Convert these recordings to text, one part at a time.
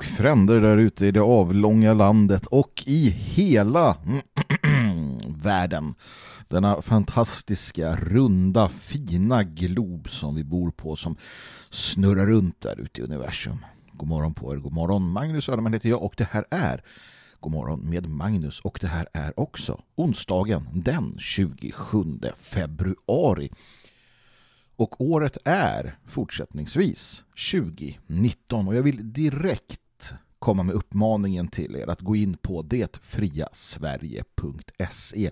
och fränder där ute i det avlånga landet och i hela världen. Denna fantastiska, runda, fina glob som vi bor på som snurrar runt där ute i universum. God morgon på er, god morgon. Magnus Öderman heter jag och det här är God morgon med Magnus och det här är också onsdagen den 27 februari. Och året är fortsättningsvis 2019 och jag vill direkt komma med uppmaningen till er att gå in på detfriasverige.se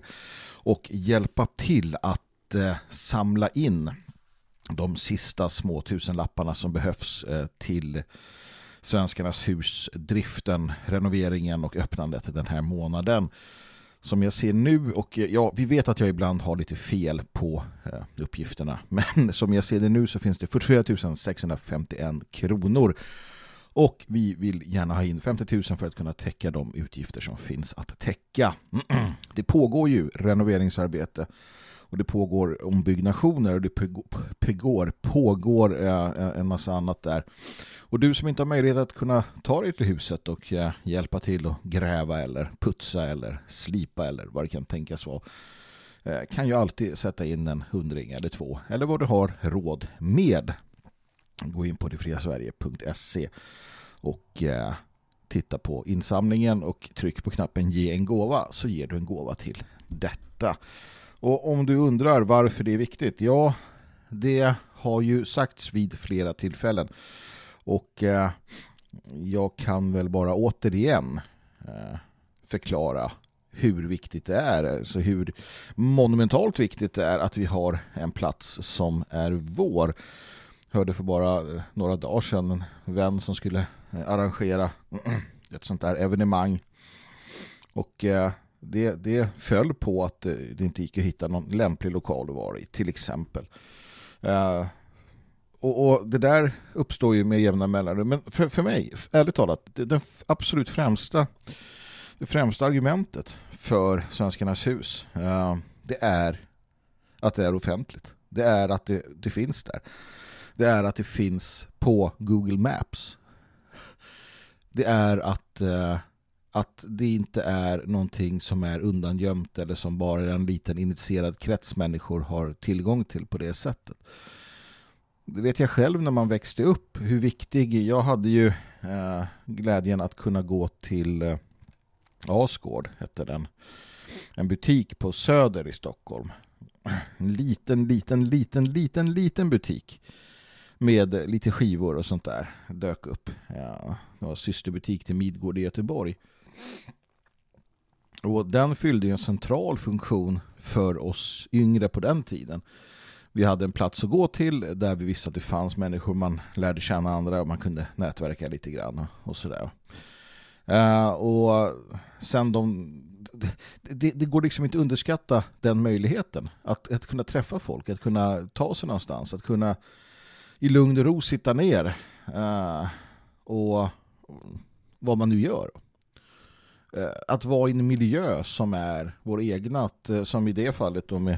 och hjälpa till att eh, samla in de sista små tusenlapparna som behövs eh, till Svenskarnas hus, driften, renoveringen och öppnandet den här månaden. Som jag ser nu och eh, ja, vi vet att jag ibland har lite fel på eh, uppgifterna men som jag ser det nu så finns det 44 651 kronor och vi vill gärna ha in 50 000 för att kunna täcka de utgifter som finns att täcka. Det pågår ju renoveringsarbete och det pågår ombyggnationer och det pågår, pågår en massa annat där. Och du som inte har möjlighet att kunna ta dig till huset och eh, hjälpa till att gräva eller putsa eller slipa eller vad det kan tänkas vara eh, kan ju alltid sätta in en hundring eller två eller vad du har råd med. Gå in på detfriasverige.se och eh, titta på insamlingen och tryck på knappen ge en gåva så ger du en gåva till detta. Och om du undrar varför det är viktigt, ja det har ju sagts vid flera tillfällen. Och eh, jag kan väl bara återigen eh, förklara hur viktigt det är, alltså hur monumentalt viktigt det är att vi har en plats som är vår. Jag hörde för bara eh, några dagar sedan en vän som skulle eh, arrangera ett sånt där evenemang. Och eh, det, det föll på att det inte gick att hitta någon lämplig lokal att vara i, till exempel. Och, och, det där uppstår ju med jämna mellanrum. Men för, för mig, ärligt talat, det, det absolut främsta det främsta argumentet för Svenskarnas hus det är att det är offentligt. Det är att det, det finns där. Det är att det finns på Google Maps. Det är att eh, att det inte är någonting som är undangömt eller som bara en liten initierad krets människor har tillgång till på det sättet. Det vet jag själv när man växte upp hur viktig, jag hade ju eh, glädjen att kunna gå till eh, Asgård hette den. En butik på Söder i Stockholm. En liten, liten, liten, liten, liten butik med lite skivor och sånt där dök upp. Ja, det var systerbutik till Midgård i Göteborg. Och den fyllde en central funktion för oss yngre på den tiden. Vi hade en plats att gå till där vi visste att det fanns människor man lärde känna andra och man kunde nätverka lite grann och sådär. Uh, och sen de det, det, går liksom inte att underskatta den möjligheten att, att kunna träffa folk, att kunna ta sig någonstans, att kunna i lugn och ro sitta ner eh, och vad man nu gör. Eh, att vara i en miljö som är vår egna, att, eh, som i det fallet då med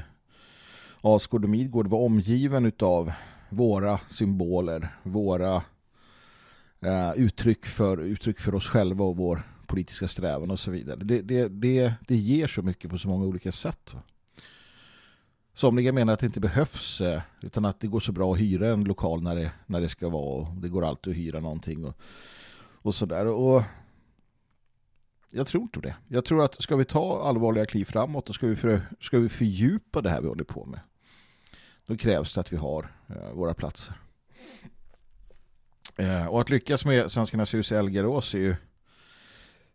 Asgård och Midgård var omgiven av våra symboler, våra eh, uttryck, för, uttryck för oss själva och vår politiska strävan och så vidare. Det, det, det, det ger så mycket på så många olika sätt. Va? Somliga menar att det inte behövs eh, utan att det går så bra att hyra en lokal när det, när det ska vara och det går alltid att hyra någonting och, och sådär. Och jag tror inte det. Jag tror att ska vi ta allvarliga kliv framåt och ska vi, för, ska vi fördjupa det här vi håller på med då krävs det att vi har eh, våra platser. Eh, och att lyckas med Svenskarnas hus i Elgarås är ju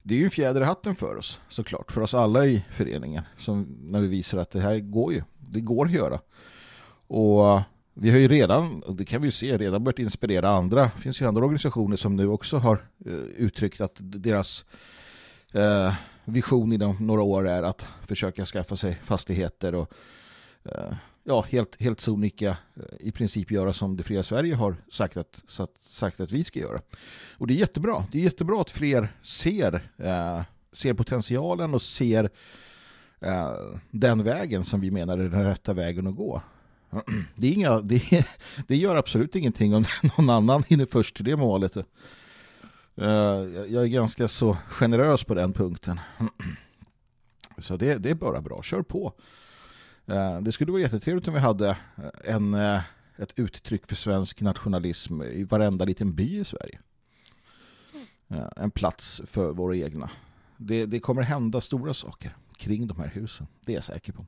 det är ju en fjäder i hatten för oss såklart, för oss alla i föreningen som när vi visar att det här går ju, det går att göra. Och eh, vi har ju redan, det kan vi ju se, redan börjat inspirera andra. Det finns ju andra organisationer som nu också har eh, uttryckt att deras eh, vision inom några år är att försöka skaffa sig fastigheter och eh, ja, helt, helt sonika eh, i princip göra som det fria Sverige har sagt att, sagt att vi ska göra. Och det är jättebra. Det är jättebra att fler ser, eh, ser potentialen och ser eh, den vägen som vi menar är den rätta vägen att gå. Det, är inga, det, det gör absolut ingenting om någon annan hinner först till det målet. Eh, jag är ganska så generös på den punkten. Så det, det är bara bra. Kör på. Eh, det skulle vara jättetrevligt om vi hade eh, en, eh, ett uttryck för svensk nationalism i varenda liten by i Sverige. En plats för våra egna. Det, det kommer hända stora saker kring de här husen. Det är jag säker på.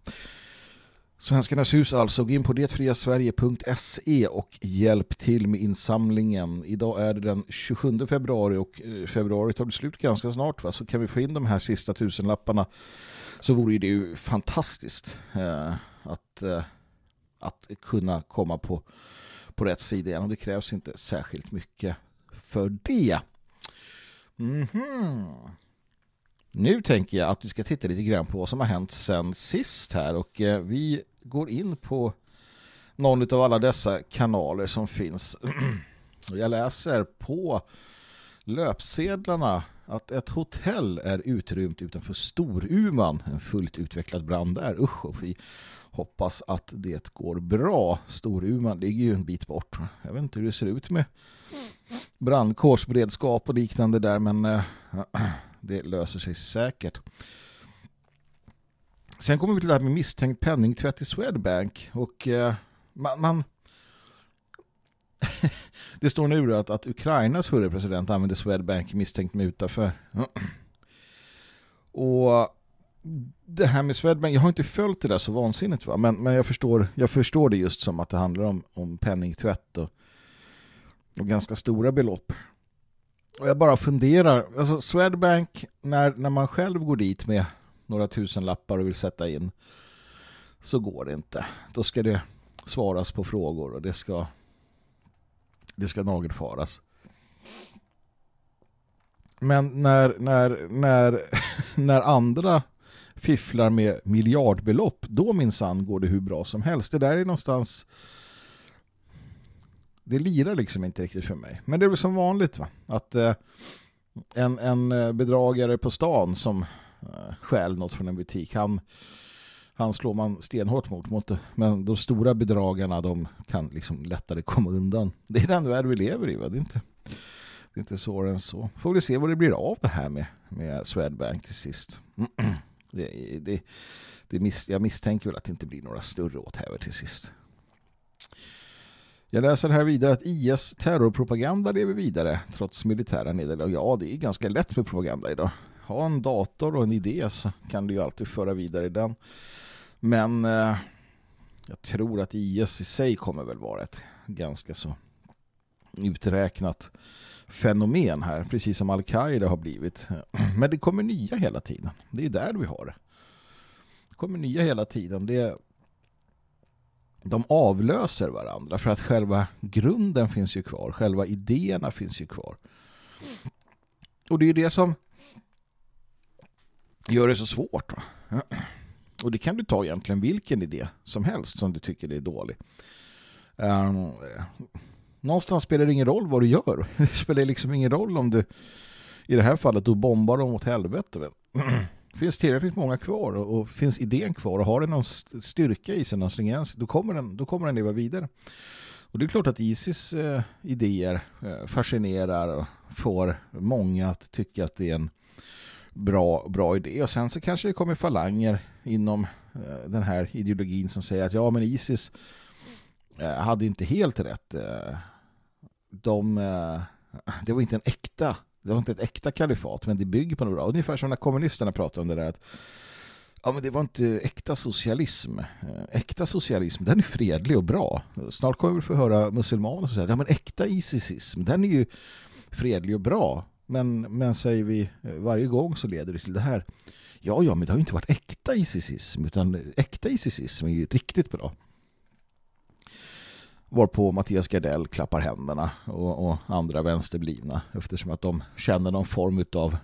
Svenskarnas hus alltså. Gå in på detfriasverige.se och hjälp till med insamlingen. Idag är det den 27 februari och februari tar det slut ganska snart. Va? Så kan vi få in de här sista tusenlapparna så vore det ju fantastiskt eh, att, eh, att kunna komma på, på rätt sida igen. Och det krävs inte särskilt mycket för det. Mm -hmm. Nu tänker jag att vi ska titta lite grann på vad som har hänt sen sist här och eh, vi går in på någon av alla dessa kanaler som finns. Jag läser på löpsedlarna att ett hotell är utrymt utanför Storuman. En fullt utvecklad brand där. Usch, och vi hoppas att det går bra. Storuman ligger ju en bit bort. Jag vet inte hur det ser ut med brandkårsberedskap och liknande där men äh, det löser sig säkert. Sen kommer vi till det här med misstänkt penningtvätt i Swedbank och äh, man, man det står nu att, att Ukrainas förre president använde Swedbank misstänkt muta för. och det här med Swedbank, jag har inte följt det där så vansinnigt va? Men, men jag, förstår, jag förstår det just som att det handlar om, om penningtvätt och, och ganska stora belopp. Och jag bara funderar, alltså Swedbank, när, när man själv går dit med några tusen lappar och vill sätta in så går det inte. Då ska det svaras på frågor och det ska det ska nagelfaras. Men när, när, när, när andra fifflar med miljardbelopp då minsann går det hur bra som helst. Det där är någonstans det lirar liksom inte riktigt för mig. Men det är väl som vanligt va? Att eh, en, en eh, bedragare på stan som eh, stjäl något från en butik, han, han slår man stenhårt mot, mot men de stora bedragarna de kan liksom lättare komma undan. Det är den värld vi lever i va? Det är inte, det är inte svårare än så. Får vi se vad det blir av det här med, med Swedbank till sist. det, det, det miss, jag misstänker väl att det inte blir några större åthävor till sist. Jag läser här vidare att IS terrorpropaganda lever vidare trots militära nederlag. Ja, det är ganska lätt med propaganda idag. Ha en dator och en idé så kan du ju alltid föra vidare den. Men eh, jag tror att IS i sig kommer väl vara ett ganska så uträknat fenomen här, precis som Al-Qaida har blivit. Men det kommer nya hela tiden. Det är där vi har det. Det kommer nya hela tiden. Det de avlöser varandra för att själva grunden finns ju kvar. Själva idéerna finns ju kvar. Och det är ju det som gör det så svårt. Va? Och det kan du ta egentligen vilken idé som helst som du tycker är dålig. Um, någonstans spelar det ingen roll vad du gör. Det spelar liksom ingen roll om du i det här fallet då bombar dem åt helvete. Det finns tillräckligt många kvar och, och finns idén kvar och har den någon styrka i sig, någon stringens, då kommer den, då kommer den leva vidare. Och det är klart att Isis eh, idéer eh, fascinerar och får många att tycka att det är en bra, bra idé. Och sen så kanske det kommer falanger inom eh, den här ideologin som säger att ja men Isis eh, hade inte helt rätt. Eh, de, det var inte en äkta det var inte ett äkta kalifat men det bygger på några ungefär som när kommunisterna pratar om det där att ja men det var inte äkta socialism. Äkta socialism den är fredlig och bra. Snart kommer vi få höra muselmaner som säger ja men äkta isisism den är ju fredlig och bra. Men, men säger vi varje gång så leder det till det här ja ja men det har ju inte varit äkta isisism utan äkta isisism är ju riktigt bra Varpå Mattias Gardell klappar händerna och, och andra vänsterblivna eftersom att de känner någon form utav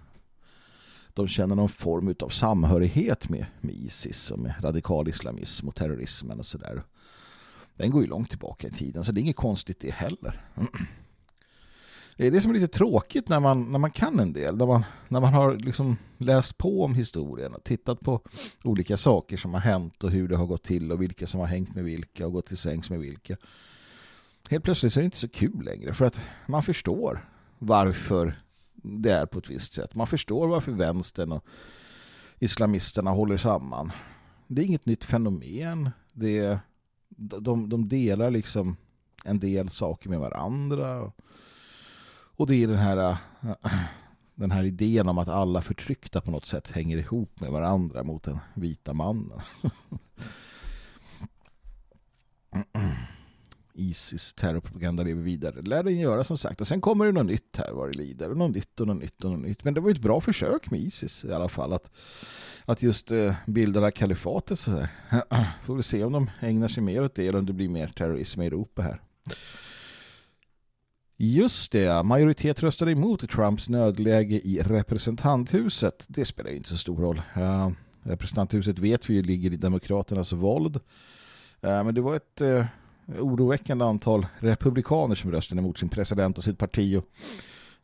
de känner någon form utav samhörighet med, med Isis och med radikal islamism och terrorismen och sådär. Den går ju långt tillbaka i tiden så det är inget konstigt det heller. Det är det som är lite tråkigt när man, när man kan en del. När man, när man har liksom läst på om historien och tittat på olika saker som har hänt och hur det har gått till och vilka som har hängt med vilka och gått till sängs med vilka helt plötsligt så är det inte så kul längre för att man förstår varför det är på ett visst sätt. Man förstår varför vänstern och islamisterna håller samman. Det är inget nytt fenomen. Det är, de, de delar liksom en del saker med varandra. Och och det är den här, äh, den här idén om att alla förtryckta på något sätt hänger ihop med varandra mot den vita mannen. Isis terrorpropaganda lever vidare. Lär den göra som sagt. Och sen kommer det något nytt här vad det lider. Och något nytt och något nytt och något nytt. Men det var ju ett bra försök med Isis i alla fall. Att, att just eh, bilda det här kalifatet så här. Får vi se om de ägnar sig mer åt det eller om det blir mer terrorism i Europa här. Just det, majoritet röstade emot Trumps nödläge i representanthuset. Det spelar ju inte så stor roll. Uh, representanthuset vet vi ju ligger i demokraternas våld. Uh, men det var ett... Uh, oroväckande antal republikaner som röstade emot sin president och sitt parti. Och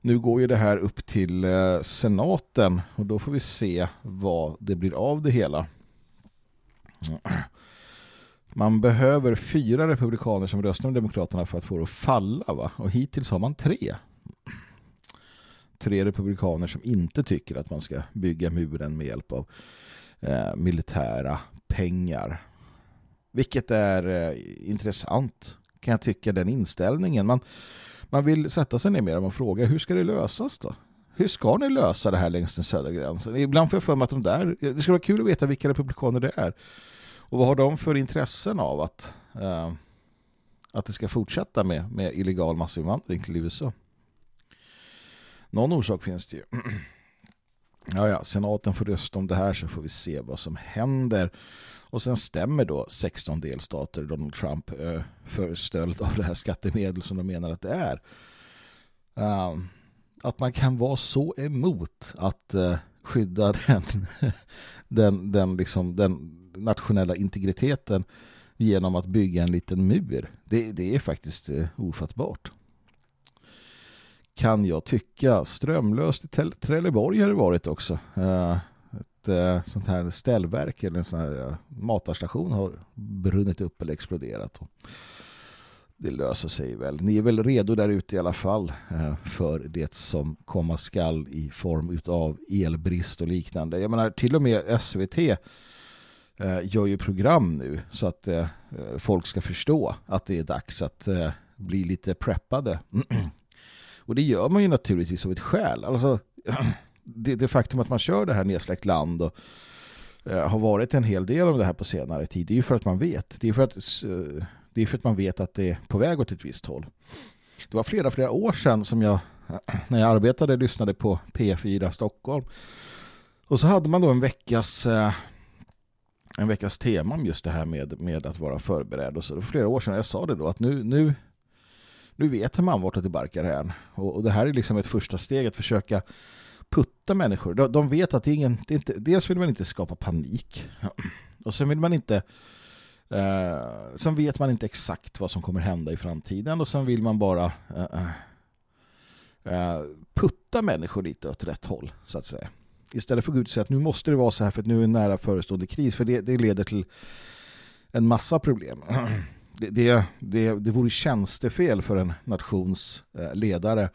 nu går ju det här upp till senaten och då får vi se vad det blir av det hela. Man behöver fyra republikaner som röstar med demokraterna för att få det att falla va? Och hittills har man tre. Tre republikaner som inte tycker att man ska bygga muren med hjälp av eh, militära pengar. Vilket är eh, intressant kan jag tycka den inställningen. Man, man vill sätta sig ner med dem och fråga hur ska det lösas då? Hur ska ni lösa det här längs den södra gränsen? Ibland får jag för mig att de där, det skulle vara kul att veta vilka republikaner det är. Och vad har de för intressen av att, eh, att det ska fortsätta med, med illegal massinvandring till USA? Någon orsak finns det ju. Ja, ja, senaten får rösta om det här så får vi se vad som händer. Och sen stämmer då 16 delstater Donald Trump eh, för stöld av det här skattemedel som de menar att det är. Eh, att man kan vara så emot att uh, skydda den, den, den, liksom, den nationella integriteten genom att bygga en liten mur. Det, det är faktiskt eh, ofattbart. Kan jag tycka. Strömlöst i Trelleborg har det varit också. Eh, ett eh, sånt här ställverk eller en sån här matarstation har brunnit upp eller exploderat. Det löser sig väl. Ni är väl redo där ute i alla fall för det som komma skall i form av elbrist och liknande. Jag menar till och med SVT Eh, gör ju program nu så att eh, folk ska förstå att det är dags att eh, bli lite preppade. Och det gör man ju naturligtvis av ett skäl. Alltså det, det faktum att man kör det här nedsläckt land och eh, har varit en hel del av det här på senare tid det är ju för att man vet. Det är för att, eh, det är för att man vet att det är på väg åt ett visst håll. Det var flera, flera år sedan som jag när jag arbetade lyssnade på P4 Stockholm. Och så hade man då en veckas eh, en veckas tema om just det här med, med att vara förberedd. Och så det var flera år sedan jag sa det då att nu, nu, nu vet man vart det barkar här. Och, och det här är liksom ett första steg att försöka putta människor. De, de vet att det är ingen, det är inte, dels vill man inte skapa panik. Och sen vill man inte eh, sen vet man inte exakt vad som kommer hända i framtiden och sen vill man bara eh, eh, eh putta människor lite åt rätt håll så att säga. Istället för att gå ut och säga att nu måste det vara så här för att nu är det nära förestående kris. För det, det leder till en massa problem. Det, det, det, det vore tjänstefel för en nations eh, ledare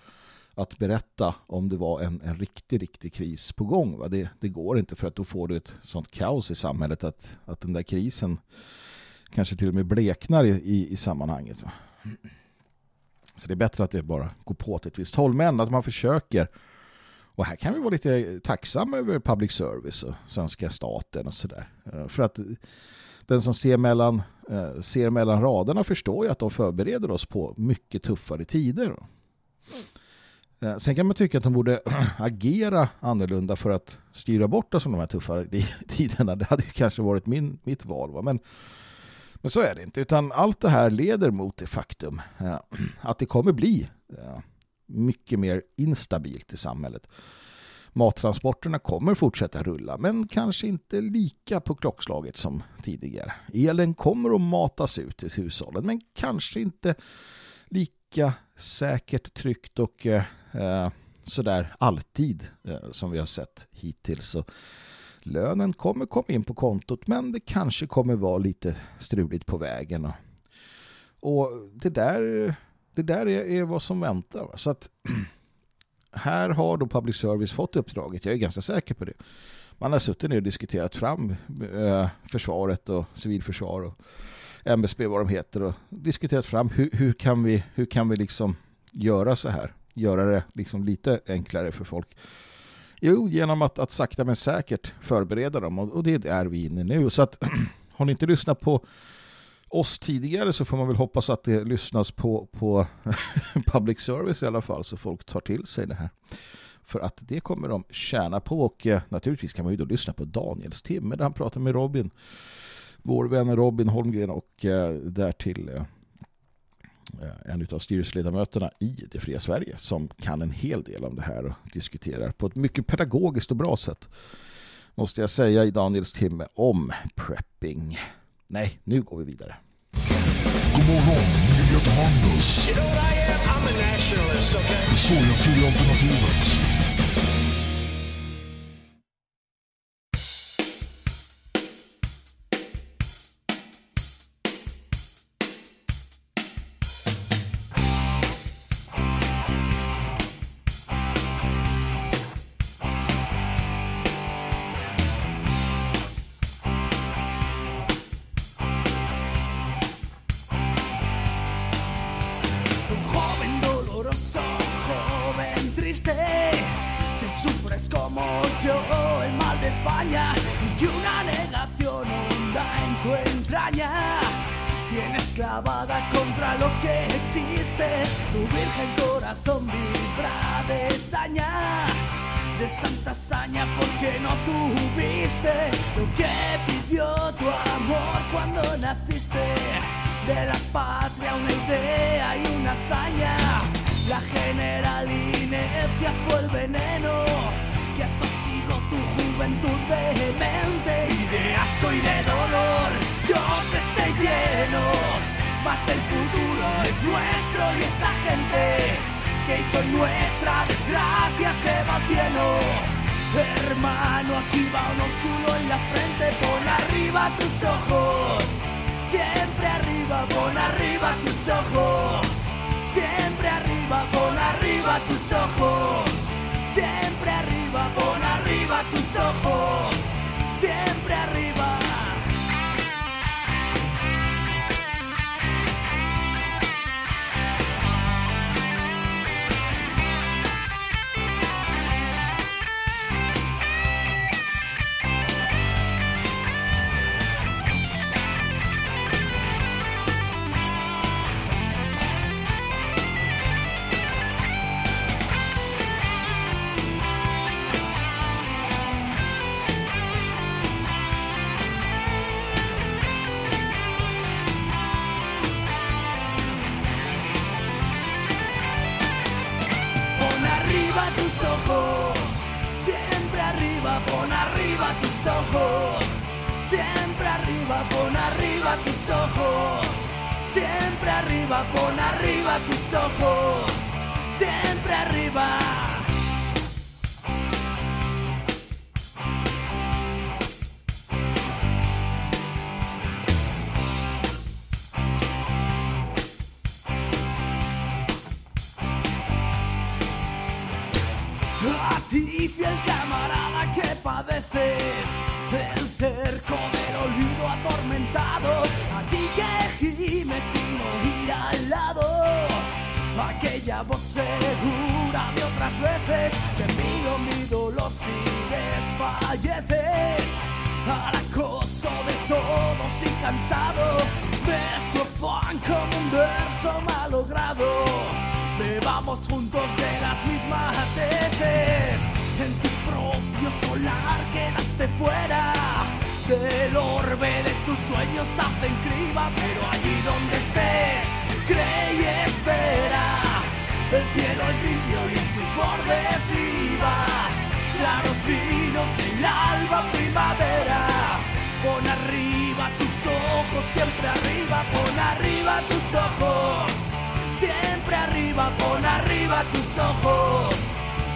att berätta om det var en, en riktig, riktig kris på gång. Va? Det, det går inte för att då får du ett sånt kaos i samhället att, att den där krisen kanske till och med bleknar i, i, i sammanhanget. Va? Så det är bättre att det bara går på åt ett visst håll. Men att man försöker och här kan vi vara lite tacksamma över public service och svenska staten och sådär. Eh, för att den som ser mellan, eh, ser mellan raderna förstår ju att de förbereder oss på mycket tuffare tider. Eh, sen kan man tycka att de borde agera annorlunda för att styra bort oss från de här tuffare tiderna. Det hade ju kanske varit min, mitt val. Va? Men, men så är det inte. Utan allt det här leder mot det faktum att det kommer bli mycket mer instabilt i samhället. Mattransporterna kommer fortsätta rulla men kanske inte lika på klockslaget som tidigare. Elen kommer att matas ut till hushållen men kanske inte lika säkert, tryggt och eh, eh, sådär alltid eh, som vi har sett hittills. Så lönen kommer komma in på kontot men det kanske kommer vara lite struligt på vägen. Och, och det där det där är, är vad som väntar. Så att här har då public service fått uppdraget. Jag är ganska säker på det. Man har suttit ner och diskuterat fram eh, försvaret och civilförsvar och MSB vad de heter och diskuterat fram hur, hur, kan vi hur kan vi liksom göra så här? Göra det liksom lite enklare för folk. Jo, genom att, att sakta men säkert förbereda dem och, och det är vi inne nu. Så att har ni inte lyssnat på oss tidigare så får man väl hoppas att det lyssnas på, på public service i alla fall så folk tar till sig det här. För att det kommer de tjäna på och eh, naturligtvis kan man ju då lyssna på Daniels timme där han pratar med Robin, vår vän Robin Holmgren och eh, därtill eh, eh, en av styrelseledamöterna i Det fria Sverige som kan en hel del om det här och diskuterar på ett mycket pedagogiskt och bra sätt måste jag säga i Daniels timme om prepping. Nej, nu går vi vidare. God morgon, jag heter Magnus. You know what I am? I'm a nationalist, okay? Det sojafria alternativet. Tus ojos.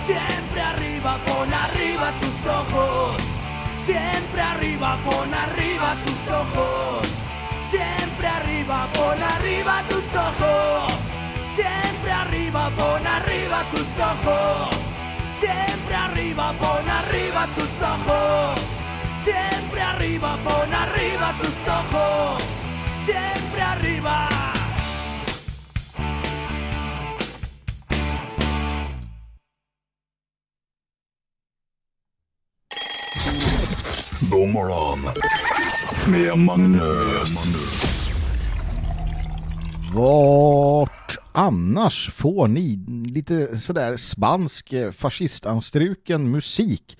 Siempre arriba, pon arriba tus ojos. Siempre arriba, pon arriba tus ojos. Siempre arriba, pon arriba tus ojos. Siempre arriba, pon arriba tus ojos. Siempre arriba, pon arriba tus ojos. Siempre arriba, pon arriba tus ojos. Siempre arriba. Godmorgon. Med Magnus. Vart annars får ni lite sådär spansk eh, fascistanstruken musik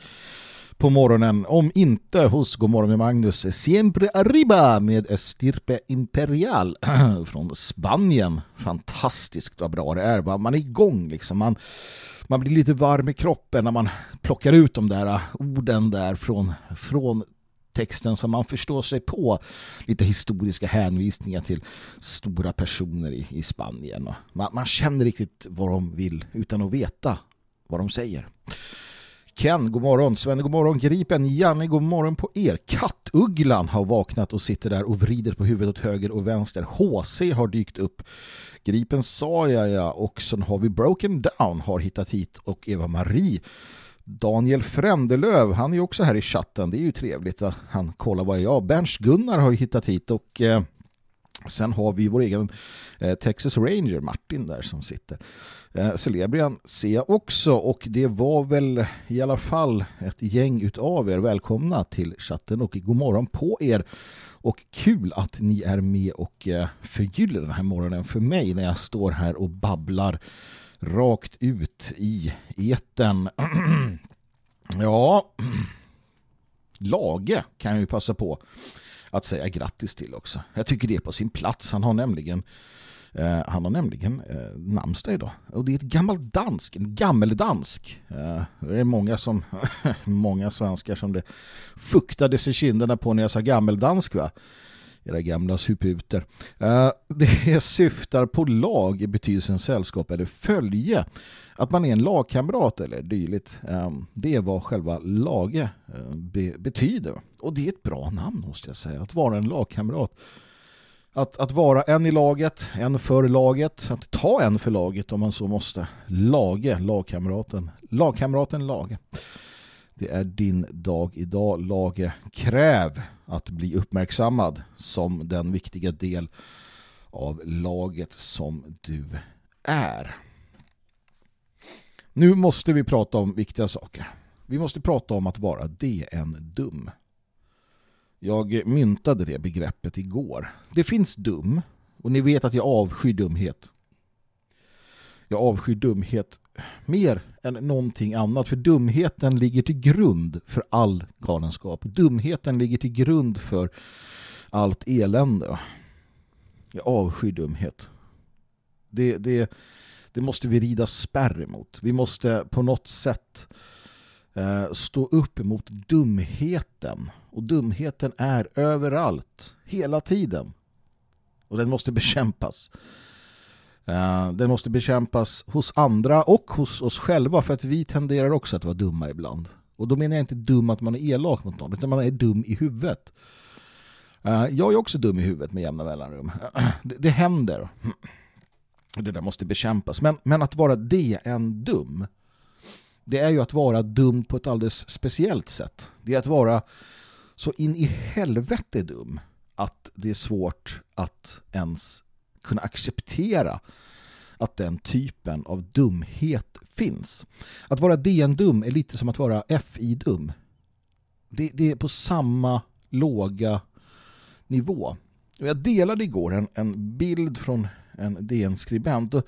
på morgonen om inte hos Godmorgon med Magnus eh, Siempre Arriba med Estirpe Imperial från Spanien. Fantastiskt vad bra det är. Man är igång liksom. Man, man blir lite varm i kroppen när man plockar ut de där äh, orden där från, från texten som man förstår sig på lite historiska hänvisningar till stora personer i, i Spanien. Och Man, man känner riktigt vad de vill utan att veta vad de säger. Ken, god morgon. Svenne, god morgon. Gripen, Janne, god morgon på er. Kattugglan har vaknat och sitter där och vrider på huvudet åt höger och vänster. HC har dykt upp. Gripen sa jag ja. Och sen har vi Broken Down har hittat hit och Eva-Marie Daniel Frändelöv, han är ju också här i chatten. Det är ju trevligt att han kollar vad jag. Berns Gunnar har ju hittat hit och eh, sen har vi vår egen eh, Texas Ranger Martin där som sitter. Eh, Celebrian ser jag också och det var väl i alla fall ett gäng utav er välkomna till chatten och god morgon på er och kul att ni är med och eh, förgyller den här morgonen för mig när jag står här och babblar rakt ut i eten. ja, Lage kan jag ju passa på att säga grattis till också. Jag tycker det är på sin plats. Han har nämligen eh, han har nämligen eh, namnsdag idag. Och det är ett gammalt dansk, en gammeldansk. Eh, det är många som många svenskar som det fuktade sig kinderna på när jag sa gammeldansk va? Era gamla suputer. Eh, det syftar på lag i betydelsen sällskap eller följe. Att man är en lagkamrat eller dyligt. Ehm, det är vad själva lage eh, betyder. Och det är ett bra namn måste jag säga. Att vara en lagkamrat. Att, att vara en i laget, en för laget, att ta en för laget om man så måste. Lage, lagkamraten. Lagkamraten Lage. Det är din dag idag, Lage. Kräv att bli uppmärksammad som den viktiga del av laget som du är. Nu måste vi prata om viktiga saker. Vi måste prata om att vara DN-dum. Jag myntade det begreppet igår. Det finns dum och ni vet att jag avskyr dumhet. Jag avskyr dumhet mer än någonting annat. För dumheten ligger till grund för all galenskap. Dumheten ligger till grund för allt elände. Jag avskyr dumhet. Det, det, det måste vi rida spärr emot. Vi måste på något sätt eh, stå upp mot dumheten. Och dumheten är överallt, hela tiden. Och den måste bekämpas. Eh, den måste bekämpas hos andra och hos oss själva för att vi tenderar också att vara dumma ibland. Och då menar jag inte dum att man är elak mot någon utan man är dum i huvudet. Eh, jag är också dum i huvudet med jämna mellanrum. Det, det händer. Det där måste bekämpas. Men, men att vara det, en dum, det är ju att vara dum på ett alldeles speciellt sätt. Det är att vara så in i helvete dum att det är svårt att ens kunna acceptera att den typen av dumhet finns. Att vara DN-dum är lite som att vara FI-dum. Det, det, är på samma låga nivå. Jag delade igår en, en bild från en DN-skribent och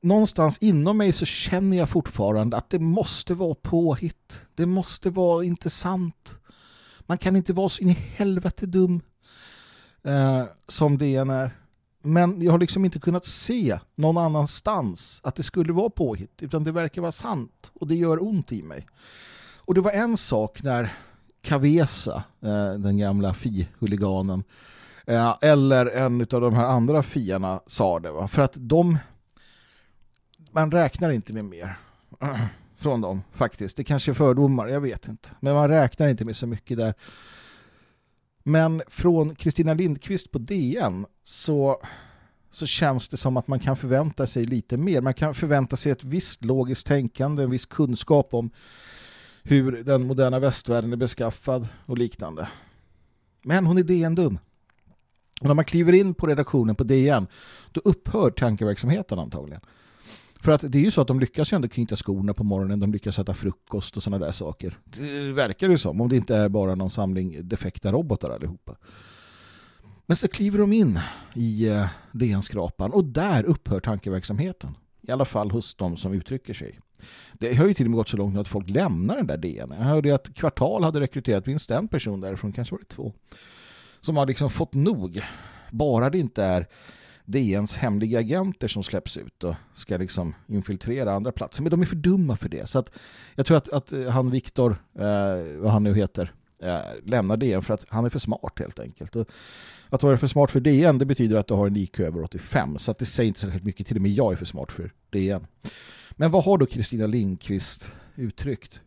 någonstans inom mig så känner jag fortfarande att det måste vara påhitt. Det måste vara intressant. Man kan inte vara så in i helvete dum eh, som DN är. Men jag har liksom inte kunnat se någon annanstans att det skulle vara påhitt utan det verkar vara sant och det gör ont i mig. Och det var en sak när Cavesa, eh, den gamla fi-huliganen eh, eller en av de här andra fiarna sa det. Va? För att de man räknar inte med mer från dem faktiskt. Det kanske är fördomar, jag vet inte. Men man räknar inte med så mycket där. Men från Kristina Lindqvist på DN så, så känns det som att man kan förvänta sig lite mer. Man kan förvänta sig ett visst logiskt tänkande, en viss kunskap om hur den moderna västvärlden är beskaffad och liknande. Men hon är DN-dum. Och när man kliver in på redaktionen på DN då upphör tankeverksamheten antagligen. För att det är ju så att de lyckas ju ändå knyta skorna på morgonen, de lyckas äta frukost och sådana där saker. Det verkar ju som, om det inte är bara någon samling defekta robotar allihopa. Men så kliver de in i eh, DN-skrapan och där upphör tankeverksamheten. I alla fall hos de som uttrycker sig. Det har ju till och med gått så långt att folk lämnar den där DN. Jag hörde att Kvartal hade rekryterat minst en person därifrån, kanske var det två. Som har liksom fått nog. Bara det inte är DNs hemliga agenter som släpps ut och ska liksom infiltrera andra platser. Men de är för dumma för det. Så att jag tror att, att eh, han Viktor, eh, vad han nu heter, eh, lämnar DN för att han är för smart helt enkelt. Och att vara för smart för DN det betyder att du har en IQ över 85 så att det säger inte särskilt mycket. Till och med jag är för smart för DN. Men vad har då Kristina Lindqvist uttryckt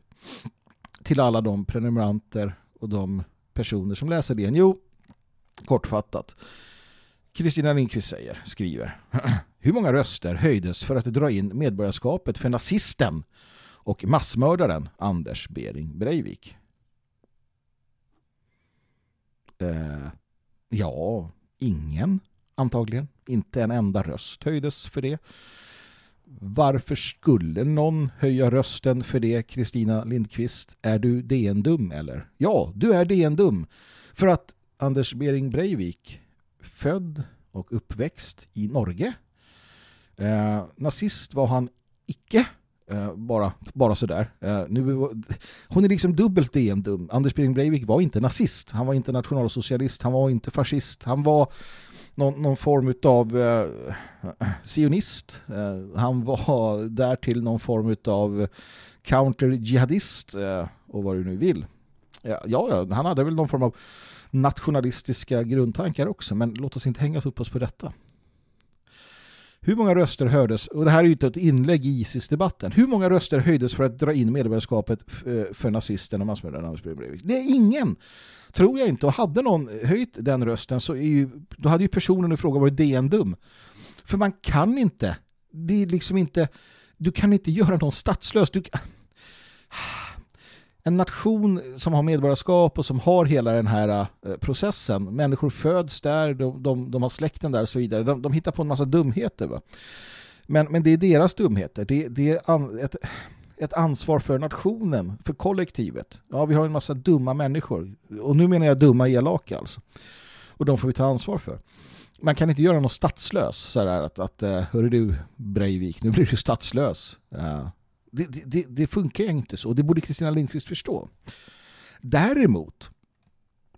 till alla de prenumeranter och de personer som läser DN? Jo, kortfattat. Kristina Lindqvist säger, skriver Hur många röster höjdes för att dra in medborgarskapet för nazisten och massmördaren Anders Bering Breivik? Eh, ja, ingen antagligen. Inte en enda röst höjdes för det. Varför skulle någon höja rösten för det, Kristina Lindqvist? Är du DN-dum eller? Ja, du är DN-dum. För att Anders Bering Breivik född och uppväxt i Norge. Eh, nazist var han icke. Eh, bara, bara sådär. Eh, nu, hon är liksom dubbelt DM-dum. Anders Bering Breivik var inte nazist. Han var inte nationalsocialist. Han var inte fascist. Han var någon, någon form av eh, sionist. Eh, han var därtill någon form av counter-jihadist eh, och vad du nu vill. Ja, ja, han hade väl någon form av nationalistiska grundtankar också, men låt oss inte hänga upp oss på detta. Hur många röster hördes, och det här är ju inte ett inlägg i ISIS-debatten, hur många röster höjdes för att dra in medborgarskapet eh, för nazisterna? och massmördarna? Det är ingen, tror jag inte. Och hade någon höjt den rösten så är ju, då hade ju personen i fråga varit DN-dum. För man kan inte, det är liksom inte, du kan inte göra någon statslös. Du, en nation som har medborgarskap och som har hela den här eh, processen. Människor föds där, de, de, de, har släkten där och så vidare. De, de hittar på en massa dumheter. Va? Men, men det är deras dumheter. Det, det är an, ett, ett ansvar för nationen, för kollektivet. Ja, vi har en massa dumma människor. Och nu menar jag dumma elaka alltså. Och de får vi ta ansvar för. Man kan inte göra någon statslös så där att, att eh, hörru du Breivik, nu blir du statslös. Ja det, det, det funkar inte så. Det borde Kristina Lindqvist förstå. Däremot,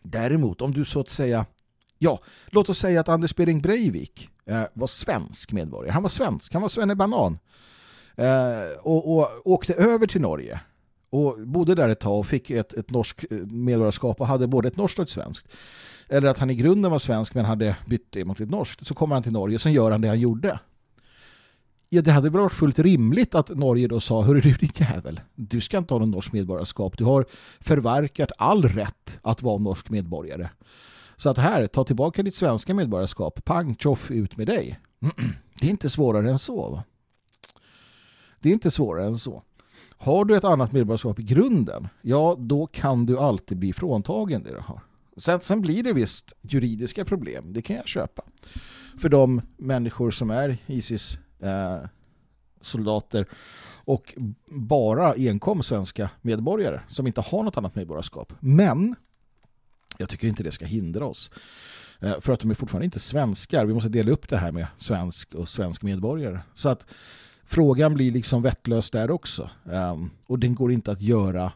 däremot om du så att säga Ja, låt oss säga att Anders Bering Breivik eh, var svensk medborgare. Han var svensk, han var Svenne Banan. Eh, och, och åkte över till Norge och bodde där ett tag och fick ett, ett norskt eh, medborgarskap och hade både ett norskt och ett svenskt. Eller att han i grunden var svensk men hade bytt det mot ett norskt. Så kommer han till Norge och sen gör han det han gjorde. Ja, det hade väl varit fullt rimligt att Norge då sa Hörru du din jävel, du ska inte ha någon norsk medborgarskap. Du har förverkat all rätt att vara norsk medborgare. Så att här, ta tillbaka ditt svenska medborgarskap. Pang, tjoff, ut med dig. Det är inte svårare än så. Va? Det är inte svårare än så. Har du ett annat medborgarskap i grunden, ja då kan du alltid bli fråntagen det du har. Sen, sen blir det visst juridiska problem, det kan jag köpa. För de människor som är ISIS eh, soldater och bara enkom svenska medborgare som inte har något annat medborgarskap. Men jag tycker inte det ska hindra oss. Eh, för att de är fortfarande inte svenskar. Vi måste dela upp det här med svensk och svensk medborgare. Så att frågan blir liksom vettlös där också. Um, och den går inte att göra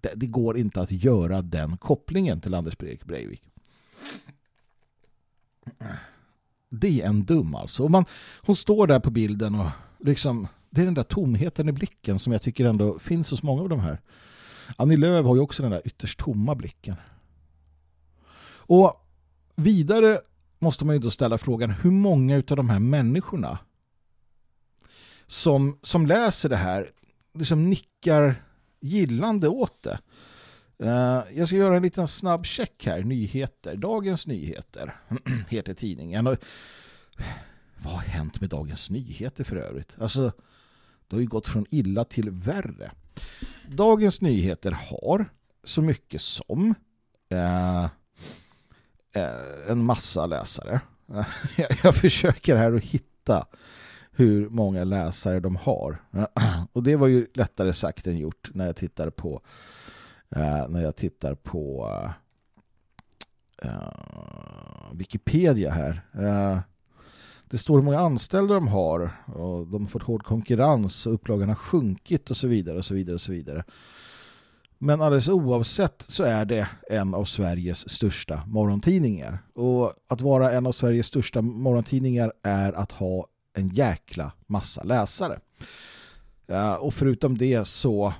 det, det, går inte att göra den kopplingen till Anders Breivik. Det är en dum alltså. Och man, hon står där på bilden och liksom det är den där tomheten i blicken som jag tycker ändå finns hos många av de här. Annie Lööf har ju också den där ytterst tomma blicken. Och vidare måste man ju då ställa frågan hur många av de här människorna som, som läser det här liksom nickar gillande åt det. Eh, jag ska göra en liten snabb check här. Nyheter. Dagens Nyheter heter tidningen. Vad har hänt med Dagens Nyheter för övrigt? Alltså, det har ju gått från illa till värre. Dagens Nyheter har så mycket som eh, eh en massa läsare. jag, jag försöker här att hitta hur många läsare de har. Och det var ju lättare sagt än gjort när jag tittar på eh, när jag tittar på eh, Wikipedia här. Eh, det står hur många anställda de har och de har fått hård konkurrens och upplagan har sjunkit och så vidare och så vidare och så vidare. Men alldeles oavsett så är det en av Sveriges största morgontidningar. Och att vara en av Sveriges största morgontidningar är att ha en jäkla massa läsare. Eh, och förutom det så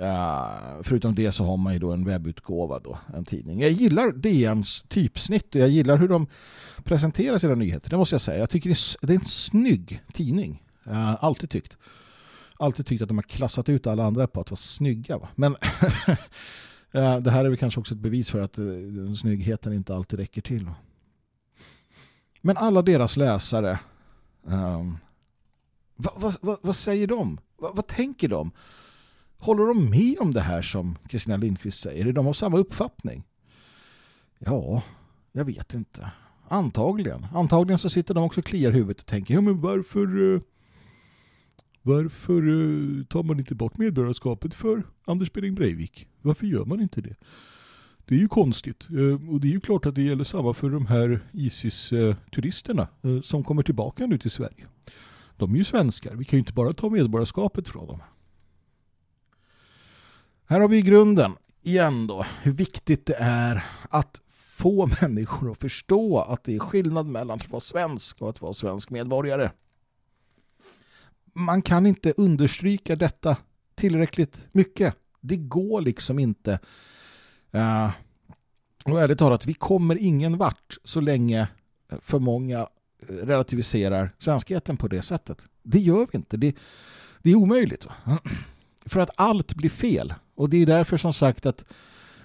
uh, förutom det så har man ju då en webbutgåva då, en tidning. Jag gillar DNs typsnitt och jag gillar hur de presenterar sina nyheter. Det måste jag säga. Jag tycker det är en snygg tidning. Uh, alltid tyckt. Alltid tyckt att de har klassat ut alla andra på att vara snygga. Va? Men eh, det här är väl kanske också ett bevis för att uh, snyggheten inte alltid räcker till. Va? Men alla deras läsare, ehm, um, vad, vad, vad, säger de? Vad, vad, tänker de? Håller de med om det här som Kristina Lindqvist säger? Är de av samma uppfattning? Ja, jag vet inte. Antagligen. Antagligen så sitter de också och kliar huvudet och tänker, ja men varför... Eh, varför eh, tar man inte bort medborgarskapet för Anders Bering Breivik? Varför gör man inte det? Det är ju konstigt. Eh, och det är ju klart att det gäller samma för de här ISIS-turisterna som kommer tillbaka nu till Sverige. De är ju svenskar. Vi kan ju inte bara ta medborgarskapet från dem. Här har vi grunden igen då. Hur viktigt det är att få människor att förstå att det är skillnad mellan att vara svensk och att vara svensk medborgare. Man kan inte understryka detta tillräckligt mycket. Det går liksom inte Uh, och ärligt talat, vi kommer ingen vart så länge för många eh, relativiserar svenskheten på det sättet. Det gör vi inte. Det, det är omöjligt. För att allt blir fel. Och det är därför som sagt att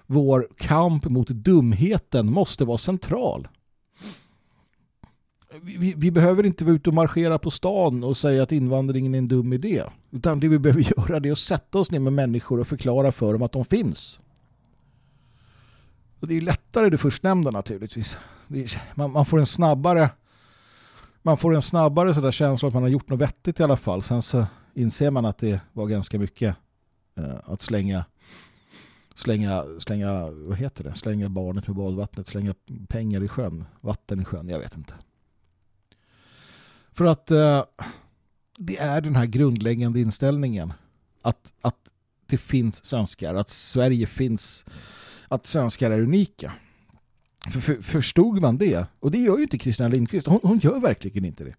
vår kamp mot dumheten måste vara central. Vi, vi, behöver inte vara ute och marschera på stan och säga att invandringen är en dum idé. Utan det vi behöver göra det är att sätta oss ner med människor och förklara för dem att de finns. Och det är lättare det förstnämnda naturligtvis. Man, man, får en snabbare man får en snabbare sådär känsla att man har gjort något vettigt i alla fall. Sen så inser man att det var ganska mycket Eh, att slänga slänga, slänga, vad heter det? Slänga barnet med badvattnet, slänga pengar i sjön, vatten i sjön, jag vet inte. För att eh, det är den här grundläggande inställningen att, att det finns svenskar, att Sverige finns att svenskar är unika. För, för, förstod man det? Och det gör ju inte Kristina Lindqvist. Hon, hon gör verkligen inte det.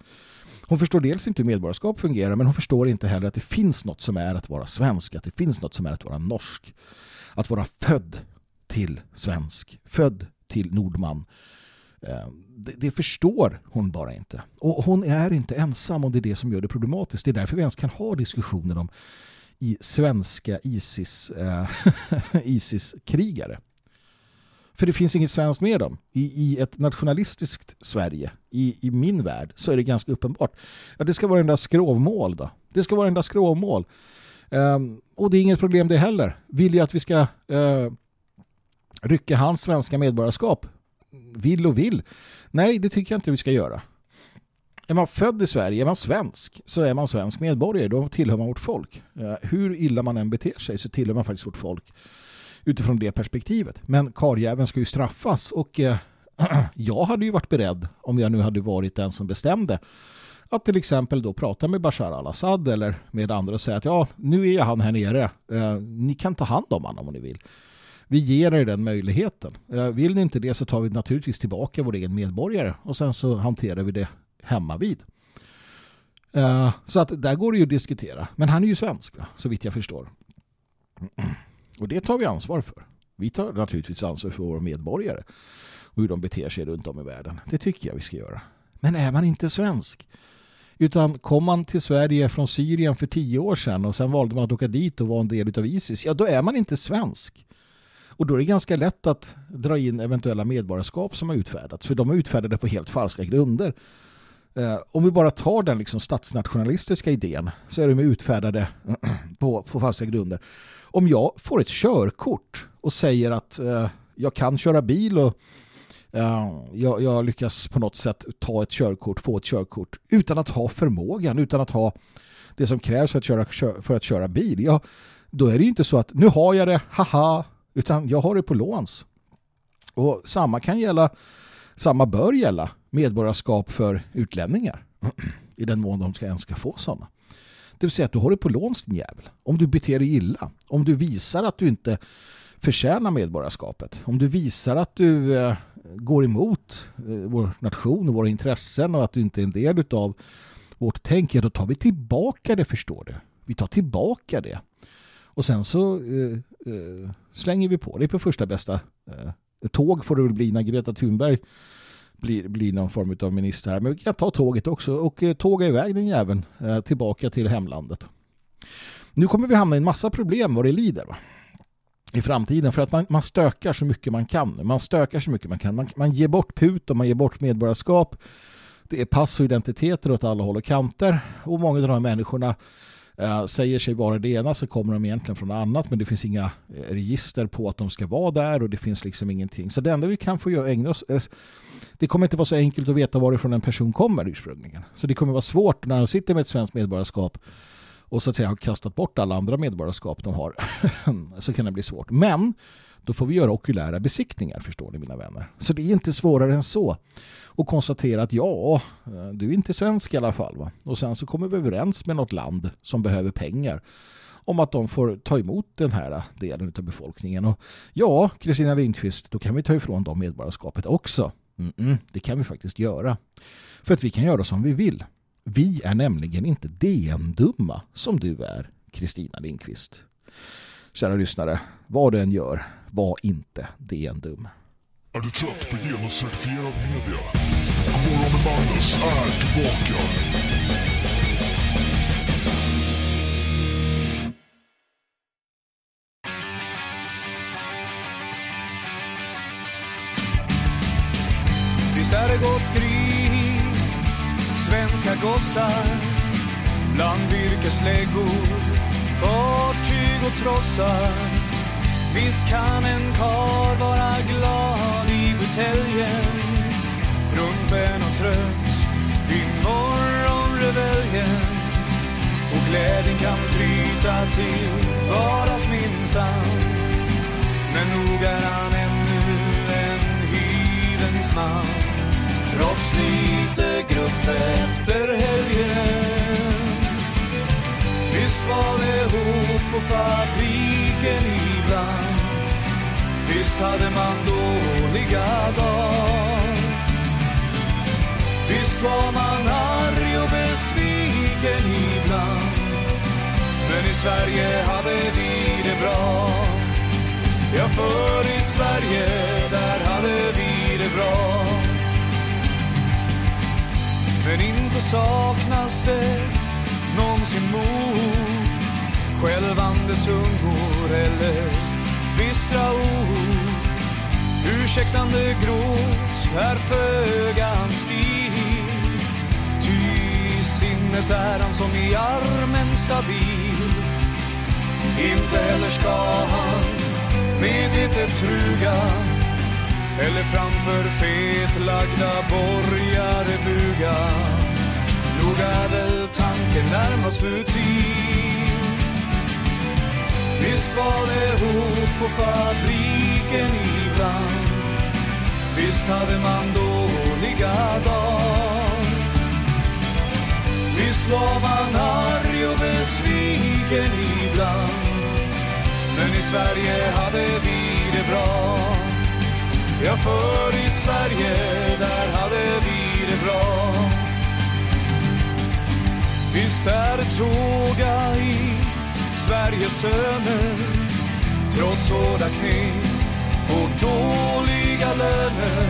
Hon förstår dels inte hur medborgarskap fungerar men hon förstår inte heller att det finns något som är att vara svensk, att det finns något som är att vara norsk. Att vara född till svensk, född till nordman. Eh, det, det, förstår hon bara inte. Och hon är inte ensam och det är det som gör det problematiskt. Det är därför vi ens kan ha diskussioner om i svenska ISIS, äh, ISIS-krigare. För det finns inget svenskt med dem. I, i ett nationalistiskt Sverige, i, i min värld, så är det ganska uppenbart. Ja, det ska vara en där skrovmål då. Det ska vara en där skrovmål. Um, och det är inget problem det heller. Vill jag att vi ska uh, rycka hans svenska medborgarskap? Vill och vill. Nej, det tycker jag inte vi ska göra. Är man född i Sverige, är man svensk, så är man svensk medborgare. Då tillhör man vårt folk. Uh, hur illa man än beter sig så tillhör man faktiskt vårt folk utifrån det perspektivet. Men karjäveln ska ju straffas och eh, jag hade ju varit beredd om jag nu hade varit den som bestämde att till exempel då prata med Bashar al-Assad eller med andra och säga att ja, nu är han här nere. Eh, ni kan ta hand om honom om ni vill. Vi ger er den möjligheten. Eh, vill ni inte det så tar vi naturligtvis tillbaka vår egen medborgare och sen så hanterar vi det hemma vid. Eh, så att där går det ju att diskutera. Men han är ju svensk, så vitt jag förstår. Och det tar vi ansvar för. Vi tar naturligtvis ansvar för våra medborgare och hur de beter sig runt om i världen. Det tycker jag vi ska göra. Men är man inte svensk? Utan kom man till Sverige från Syrien för tio år sedan och sen valde man att åka dit och vara en del av ISIS, ja då är man inte svensk. Och då är det ganska lätt att dra in eventuella medborgarskap som har utfärdats. För de är utfärdade på helt falska grunder. Eh, om vi bara tar den liksom statsnationalistiska idén så är de utfärdade på, på falska grunder. Om jag får ett körkort och säger att eh, jag kan köra bil och eh, jag, jag, lyckas på något sätt ta ett körkort, få ett körkort utan att ha förmågan, utan att ha det som krävs för att köra, för att köra bil. Jag, då är det ju inte så att nu har jag det, haha, utan jag har det på låns. Och samma kan gälla, samma bör gälla medborgarskap för utlänningar i den mån de ska ens ska få sådana. Det vill säga att du har det på låns din jävel. Om du beter dig illa, om du visar att du inte förtjänar medborgarskapet, om du visar att du eh, går emot eh, vår nation och våra intressen och att du inte är en del av vårt tänk, ja då tar vi tillbaka det förstår du. Vi tar tillbaka det. Och sen så eh, eh, slänger vi på det på första bästa eh, tåg får det väl bli när Greta Thunberg blir, blir någon form av minister här. Men vi kan ta tåget också och eh, tåga iväg den jäveln eh, tillbaka till hemlandet. Nu kommer vi hamna i en massa problem vad det lider va? i framtiden för att man, man stökar så mycket man kan. Man stökar så mycket man kan. Man, man ger bort put och man ger bort medborgarskap. Det är pass och identiteter åt alla håll och kanter. Och många av de här människorna eh, säger sig vara det ena så kommer de egentligen från något annat men det finns inga eh, register på att de ska vara där och det finns liksom ingenting. Så det enda vi kan få göra, ägna oss eh, det kommer inte vara så enkelt att veta varifrån en person kommer ursprungligen. Så det kommer vara svårt när de sitter med ett svenskt medborgarskap och så att säga har kastat bort alla andra medborgarskap de har så kan det bli svårt. Men då får vi göra okulära besiktningar förstår ni mina vänner. Så det är inte svårare än så. Och konstatera att ja, eh, du är inte svensk i alla fall. Va? Och sen så kommer vi överens med något land som behöver pengar om att de får ta emot den här eh, delen av befolkningen. Och ja, Kristina Lindqvist, då kan vi ta ifrån dem medborgarskapet också. Mm -mm, det kan vi faktiskt göra. För att vi kan göra som vi vill. Vi är nämligen inte DN-dumma som du är, Kristina Lindqvist. Kära lyssnare, vad du än gör, var inte DN-dum. Är du trött på genuscertifierad media? Godmorgon med Magnus är tillbaka. Visst är det gott gris svenska gossar bland virkesläggor, fartyg och trossar. Visst kan en karl vara glad i trumpen och trött vid morgonreveljen. Och glädjen kan tryta till vardags minsann. Men nog är han ännu en hyvens man trots lite gruff efter helgen. Visst var det hot på fabriken ibland. Visst hade man dåliga dagar. Visst var man arg och besviken ibland. Men i Sverige hade vi det bra. Ja, för i Sverige, där hade vi det bra. Men inte saknas det någonsin mod Skälvande tungor eller bistra ord Ursäktande gråt är föga hans stil Ty sinnet är han som i armen stabil Inte heller ska han med truga eller framför fetlagda borgare buga. Nog är väl tanken närmast futil. Visst var det hot på fabriken ibland. Visst hade man dåliga dagar. Visst var man arg och besviken ibland. Men i Sverige hade vi det bra. Ja, för i Sverige, där hade vi det bra. Visst är det tåga i Sveriges söner trots hårda knep och dåliga löner.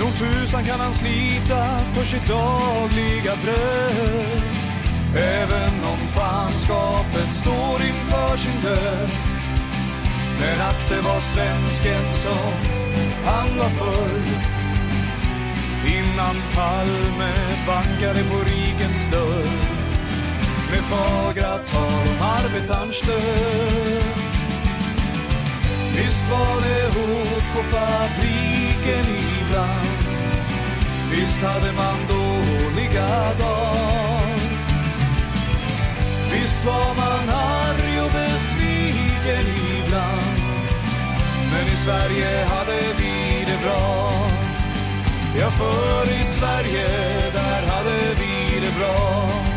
Nog tusan kan han slita för sitt dagliga bröd. Även om fanskapet står inför sin död. Men att det var svensken som han var förr. Innan Palme bankade på rikens dörr. Med fagra tal om arbetarns död. Visst var det hot på fabriken ibland. Visst hade man dåliga dagar. Visst var man arg och besviken ibland. Men i Sverige hade vi det bra. Ja, för i Sverige, där hade vi det bra.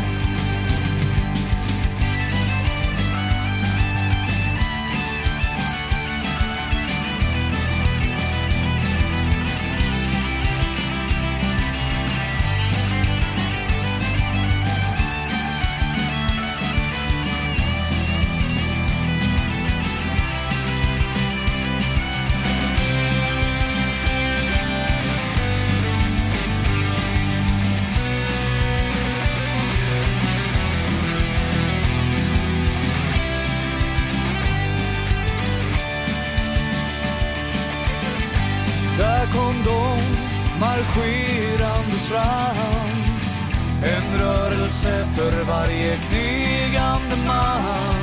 Rörelse för varje knegande man.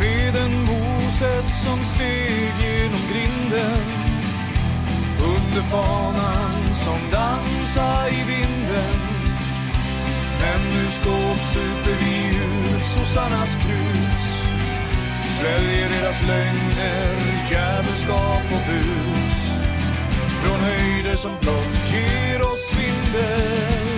Med en Moses som steg genom grinden. Under fanan som dansa i vinden. Men nu skåpsuper vi ur sossarnas krus. Sväljer deras lögner, djävulskap och bus. Från höjder som blott ger oss svindel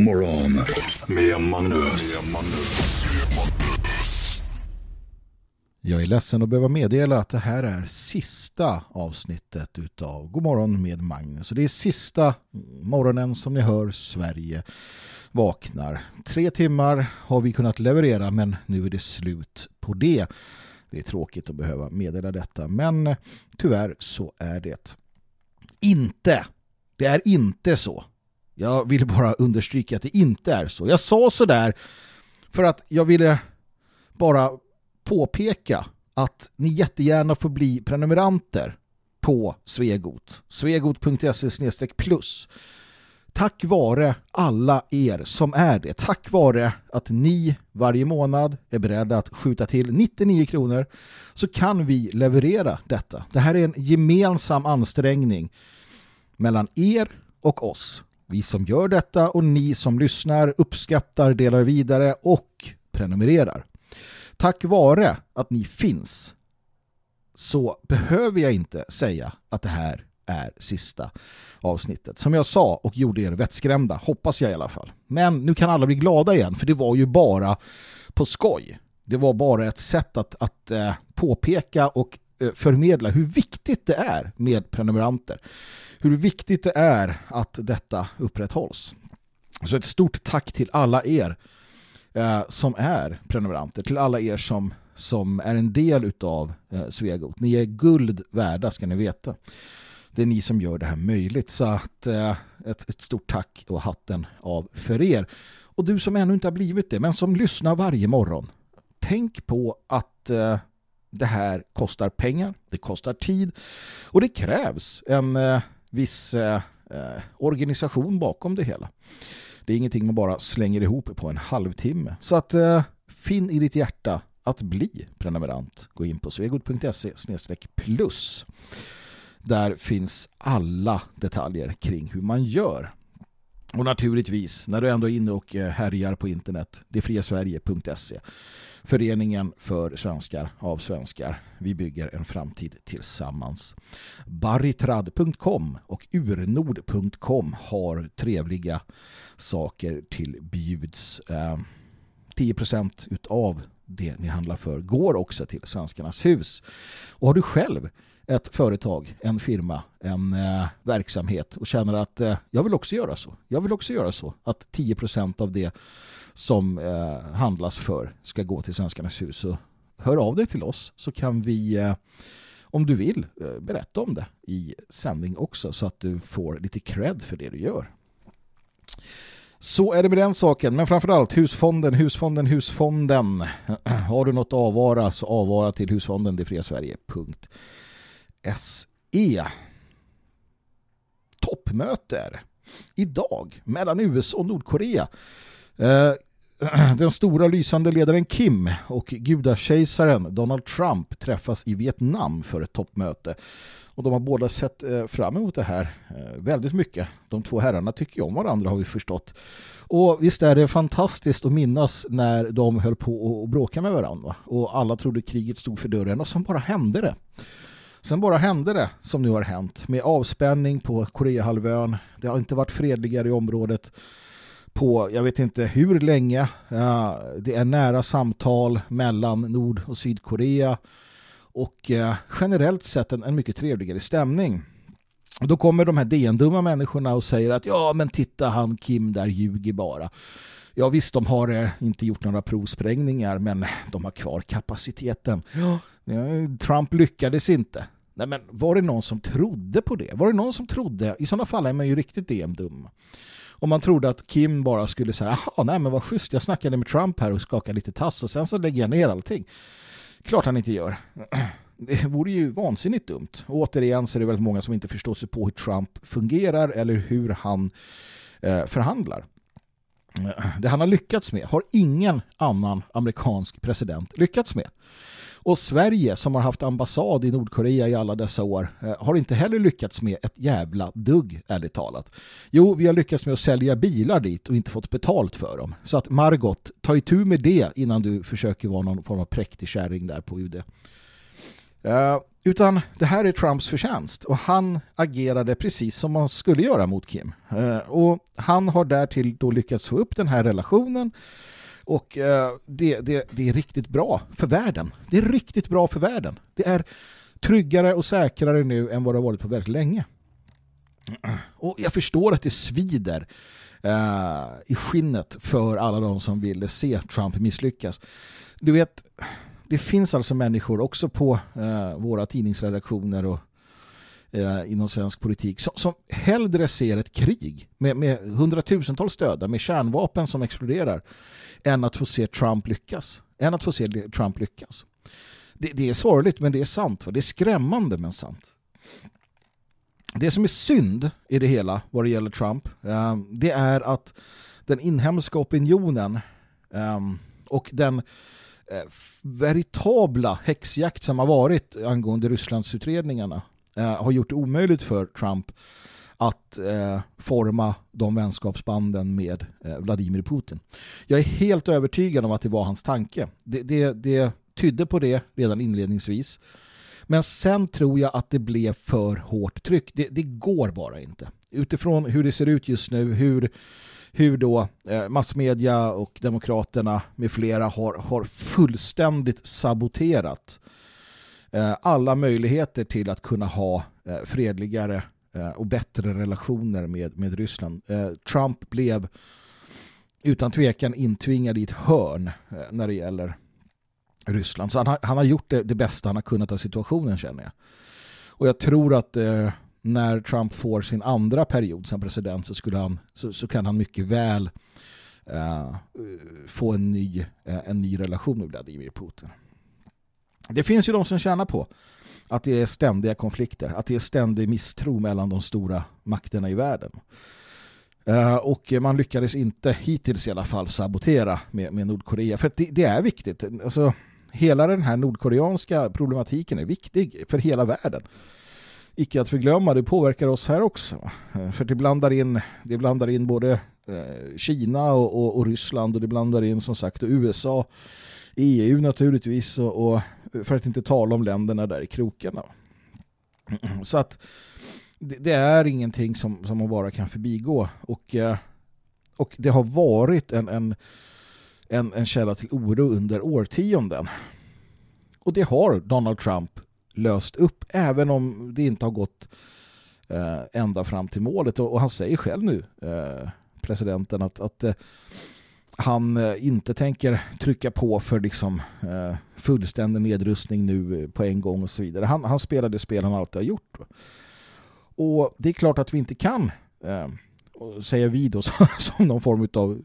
God morgon med Magnus. Jag är ledsen att behöva meddela att det här är sista avsnittet utav God morgon med Magnus. Och det är sista morgonen som ni hör Sverige vaknar. Tre timmar har vi kunnat leverera men nu är det slut på det. Det är tråkigt att behöva meddela detta men tyvärr så är det inte. Det är inte så. Jag vill bara understryka att det inte är så. Jag sa så där för att jag ville bara påpeka att ni jättegärna får bli prenumeranter på Svegot. Svegot.se plus. Tack vare alla er som är det. Tack vare att ni varje månad är beredda att skjuta till 99 kronor så kan vi leverera detta. Det här är en gemensam ansträngning mellan er och oss. Vi som gör detta och ni som lyssnar, uppskattar, delar vidare och prenumererar tack vare att ni finns så behöver jag inte säga att det här är sista avsnittet. Som jag sa och gjorde er vettskrämda, hoppas jag i alla fall. Men nu kan alla bli glada igen, för det var ju bara på skoj. Det var bara ett sätt att, att eh, påpeka och Eh, förmedla hur viktigt det är med prenumeranter. Hur viktigt det är att detta upprätthålls. Så ett stort tack till alla er eh, som är prenumeranter, till alla er som, som är en del av eh, Svegot. Ni är guld värda ska ni veta. Det är ni som gör det här möjligt. Så att eh, ett, ett stort tack och hatten av för er. Och du som ännu inte har blivit det, men som lyssnar varje morgon. Tänk på att eh, det här kostar pengar, det kostar tid och det krävs en eh, viss eh, eh, organisation bakom det hela. Det är ingenting man bara slänger ihop på en halvtimme. Så att eh, finn i ditt hjärta att bli prenumerant. Gå in på svegot.se plus. Där finns alla detaljer kring hur man gör. Och naturligtvis, när du ändå är inne och eh, härjar på internet, detfriasverige.se Föreningen för svenskar av svenskar. Vi bygger en framtid tillsammans. Baritrad.com och urnord.com har trevliga saker till bjuds. Eh, 10% av utav det ni handlar för går också till Svenskarnas hus. Och har du själv ett företag, en firma, en eh, verksamhet och känner att eh, jag vill också göra så. Jag vill också göra så att 10% av det som eh, handlas för ska gå till Svenskarnas hus. Så hör av dig till oss så kan vi, eh, om du vill, eh, berätta om det i sändning också så att du får lite cred för det du gör. Så är det med den saken, men framförallt husfonden, husfonden, husfonden. Har du något avvara så avvara till husfonden det fria Sverige. Punkt. SE. Toppmöte idag mellan USA och Nordkorea. Eh, den stora lysande ledaren Kim och gudakejsaren Donald Trump träffas i Vietnam för ett toppmöte. Och de har båda sett eh, fram emot det här eh, väldigt mycket. De två herrarna tycker om varandra har vi förstått. Och visst är det fantastiskt att minnas när de höll på att bråka med varandra. Och alla trodde kriget stod för dörren och sen bara hände det. Sen bara hände det som nu har hänt med avspänning på Koreahalvön. Det har inte varit fredligare i området på jag vet inte hur länge. Eh, det är nära samtal mellan Nord- och Sydkorea och eh, generellt sett en, en mycket trevligare stämning. Och då kommer de här DN-dumma människorna och säger att ja men titta han Kim där ljuger bara. Ja visst de har eh, inte gjort några provsprängningar men de har kvar kapaciteten. Ja. Trump lyckades inte. Nej men var det någon som trodde på det? Var det någon som trodde? I sådana fall är man ju riktigt DN-dum. Om man trodde att Kim bara skulle säga, jaha, nej men vad schysst, jag snackade med Trump här och skakade lite tass och sen så lägger jag ner allting. Klart han inte gör. Det vore ju vansinnigt dumt. Och återigen så är det väldigt många som inte förstår sig på hur Trump fungerar eller hur han eh, förhandlar. Det han har lyckats med har ingen annan amerikansk president lyckats med. Och Sverige som har haft ambassad i Nordkorea i alla dessa år eh, har inte heller lyckats med ett jävla dugg, ärligt talat. Jo, vi har lyckats med att sälja bilar dit och inte fått betalt för dem. Så att Margot, ta itu med det innan du försöker vara någon form av präktig kärring där på UD. Uh, utan det här är Trumps förtjänst och han agerade precis som man skulle göra mot Kim. Uh, och han har därtill då lyckats få upp den här relationen och uh, det, det, det är riktigt bra för världen. Det är riktigt bra för världen. Det är tryggare och säkrare nu än vad det har varit på väldigt länge. Och jag förstår att det svider i skinnet för alla de som ville se Trump misslyckas. Du vet, det finns alltså människor också på eh, våra tidningsredaktioner och eh, inom svensk politik som, som hellre ser ett krig med, med hundratusentals döda, med kärnvapen som exploderar än att få se Trump lyckas. Än att få se Trump lyckas. Det, det är sorgligt men det är sant. Det är skrämmande men sant. Det som är synd i det hela vad det gäller Trump eh, det är att den inhemska opinionen eh, och den Eh, veritabla häxjakt som har varit angående Rysslandsutredningarna eh, har gjort det omöjligt för Trump att eh, forma de vänskapsbanden med eh, Vladimir Putin. Jag är helt övertygad om att det var hans tanke. Det, det, det tydde på det redan inledningsvis. Men sen tror jag att det blev för hårt tryck. Det, det, går bara inte. Utifrån hur det ser ut just nu, hur hur då eh, massmedia och demokraterna med flera har, har fullständigt saboterat eh, alla möjligheter till att kunna ha eh, fredligare eh, och bättre relationer med, med Ryssland. Eh, Trump blev utan tvekan intvingad i ett hörn eh, när det gäller Ryssland. Så han har, han har gjort det, det, bästa han har kunnat av situationen känner jag. Och jag tror att eh, när Trump får sin andra period som president så, skulle han, så, så kan han mycket väl uh, få en ny, uh, en ny relation med Vladimir Putin. Det finns ju de som tjänar på att det är ständiga konflikter, att det är ständig misstro mellan de stora makterna i världen. Uh, och man lyckades inte hittills i alla fall sabotera med, med Nordkorea. För det, det, är viktigt. Alltså, hela den här nordkoreanska problematiken är viktig för hela världen. Icke att förglömma, det påverkar oss här också. För det blandar in, det blandar in både eh, Kina och, och, och, Ryssland och det blandar in som sagt USA, EU naturligtvis och, och för att inte tala om länderna där i krokarna. Så att det, det, är ingenting som, som man bara kan förbigå. Och, eh, och det har varit en, en, en, en källa till oro under årtionden. Och det har Donald Trump löst upp, även om det inte har gått eh, ända fram till målet. Och, och han säger själv nu, eh, presidenten, att, att eh, han eh, inte tänker trycka på för liksom, eh, fullständig nedrustning nu eh, på en gång och så vidare. Han, han spelar det spel han alltid har gjort. Och det är klart att vi inte kan, eh, säger vi då som någon form av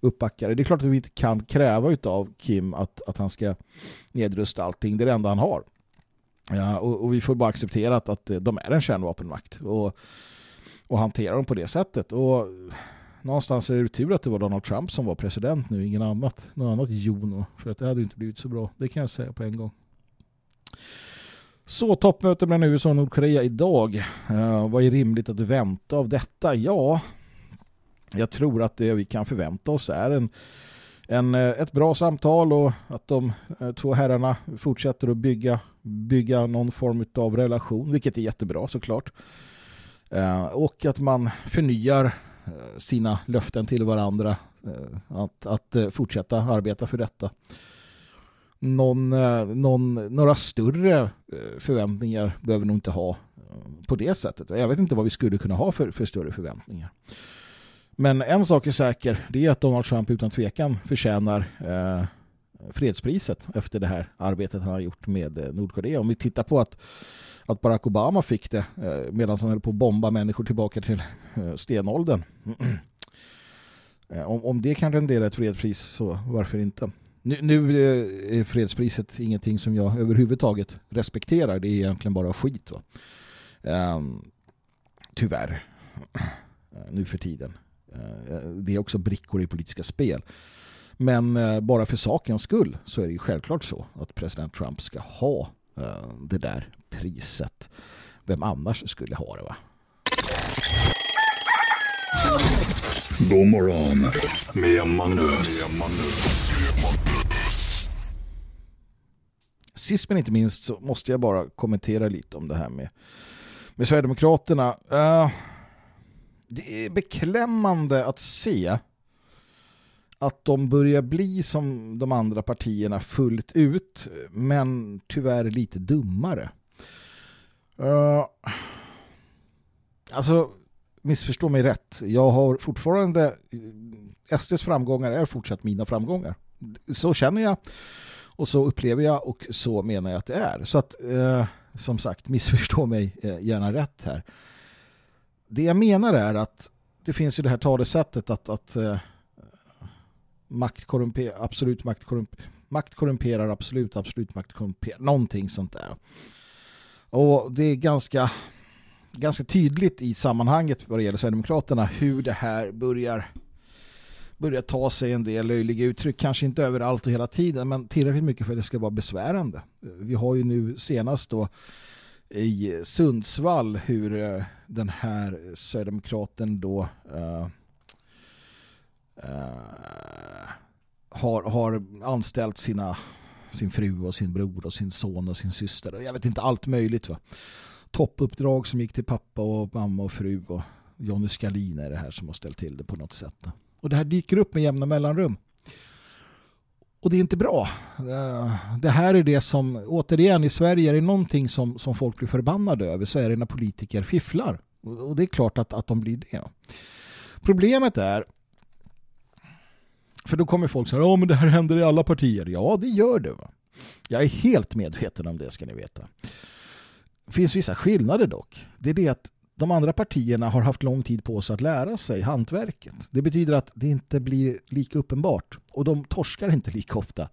uppbackare. Det är klart att vi inte kan kräva av Kim att, att han ska nedrusta allting. Det är det enda han har. Ja, och, och vi får bara acceptera att, att de är en kärnvapenmakt och, och hantera dem på det sättet. Och någonstans är det tur att det var Donald Trump som var president nu, ingen annat, någon annat Juno. För att det hade inte blivit så bra. Det kan jag säga på en gång. Så toppmöte mellan USA och Nordkorea idag. Uh, vad är rimligt att vänta av detta? Ja, jag tror att det vi kan förvänta oss är en, en, eh, ett bra samtal och att de eh, två herrarna fortsätter att bygga, bygga någon form av relation, vilket är jättebra såklart. Eh, och att man förnyar sina löften till varandra att, att fortsätta arbeta för detta någon, någon, några större förväntningar behöver nog inte ha på det sättet. Jag vet inte vad vi skulle kunna ha för, för större förväntningar. Men en sak är säker, det är att Donald Trump utan tvekan förtjänar eh, fredspriset efter det här arbetet han har gjort med eh, Nordkorea. Om vi tittar på att, att Barack Obama fick det eh, medan han höll på att bomba människor tillbaka till eh, stenåldern. Eh, om, om det kan rendera ett fredspris så varför inte? Nu, nu eh, är fredspriset ingenting som jag överhuvudtaget respekterar. Det är egentligen bara skit. Va? Ehm, tyvärr. Nu för tiden. Uh, det är också brickor i politiska spel. Men uh, bara för sakens skull så är det ju självklart så att president Trump ska ha det där priset. Vem annars skulle ha det va? God morgon. Med Magnus. sist men inte minst så måste jag bara kommentera lite om det här med, med Sverigedemokraterna. Uh, det är beklämmande att se att de börjar bli som de andra partierna fullt ut men tyvärr lite dummare. Uh, alltså missförstå mig rätt. Jag har fortfarande SDs framgångar är fortsatt mina framgångar. Så känner jag. Och så upplever jag och så menar jag att det är. Så att, eh, som sagt, missförstå mig eh, gärna rätt här. Det jag menar är att det finns ju det här talesättet att, att eh, makt korrumperar, absolut makt, korrumper, makt korrumperar, absolut, absolut makt korrumperar. Någonting sånt där. Och det är ganska, ganska tydligt i sammanhanget vad det gäller Sverigedemokraterna hur det här börjar börjar ta sig en del löjliga uttryck. Kanske inte överallt och hela tiden men tillräckligt mycket för att det ska vara besvärande. Vi har ju nu senast då i Sundsvall hur eh, den här Sverigedemokraten då uh, uh, har, har anställt sina sin fru och sin bror och sin son och sin syster och jag vet inte allt möjligt va. Toppuppdrag som gick till pappa och mamma och fru och Jonny Skalin är det här som har ställt till det på något sätt. Och det här dyker upp med jämna mellanrum. Och det är inte bra. Det här är det som, återigen i Sverige är det någonting som, som folk blir förbannade över så är det när politiker fifflar. Och det är klart att, att de blir det. Problemet är för då kommer folk säga, ja men det här händer i alla partier. Ja, det gör det. Va? Jag är helt medveten om det ska ni veta. Det finns vissa skillnader dock. Det är det att de andra partierna har haft lång tid på sig att lära sig hantverket. Det betyder att det inte blir lika uppenbart. Och de torskar inte lika ofta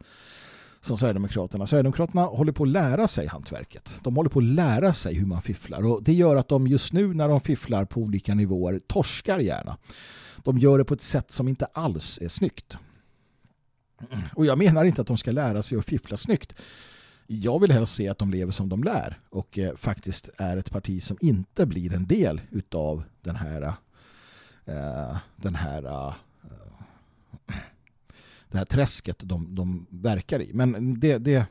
som Sverigedemokraterna. Sverigedemokraterna håller på att lära sig hantverket. De håller på att lära sig hur man fifflar. Och det gör att de just nu när de fifflar på olika nivåer torskar gärna. De gör det på ett sätt som inte alls är snyggt. Och jag menar inte att de ska lära sig att fiffla snyggt. Jag vill helst se att de lever som de lär och eh, faktiskt är ett parti som inte blir en del utav den här eh, den här eh, det här träsket de, de verkar i. Men det, det,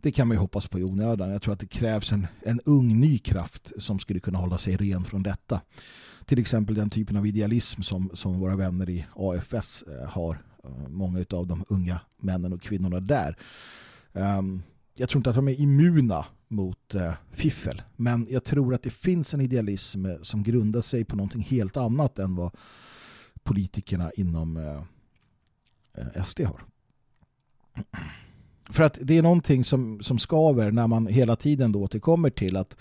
det kan man ju hoppas på i onödan. Jag tror att det krävs en, en ung ny kraft som skulle kunna hålla sig ren från detta. Till exempel den typen av idealism som, som våra vänner i AFS eh, har. Eh, många av de unga männen och kvinnorna där. Um, jag tror inte att de är immuna mot eh, fiffel. Men jag tror att det finns en idealism eh, som grundar sig på någonting helt annat än vad politikerna inom eh, eh SD har. För att det är någonting som, som skaver när man hela tiden då återkommer till att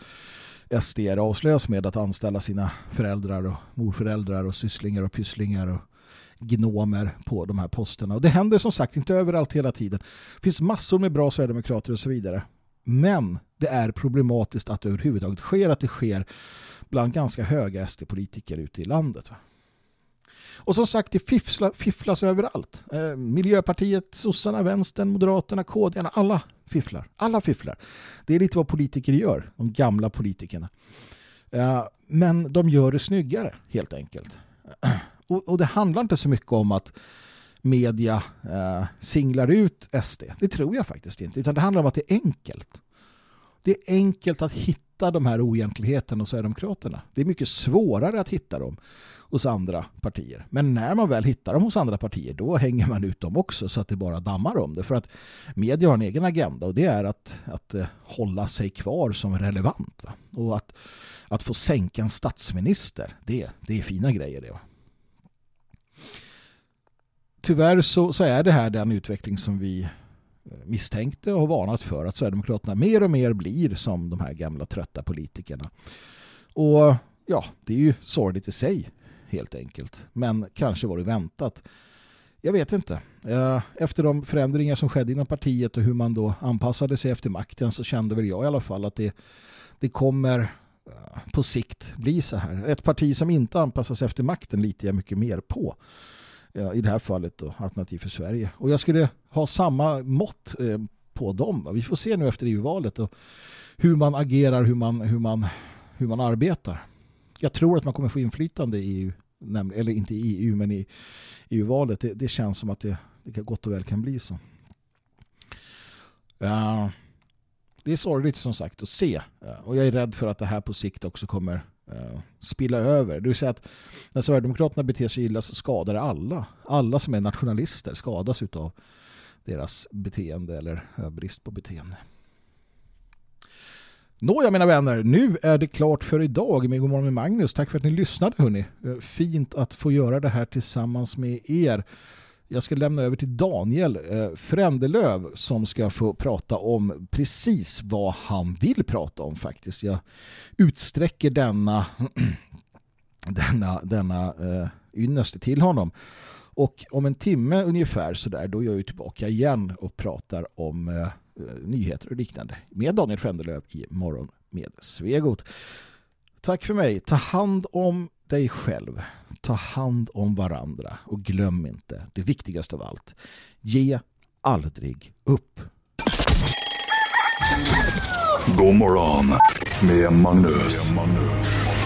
SD är avslöjas med att anställa sina föräldrar och morföräldrar och sysslingar och pysslingar och gnomer på de här posterna. Och det händer som sagt inte överallt hela tiden. Det finns massor med bra Sverigedemokrater och så vidare. Men det är problematiskt att det överhuvudtaget sker att det sker bland ganska höga SD-politiker ute i landet. Och som sagt, det fiffla, fifflas överallt. Eh, Miljöpartiet, sossarna, vänstern, moderaterna, KD, alla fifflar. Alla fifflar. Det är lite vad politiker gör, de gamla politikerna. Eh, men de gör det snyggare, helt enkelt. Och, och det handlar inte så mycket om att media eh, singlar ut SD. Det tror jag faktiskt inte. Utan det handlar om att det är enkelt. Det är enkelt att hitta de här oegentligheterna hos Sverigedemokraterna. Det är mycket svårare att hitta dem hos andra partier. Men när man väl hittar dem hos andra partier då hänger man ut dem också så att det bara dammar om det. För att media har en egen agenda och det är att, att eh, hålla sig kvar som relevant. Va? Och att, att få sänka en statsminister, det, det är fina grejer det. Va? Tyvärr så, så är det här den utveckling som vi eh, misstänkte och varnat för att Sverigedemokraterna mer och mer blir som de här gamla trötta politikerna. Och ja, det är ju sorgligt i sig helt enkelt. Men kanske var det väntat. Jag vet inte. Eh, efter de förändringar som skedde inom partiet och hur man då anpassade sig efter makten så kände väl jag i alla fall att det, det kommer eh, på sikt bli så här. Ett parti som inte anpassas efter makten litar jag mycket mer på Eh, i det här fallet då, Alternativ för Sverige. Och jag skulle ha samma mått eh, på dem. Vi får se nu efter EU-valet och hur man agerar, hur man, hur, man, hur man arbetar. Jag tror att man kommer få inflytande i EU, eller inte i EU men i EU-valet. Det, det, känns som att det, det gott och väl kan bli så. Uh, det är sorgligt som sagt att se. Uh, och jag är rädd för att det här på sikt också kommer spilla över. Det vill säga att när Sverigedemokraterna beter sig illa så skadar det alla. Alla som är nationalister skadas av deras beteende eller brist på beteende. Nåja mina vänner, nu är det klart för idag med Godmorgon med Magnus. Tack för att ni lyssnade hörni. Eh, fint att få göra det här tillsammans med er. Jag ska lämna över till Daniel eh, Frändelöv som ska få prata om precis vad han vill prata om faktiskt. Jag utsträcker denna denna, denna eh, ynnest till honom. Och om en timme ungefär så där, då är jag tillbaka igen och pratar om eh, eh, nyheter och liknande med Daniel Frändelöv i morgon med Svegot. Tack för mig. Ta hand om dig själv. Ta hand om varandra och glöm inte det viktigaste av allt. Ge aldrig upp. God morgon med Magnus. Med Magnus.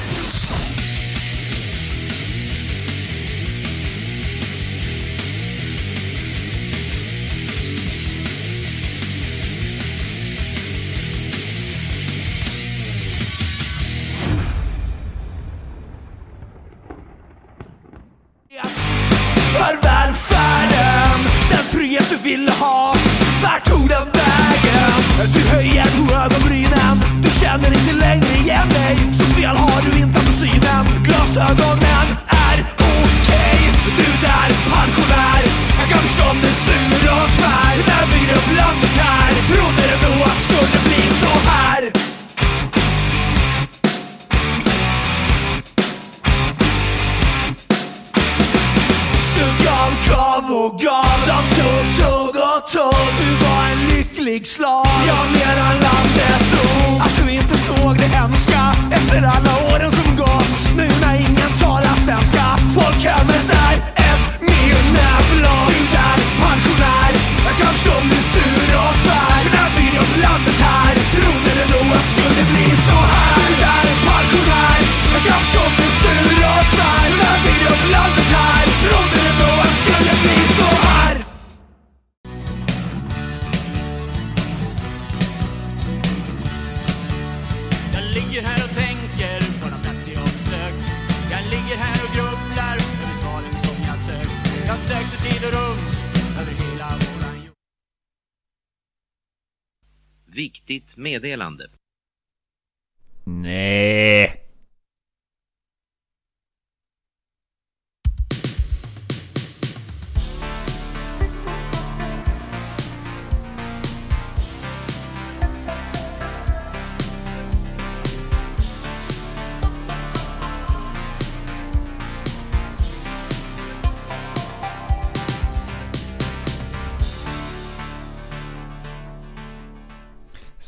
Vill ha. Vart tog den vägen? Du höjer på ögonbrynen. Du känner inte längre igen dig. Så fel har du inte på synen. Glasögonen är okej. Du där pensionär Jag kan förstå om du är sur och tvär. När vi upp landet här. Trodde du nog att det skulle bli så här? Du gav, lycklig slav Jag menar landet då. Att du inte såg det hemska Efter alla åren som gått. Nu när ingen talar svenska. Folkhemmet är ett miljonärbolag. Du är pensionär. Jag kan förstå om du är sur och tvär. För när vi upp landet här. Trodde du nog att det skulle bli så här? Du där pensionär. Jag kan förstå om du är sur och tvär. För när vi upp landet här. Ligger här och tänker på de plats jag sökt Jag ligger här och grubblar över svaren som jag sökt Jag sökte tid och rum över hela våran jord Viktigt meddelande. Nej.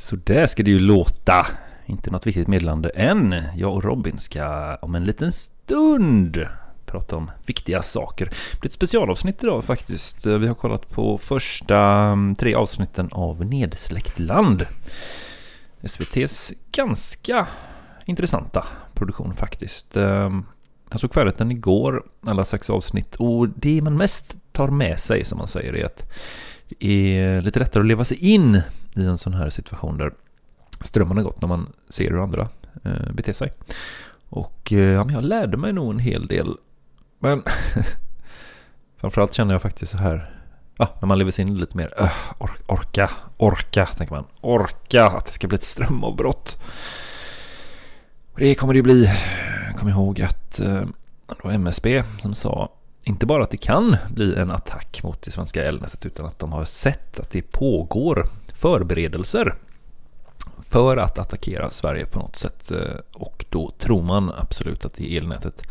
Så där ska det ju låta. Inte något viktigt meddelande än. Jag och Robin ska om en liten stund prata om viktiga saker. Det blir ett specialavsnitt idag faktiskt. Vi har kollat på första mm, tre avsnitten av Nedsläckt land. SVTs ganska intressanta produktion faktiskt. Ehm, jag såg färdigt den igår, alla sex avsnitt. Och det man mest tar med sig, som man säger, är att är lite lättare att leva sig in i en sån här situation där strömmen har gått när man ser hur andra eh, beter sig. Och eh, ja, men jag lärde mig nog en hel del. Men framförallt känner jag faktiskt så här, ja, när man lever sig in lite mer, öh, or orka, orka, tänker man, orka att det ska bli ett strömavbrott. Och det kommer det ju bli. Kom ihåg att eh, det var MSB som sa inte bara att det kan bli en attack mot det svenska elnätet utan att de har sett att det pågår förberedelser för att attackera Sverige på något sätt. Eh, och då tror man absolut att det är elnätet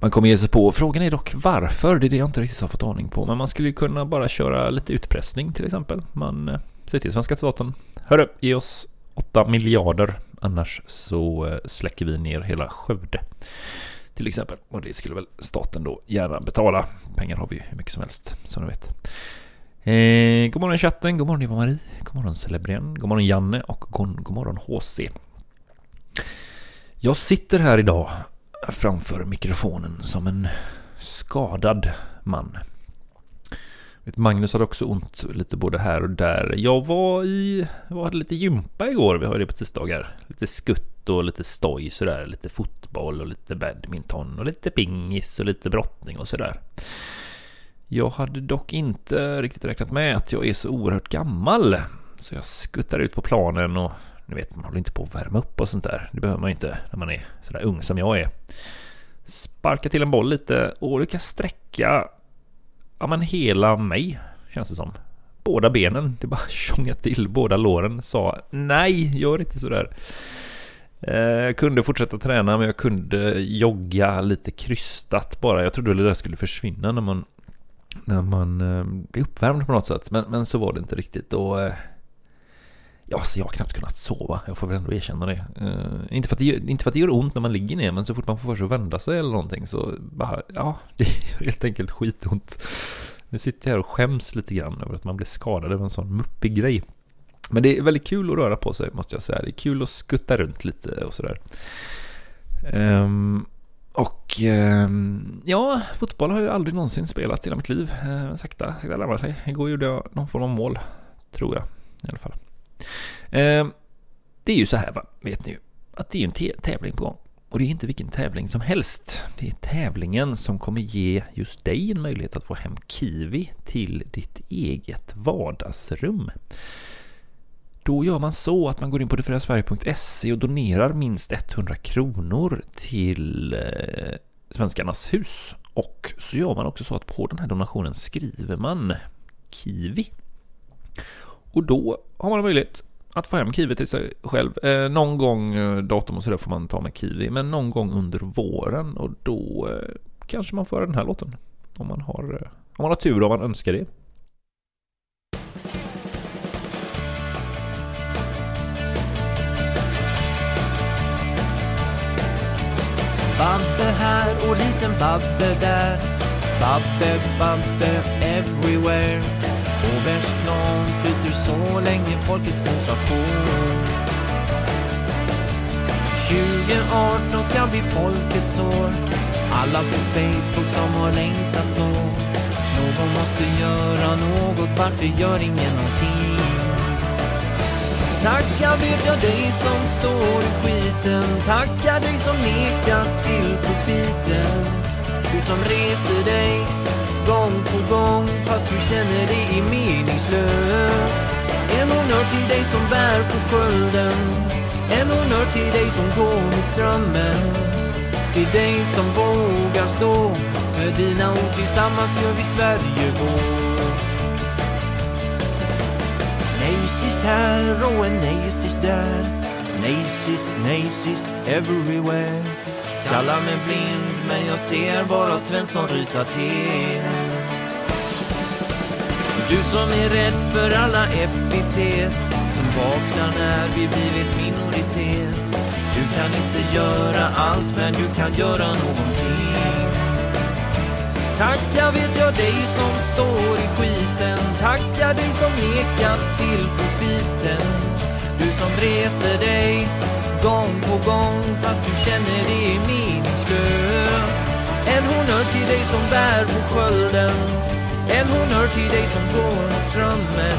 man kommer ge sig på. Frågan är dock varför, det är det jag inte riktigt har fått aning på. Men man skulle ju kunna bara köra lite utpressning till exempel. Man eh, säger till svenska staten, hörru, ge oss 8 miljarder, annars så eh, släcker vi ner hela Skövde. Till exempel. Och det skulle väl staten då gärna betala. Pengar har vi ju hur mycket som helst, som ni vet. Eh, god morgon chatten, god morgon Eva-Marie, god morgon Celebrien, god morgon Janne och god, god morgon HC. Jag sitter här idag framför mikrofonen som en skadad man. Vet, Magnus hade också ont lite både här och där. Jag var i, jag hade lite gympa igår, vi har det på tisdagar. Lite skutt och lite stoj sådär, lite fotboll och lite badminton och lite pingis och lite brottning och sådär. Jag hade dock inte riktigt räknat med att jag är så oerhört gammal. Så jag skuttar ut på planen och ni vet, man håller inte på att värma upp och sånt där. Det behöver man ju inte när man är sådär ung som jag är. Sparka till en boll lite och lyckas sträcka ja, men hela mig, känns det som. Båda benen, det bara tjonga till. Båda låren sa nej, gör inte sådär. Eh, jag kunde fortsätta träna men jag kunde jogga lite krystat bara. Jag trodde väl det där skulle försvinna när man, när man eh, blir uppvärmd på något sätt. Men, men så var det inte riktigt. Och, eh, ja, alltså jag har knappt kunnat sova. Jag får väl ändå erkänna det. Uh, inte, för att det gör, inte för att det gör ont när man ligger ner men så fort man får för sig att vända sig eller någonting så bara, ja, det gör helt enkelt skitont. Nu sitter jag här och skäms lite grann över att man blir skadad av en sån muppig grej. Men det är väldigt kul att röra på sig måste jag säga. Det är kul att skutta runt lite och sådär. Um, och um, ja, fotboll har jag aldrig någonsin spelat i hela mitt liv. Uh, sakta, sakta lär man sig. Igår gjorde jag någon form av mål. Tror jag i alla fall. Ehm, det är ju så här va, vet ni ju. Att det är ju en tävling på gång. Och det är inte vilken tävling som helst. Det är tävlingen som kommer ge just dig en möjlighet att få hem Kiwi till ditt eget vardagsrum. Då gör man så att man går in på detfriasverige.se och donerar minst 100 kronor till eh, Svenskarnas hus. Och så gör man också så att på den här donationen skriver man Kiwi. Och då har man möjlighet att få hem Kiwi till sig själv. Eh, någon gång, eh, datum och sådär får man ta med Kiwi, men någon gång under våren och då eh, kanske man får höra den här låten. Om man har, eh, om man har tur och om man önskar det. Babbe här och liten Babbe där Babbe, Babbe everywhere och plan flyter så länge folket snusar på 2018 ska bli folkets år. Alla på Facebook som har längtat så. Någon måste göra något, varför gör ingen någonting? Tacka vet jag dig som står i skiten. Tacka dig som nekar till profiten. Du som reser dig gång på gång fast du känner det är meningslöst. En honnör till dig som bär på skölden. En honnör till dig som går mot strömmen. Till dig som vågar stå. För dina ord tillsammans gör vi Sverige vårt. Nej sist här och en nej sist där. Nej sist, nej sist everywhere. Kallar mig blind men jag ser bara Svensson ryta till. Du som är rädd för alla epitet Som vaknar när vi blivit minoritet. Du kan inte göra allt men du kan göra någonting. Tacka vet jag dig som står i skiten. Tacka dig som nekat till profiten. Du som reser dig gång på gång fast du känner det är meningslöst. En honnör till dig som bär på skölden. En honnör till dig som går mot strömmen.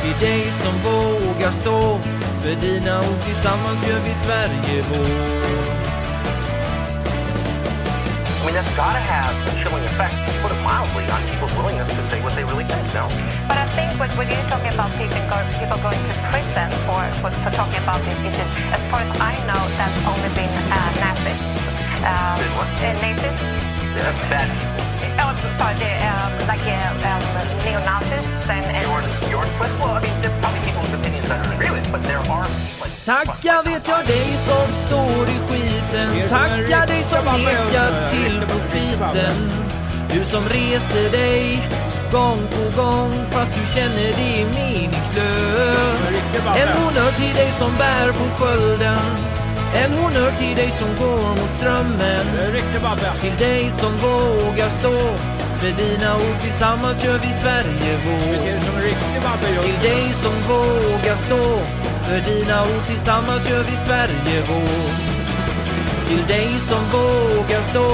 Till dig som vågar stå. För dina ord tillsammans gör vi Sverige vår. Mean, that's got to have a chilling effect, to put it mildly, on people's willingness to say what they really think, no? But I think what, when you're talking about people, go, people going to prison for, for, for talking about these issues, as far as I know, that's only been uh, Nazis. Um, what? uh, Nazis? Yeah, bad. Oh, sorry, the, um, like uh, um, neo-Nazis and, and Yours, yours, well, I mean, there's probably people people's opinions that I don't agree with, but there are, Tacka vet jag dig som står i skiten. Tacka dig som nekar till profiten. Du som reser dig gång på gång fast du känner det är meningslöst. En honnör till dig som bär på skölden. En honnör till dig som går mot strömmen. Till dig som vågar stå Med dina ord. Tillsammans gör vi Sverige vår Till dig som vågar stå för dina ord tillsammans gör vi Sverige vår Till dig som vågar stå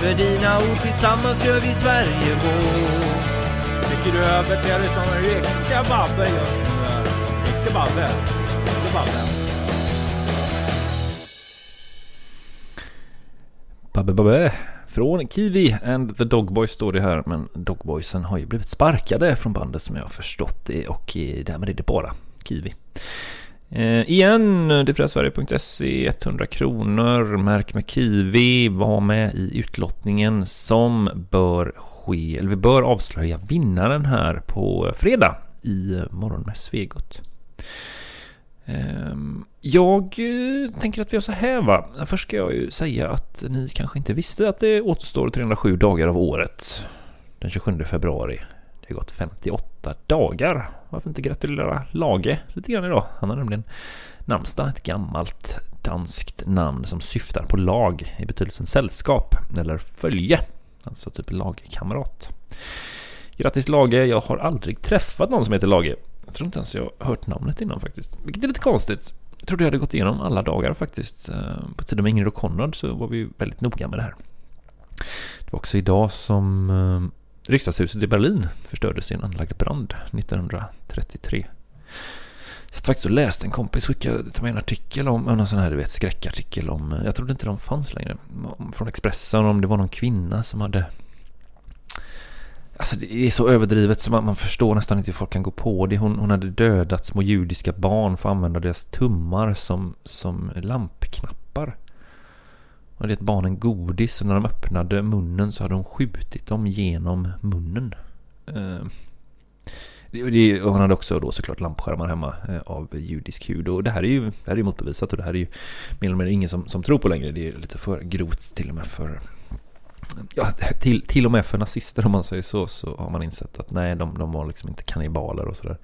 För dina ord tillsammans gör vi Sverige vår Tycker du överter dig som en riktiga Babbe just nu? Riktig Babbe. Riktig Babbe. Babbe Babbe från Kiwi and the Dogboys står det här men Dogboysen har ju blivit sparkade från bandet som jag har förstått det och därmed är det bara Kiwi. Eh, igen, depressverige.se 100 kronor, märk med Kiwi, var med i utlottningen som bör ske, eller vi bör avslöja vinnaren här på fredag i morgon med Svegot. Ehm, eh, Jag tänker att vi gör så här va. Först ska jag ju säga att ni kanske inte visste att det återstår 307 dagar av året. Den 27 februari. Det har gått 58 dagar. Varför inte gratulera Lage lite grann idag? Han har nämligen namnsdag, ett gammalt danskt namn som syftar på lag i betydelsen sällskap eller följe. Alltså typ lagkamrat. Grattis Lage, jag har aldrig träffat någon som heter Lage. Jag tror inte ens jag har hört namnet innan faktiskt. Vilket är lite konstigt. Jag trodde jag hade gått igenom alla dagar faktiskt. Eh, på tiden med Ingrid och Konrad så var vi väldigt noga med det här. Det var också idag som eh, riksdagshuset i Berlin förstördes i en anlagd brand 1933. satt faktiskt och läste en kompis skickade till mig en artikel om, en sån här du vet, skräckartikel om, jag trodde inte de fanns längre, från Expressen om det var någon kvinna som hade Alltså det är så överdrivet så man, man förstår nästan inte hur folk kan gå på det. Hon, hon hade dödat små judiska barn för att använda deras tummar som, som lampknappar. Hon hade gett barnen godis och när de öppnade munnen så hade hon skjutit dem genom munnen. Eh, det, och hon hade också då såklart lampskärmar hemma eh, av judisk hud. Och det här är ju det här är ju motbevisat och det här är ju mer eller mindre ingen som, som tror på längre. Det är lite för grovt till och med för Ja, till, till och med för nazister om man säger så, så har man insett att nej, de, de var liksom inte kannibaler och sådär.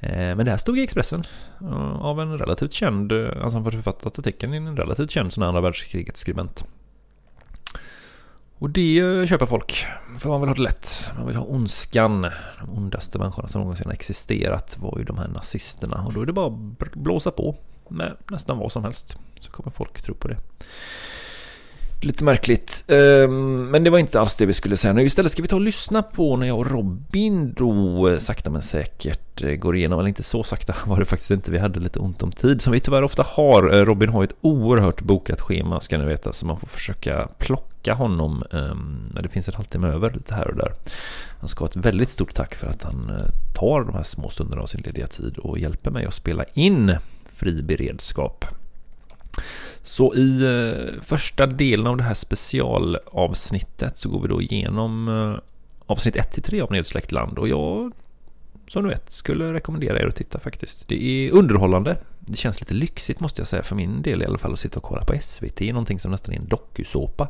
Eh, men det här stod i Expressen eh, av en relativt känd, eh, alltså han har författat artikeln i en relativt känd sån här andra världskrigets skribent. Och det köper folk, för man vill ha det lätt. Man vill ha ondskan. De ondaste människorna som någonsin har existerat var ju de här nazisterna. Och då är det bara att blåsa på med nästan vad som helst. Så kommer folk tro på det. Lite märkligt. Ehm, men det var inte alls det vi skulle säga nu. Istället ska vi ta och lyssna på när jag och Robin då eh, sakta men säkert eh, går igenom, eller inte så sakta var det faktiskt inte, vi hade lite ont om tid som vi tyvärr ofta har. Eh, Robin har ett oerhört bokat schema ska ni veta, så man får försöka plocka honom ehm, när det finns en halvtimme över lite här och där. Han ska ha ett väldigt stort tack för att han tar de här små stunderna av sin lediga tid och hjälper mig att spela in fri beredskap. Så i eh, första delen av det här specialavsnittet så går vi då igenom eh, avsnitt 1 till 3 av Nedsläckt land och jag som du vet skulle rekommendera er att titta faktiskt. Det är underhållande. Det känns lite lyxigt måste jag säga för min del i alla fall att sitta och kolla på SVT. Det är någonting som nästan är en dokusåpa.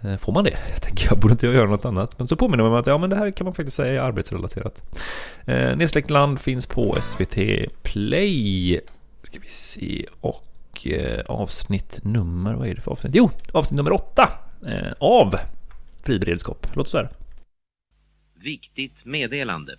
Eh, får man det? Jag tänker jag borde inte göra något annat. Men så påminner man mig att ja, men det här kan man faktiskt säga är arbetsrelaterat. Eh, Nedsläckt land finns på SVT Play. Ska vi se. Och eh, avsnitt nummer, vad är det för avsnitt? Jo, avsnitt nummer åtta eh, av Friberedskap. Låt oss höra. Viktigt meddelande.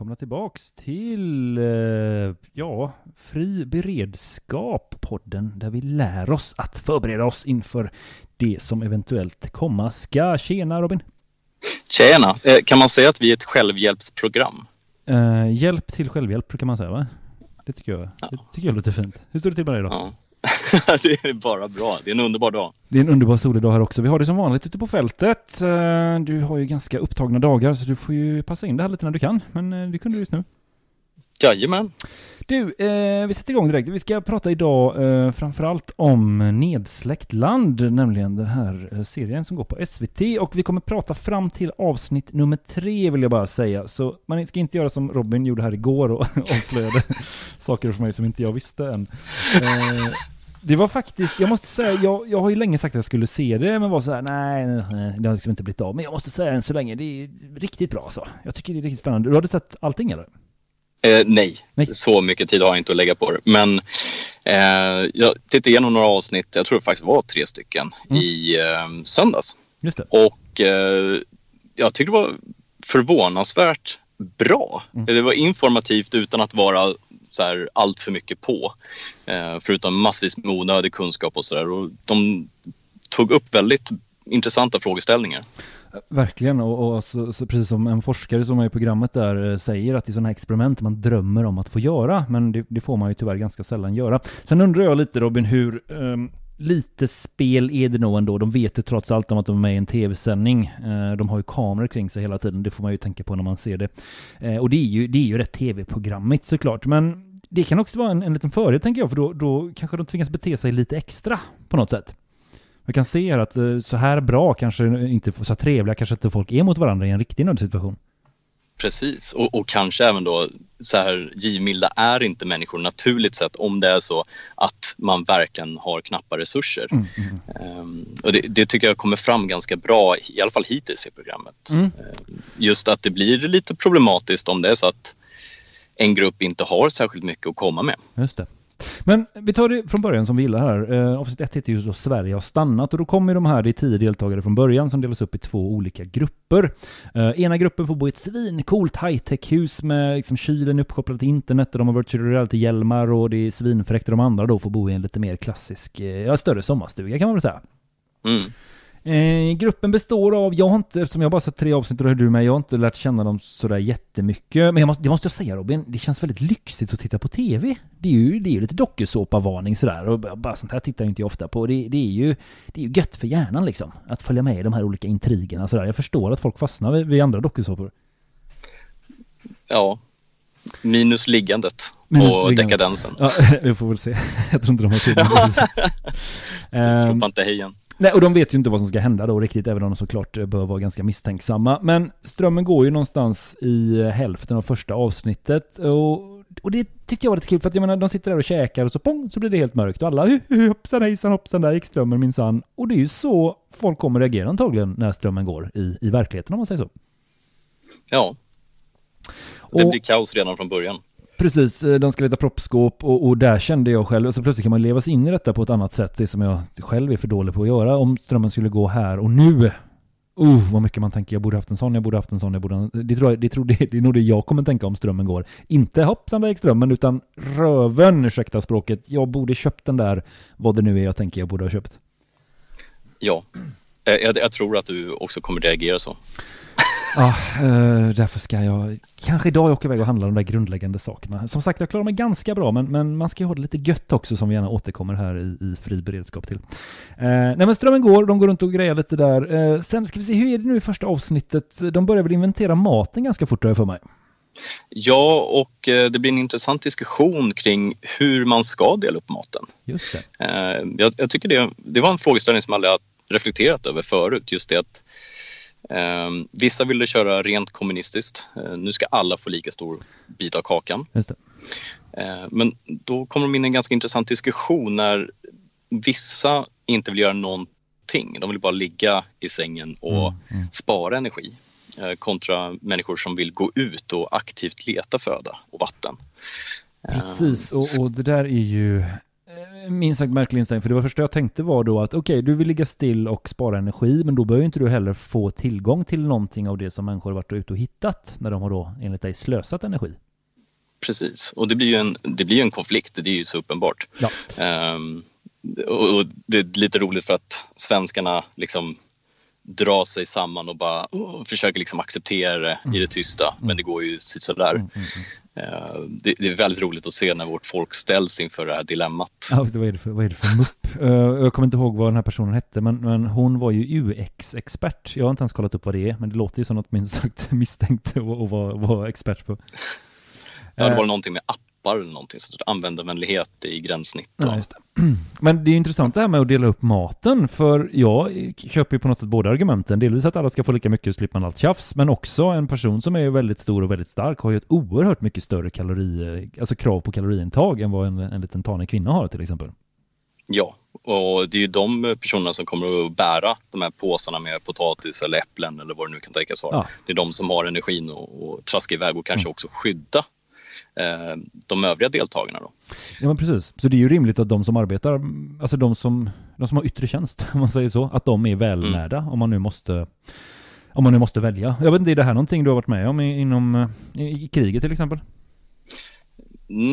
Välkomna tillbaks till, eh, ja, Fri beredskap, podden där vi lär oss att förbereda oss inför det som eventuellt komma ska. Tjena Robin! Tjena! Eh, Kan man säga att vi är ett självhjälpsprogram? Eh, hjälp till självhjälp kan man säga va? Det tycker jag, det tycker jag låter fint. Hur står det till med dig då? Ja. det är bara bra. Det är en underbar dag. Det är en underbar solig dag här också. Vi har det som vanligt ute på fältet. Eh, du har ju ganska upptagna dagar så du får ju passa in det här lite när du kan. Men eh, det kunde du just nu. Jajamän. Du, eh, vi sätter igång direkt. Vi ska prata idag eh, framförallt om Nedsläckt land, nämligen den här eh, serien som går på SVT. Och vi kommer prata fram till avsnitt nummer tre vill jag bara säga. Så man ska inte göra som Robin gjorde här igår och avslöjade saker för mig som inte jag visste än. Eh, det var faktiskt, jag måste säga, jag, jag har ju länge sagt att jag skulle se det, men var så här, nej, nej, nej, det har liksom inte blivit av. Men jag måste säga än så länge, det är riktigt bra alltså. Jag tycker det är riktigt spännande. Du hade sett allting eller? Eh, nej. Nej. så mycket tid har jag inte att lägga på det. Men eh, jag tittade igenom några avsnitt, jag tror det faktiskt var tre stycken, Mm. i eh, söndags. Och eh, jag tyckte det var förvånansvärt bra. Mm. Det var informativt utan att vara så här, allt för mycket på. Eh, förutom massvis med onödig kunskap och sådär. De tog upp väldigt intressanta frågeställningar. Verkligen, och, och så, så precis som en forskare som är i programmet där eh, säger att det är sådana här experiment man drömmer om att få göra, men det, det får man ju tyvärr ganska sällan göra. Sen undrar jag lite Robin, hur um, lite spel är det nog ändå? De vet ju trots allt om att de är med i en tv-sändning. Eh, de har ju kameror kring sig hela tiden, det får man ju tänka på när man ser det. Eh, och det är ju, det är ju rätt tv-programmigt såklart, men det kan också vara en, en liten fördel tänker jag, för då, då kanske de tvingas bete sig lite extra på något sätt. Jag kan se här att eh, så här bra kanske inte, så här trevliga kanske inte folk är mot varandra i en riktig nödsituation. Precis, och, och kanske även då så här givmilda är inte människor naturligt sett om det är så att man verkligen har knappa resurser. Mm, Ehm, och det, det tycker jag kommer fram ganska bra, i alla fall hittills i programmet. Mm. Ehm, just att det blir lite problematiskt om det är så att en grupp inte har särskilt mycket att komma med. Just det. Men vi tar det från början som vi gillar här. Eh, avsnitt 1 heter ju så Sverige har stannat och då kommer de här, det är tio deltagare från början som delas upp i två olika grupper. Eh, ena gruppen får bo i ett svincoolt high-tech-hus med liksom kylen uppkopplad till internet och de har virtual reality-hjälmar och det är svinfräckt de andra då får bo i en lite mer klassisk, eh, ja större sommarstuga kan man väl säga. Mm. Eh, gruppen består av, jag har inte, eftersom jag bara sett tre avsnitt och är du med, jag har inte lärt känna dem sådär jättemycket. Men jag måste, det måste jag säga Robin, det känns väldigt lyxigt att titta på TV. Det är ju, det är ju lite dokusåpa-varning sådär och bara sånt här tittar jag inte jag ofta på. Det, det, är ju, det är ju gött för hjärnan liksom, att följa med i de här olika intrigerna sådär. Jag förstår att folk fastnar vid, vid andra dokusåpor. Ja, minus liggandet Minus och liggandet. dekadensen. Ja, vi får väl se. Jag tror inte de har tid med det. Ehm, Sloppa inte hejen. Nej, och de vet ju inte vad som ska hända då riktigt, även om de såklart eh, bör vara ganska misstänksamma. Men strömmen går ju någonstans i eh, hälften av första avsnittet. Och, och det tyckte jag var lite kul, för att jag menar, de sitter där och käkar och så pong, så blir det helt mörkt. Och alla "Hu, hu, hoppsan hejsan hoppsan, där gick strömmen minsann. Och det är ju så folk kommer reagera antagligen när strömmen går i, i verkligheten om man säger så. Ja. Det Och- blir kaos redan från början. Precis, eh, de ska leta proppskåp och, och där kände jag själv, alltså plötsligt kan man leva sig in i detta på ett annat sätt, det som jag själv är för dålig på att göra. Om strömmen skulle gå här och nu, oh vad mycket man tänker, jag borde haft en sån, jag borde haft en sån, jag borde ha, det tror jag, det, tror det, det är nog det jag kommer tänka om strömmen går. Inte hoppsan där gick strömmen, utan röven, ursäkta språket, jag borde köpt den där, vad det nu är jag tänker jag borde ha köpt. Ja. Eh, jag, jag tror att du också kommer reagera så. Ja, eh, därför ska jag kanske idag åka iväg och handla de där grundläggande sakerna. Som sagt, jag klarar mig ganska bra, men, men man ska ju ha det lite gött också som vi gärna återkommer här i, i fri beredskap till. Eh, nej men strömmen går, de går runt och grejar lite där. Eh, sen ska vi se, hur är det nu i första avsnittet? De börjar väl inventera maten ganska fort har för mig. Ja, och eh, det blir en intressant diskussion kring hur man ska dela upp maten. Just det. Eh, Jag, jag tycker det, det var en frågeställning som jag aldrig har reflekterat över förut. Just det att vissa ville köra rent kommunistiskt. Eh, nu ska alla få lika stor bit av kakan. Just det. Eh, men då kommer de in i en ganska intressant diskussion när vissa inte vill göra någonting. De vill bara ligga i sängen och spara energi eh, kontra människor som vill gå ut och aktivt leta föda och vatten. Eh, Precis, och, och det där är ju minst sagt märklig inställning. För det var första jag tänkte var då att okej, du vill ligga still och spara energi, men då behöver inte du heller få tillgång till någonting av det som människor har varit ute och hittat när de har då enligt dig slösat energi. Precis, och det blir ju en, det blir en konflikt, det är ju så uppenbart. Ja. Och, och det är lite roligt för att svenskarna liksom drar sig samman och bara oh, försöker liksom acceptera det i det tysta, men det går ju sådär. Ehm, det, det är väldigt roligt att se när vårt folk ställs inför det här dilemmat. Ja, vad är det för, vad är det för mupp? Eh, jag kommer inte ihåg vad den här personen hette, men, men hon var ju UX-expert. Jag har inte ens kollat upp vad det är, men det låter ju som något minst sagt misstänkt att vara, expert på. Ja, det Eh, var någonting med appar eller någonting, så användarvänlighet i gränssnitt. Ja, det. Men det är intressant det här med att dela upp maten, för jag köper ju på något sätt båda argumenten. Delvis att alla ska få lika mycket och slipper man allt tjafs, men också en person som är väldigt stor och väldigt stark har ju ett oerhört mycket större kalori, alltså krav på kaloriintag än vad en, en liten tanig kvinna har till exempel. Ja, och det är ju de personerna som kommer att bära de här påsarna med potatis eller äpplen eller vad det nu kan tänkas vara. Ja. Det är de som har energin att traska iväg och kanske också skydda de övriga deltagarna. Då. Ja men precis. Så det är ju rimligt att de som arbetar, alltså de som, de som har yttre tjänst, om man säger så, att de är välnärda om man nu måste om man nu måste välja. Jag vet inte, är det här någonting du har varit med om inom eh, i, kriget till exempel?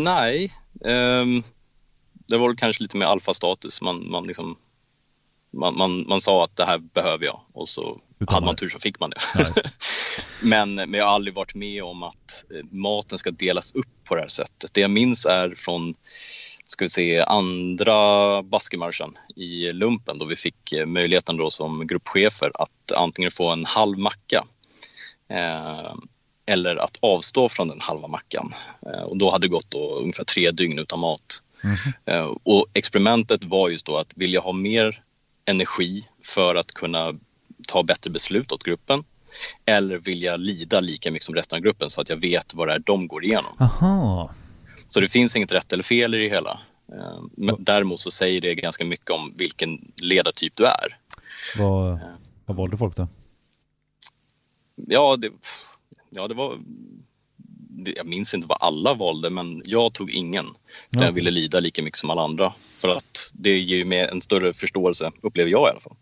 Nej, ehm, det var väl kanske lite mer alfastatus. Man, man, liksom, man, man, man sa att det här behöver jag och så hade man tur så fick man det. Men, men jag har aldrig varit med om att eh, maten ska delas upp på det här sättet. Det jag minns är från ska vi se, andra baskemarschen i lumpen då vi fick eh, möjligheten då som gruppchefer att antingen få en halv macka eh, eller att avstå från den halva mackan. Eh, och då hade det gått då ungefär tre dygn utan mat. Eh, och experimentet var just då att vill jag ha mer energi för att kunna ta bättre beslut åt gruppen eller vill jag lida lika mycket som resten av gruppen så att jag vet vad det är de går igenom. Aha. Så det finns inget rätt eller fel i det hela. Eh, Men däremot så säger det ganska mycket om vilken ledartyp du är. Vad, vad valde folk då? Ja, det, ja, det var jag minns inte vad alla valde, men jag tog ingen. Ja. jag ville lida lika mycket som alla andra. För att det ger mig en större förståelse, upplever jag i alla fall,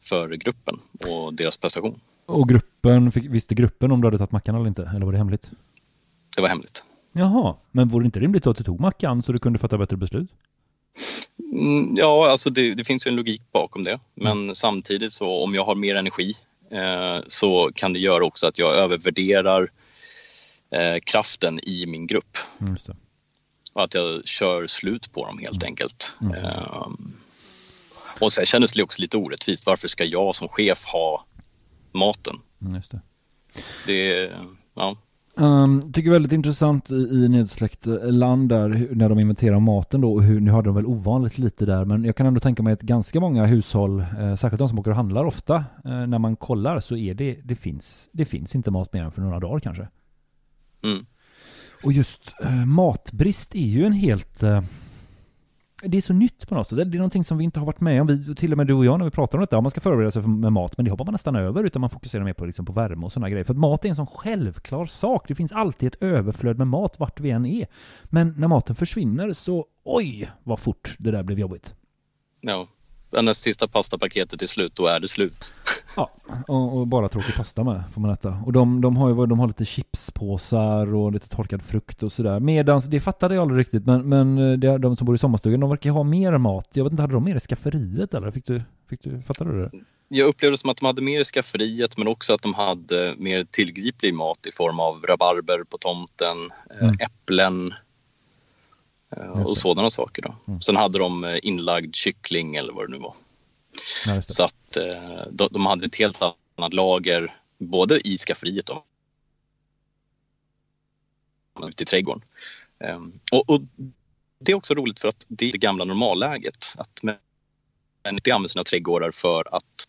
för gruppen och deras prestation. Och gruppen, fick, visste gruppen om du hade tagit Mackan eller inte? Eller var det hemligt? Det var hemligt. Jaha, men vore det inte rimligt att du tog Mackan så du kunde fatta bättre beslut? Mm, ja, alltså det, det finns ju en logik bakom det. Men samtidigt så om jag har mer energi eh, så kan det göra också att jag övervärderar eh, kraften i min grupp. Mm. Och att jag kör slut på dem helt enkelt. Ehm, och sen kändes det också lite orättvist. Varför ska jag som chef ha maten? Mm, just det. Det, ja. Um, tycker väldigt intressant i, i nedsläckt eh, land där hur- när de inventerar maten då och hur, nu hade de väl ovanligt lite där men jag kan ändå tänka mig att ganska många hushåll, eh, särskilt de som åker och handlar ofta, eh, när man kollar så är det, det finns, det finns inte mat mer än för några dagar kanske. Mm. Och just eh, matbrist är ju en helt... Eh, det är så nytt på något sätt. Det är någonting som vi inte har varit med om. Vi, till och med du och jag när vi pratar om detta. Man ska förbereda sig för, med mat, men det hoppar man nästan över. Utan man fokuserar mer på, liksom, på värme och sådana grejer. För att mat är en sån självklar sak. Det finns alltid ett överflöd med mat vart vi än är. Men när maten försvinner så, oj vad fort det där blev jobbigt. ja. När sista pastapaketet är slut, då är det slut. Ja, och, och bara tråkig pasta med får man äta. Och de, de har ju de har lite chipspåsar och lite torkad frukt och sådär. Medans, det fattade jag aldrig riktigt, men, men eh, det, de som bor i sommarstugan, de verkar ha mer mat. Jag vet inte, hade de mer i skafferiet eller? Fick du, fick du, fattade du det? Jag upplevde som att de hade mer i skafferiet men också att de hade mer tillgriplig mat i form av rabarber på tomten, eh, Mm. äpplen och det. sådana saker. Då. Mm. Sen hade de eh, inlagd kyckling eller vad det nu var. Ja. Så att eh, de, de hade ett helt annat lager både i skafferiet och ute i trädgården. Ehm, och, och det är också roligt för att det är det gamla normalläget. Att människor inte använder sina trädgårdar för att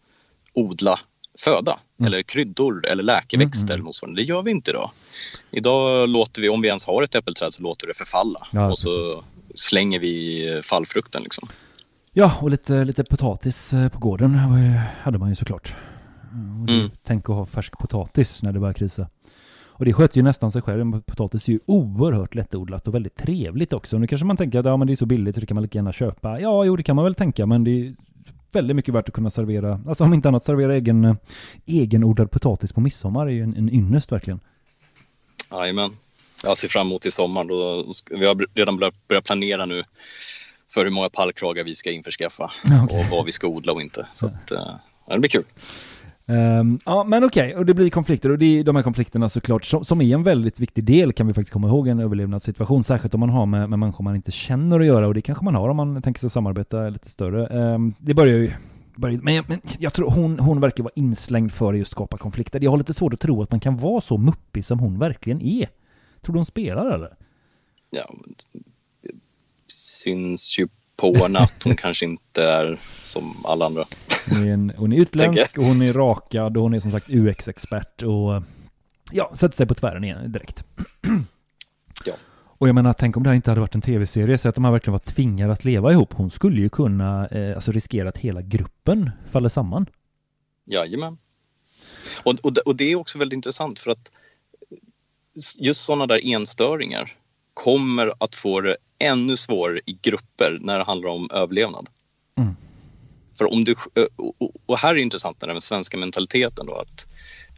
odla föda Mm. eller kryddor eller läkeväxter Mm, mm. eller motsvarande. Det gör vi inte idag. Idag låter vi, om vi ens har ett äppelträd, så låter det förfalla Ja, och så slänger vi eh, fallfrukten. Liksom. Ja, och lite, lite potatis eh, på gården hade man ju såklart. Och det, Mm. Tänk att ha färsk potatis när det börjar krisa. Och det sköter ju nästan sig själv. Potatis är ju oerhört lättodlat och väldigt trevligt också. Nu kanske man tänker att ja, men det är så billigt så det kan man lika gärna köpa. Ja, jo det kan man väl tänka, men det är väldigt mycket värt att kunna servera, alltså om inte annat servera egen, eh, egenodlad potatis på midsommar är ju en, en ynnest verkligen. Jajamän. Jag ser fram emot i sommar. Då, vi har redan börjat planera nu för hur många pallkragar vi ska införskaffa Okej. och vad vi ska odla och inte. Så att, eh, ja, det blir kul. Um, ja, men okej, och det blir konflikter och det är de här konflikterna såklart som, som är en väldigt viktig del kan vi faktiskt komma ihåg i en överlevnadssituation, särskilt om man har med, med människor man inte känner att göra och det kanske man har om man tänker sig samarbeta lite större. Um, det börjar ju börjar- men, jag- men jag tror hon, hon verkar vara inslängd för att just skapa konflikter. Jag har lite svårt att tro att man kan vara så muppig som hon verkligen är. Tror du hon spelar eller? Ja, det syns ju på henne att hon kanske inte är som alla andra. Hon är, en, hon är utländsk och hon är rakad och hon är som sagt UX-expert och ja, sätter sig på tvären igen direkt. Ja. Och jag menar, tänk om det här inte hade varit en tv-serie, så att de här verkligen var tvingade att leva ihop. Hon skulle ju kunna eh, alltså riskera att hela gruppen faller samman. Jajamän. Och, och, och det är också väldigt intressant för att just sådana där enstöringar kommer att få det ännu svårare i grupper när det handlar om överlevnad. Mm. För om du, och- och- här är det intressant med den svenska mentaliteten då att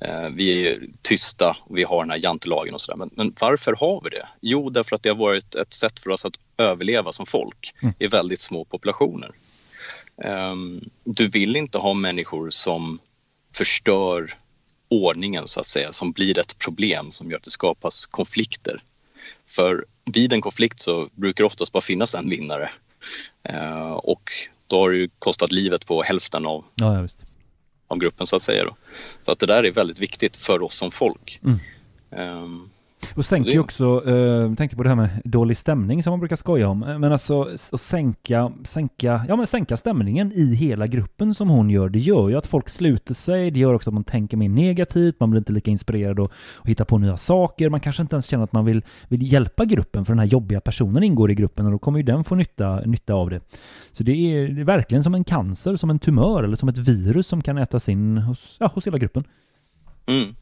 eh, vi är tysta och vi har den här jantelagen och sådär. Men, men varför har vi det? Jo, därför att det har varit ett sätt för oss att överleva som folk Mm. i väldigt små populationer. Ehm, du vill inte ha människor som förstör ordningen så att säga, som blir ett problem som gör att det skapas konflikter. För vid en konflikt så brukar det oftast bara finnas en vinnare. Eh, och då har det ju kostat livet på hälften av, Ja, ja av gruppen så att säga. Då. Så att det där är väldigt viktigt för oss som folk. Mm. Ehm, Och sänker ju också, eh, tänkte på det här med dålig stämning som man brukar skoja om. Eh, Men alltså att sänka, sänka, ja men sänka stämningen i hela gruppen som hon gör. Det gör ju att folk sluter sig, det gör också att man tänker mer negativt, man blir inte lika inspirerad och, och hittar på nya saker. Man kanske inte ens känner att man vill, vill hjälpa gruppen för den här jobbiga personen ingår i gruppen och då kommer ju den få nytta, nytta av det. Så det är, det är verkligen som en cancer, som en tumör eller som ett virus som kan ätas in hos, ja, hos hela gruppen. Mm.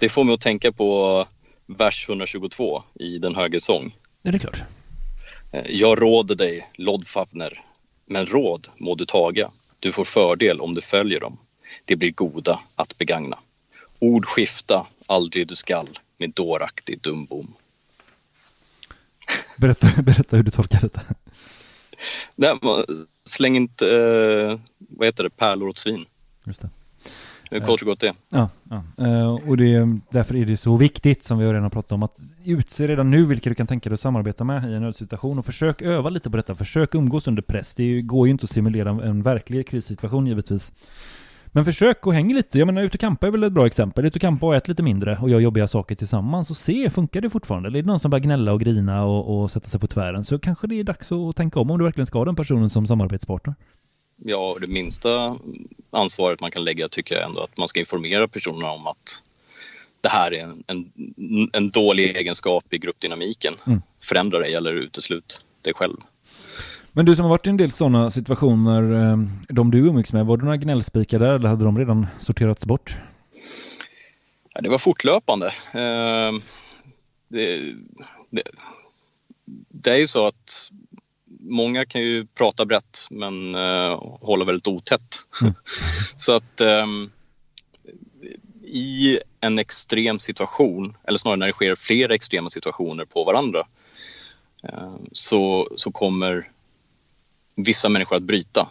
Det får mig att tänka på vers 122 i Den höge sång. Ja, det är klart. Eh, Jag råder dig, Lodfavner, men råd må du taga. Du får fördel om du följer dem. Det blir goda att begagna. Ord skifta aldrig du skall med dåraktig dumbom. Berätta, berätta hur du tolkar detta. Nej, släng inte, eh, vad heter det, pärlor åt svin. Just det. Hur kort och gott det. Ja, ja. Eh, och det, därför är det så viktigt, som vi redan har pratat om, att utse redan nu vilka du kan tänka dig att samarbeta med i en nödsituation och försök öva lite på detta. Försök umgås under press. Det går ju inte att simulera en verklig krissituation givetvis. Men försök och häng lite. Jag menar, ut och kampa är väl ett bra exempel. Ut och kampa och ät lite mindre och gör jobbiga saker tillsammans och se, funkar det fortfarande? Eller är det någon som börjar gnälla och grina och, och sätta sig på tvären så kanske det är dags att tänka om om du verkligen ska ha den personen som samarbetspartner. Ja, det minsta ansvaret man kan lägga tycker jag ändå att man ska informera personerna om att det här är en, en, en dålig egenskap i gruppdynamiken. Mm. Förändra dig eller uteslut dig själv. Men du som har varit i en del sådana situationer, eh, de du umgicks med, var du några gnällspikar där eller hade de redan sorterats bort? Ja, det var fortlöpande. Eh, det, det, det är ju så att många kan ju prata brett men eh, hålla väldigt otätt. så att ehm, i en extrem situation, eller snarare när det sker flera extrema situationer på varandra, eh, så, så kommer vissa människor att bryta.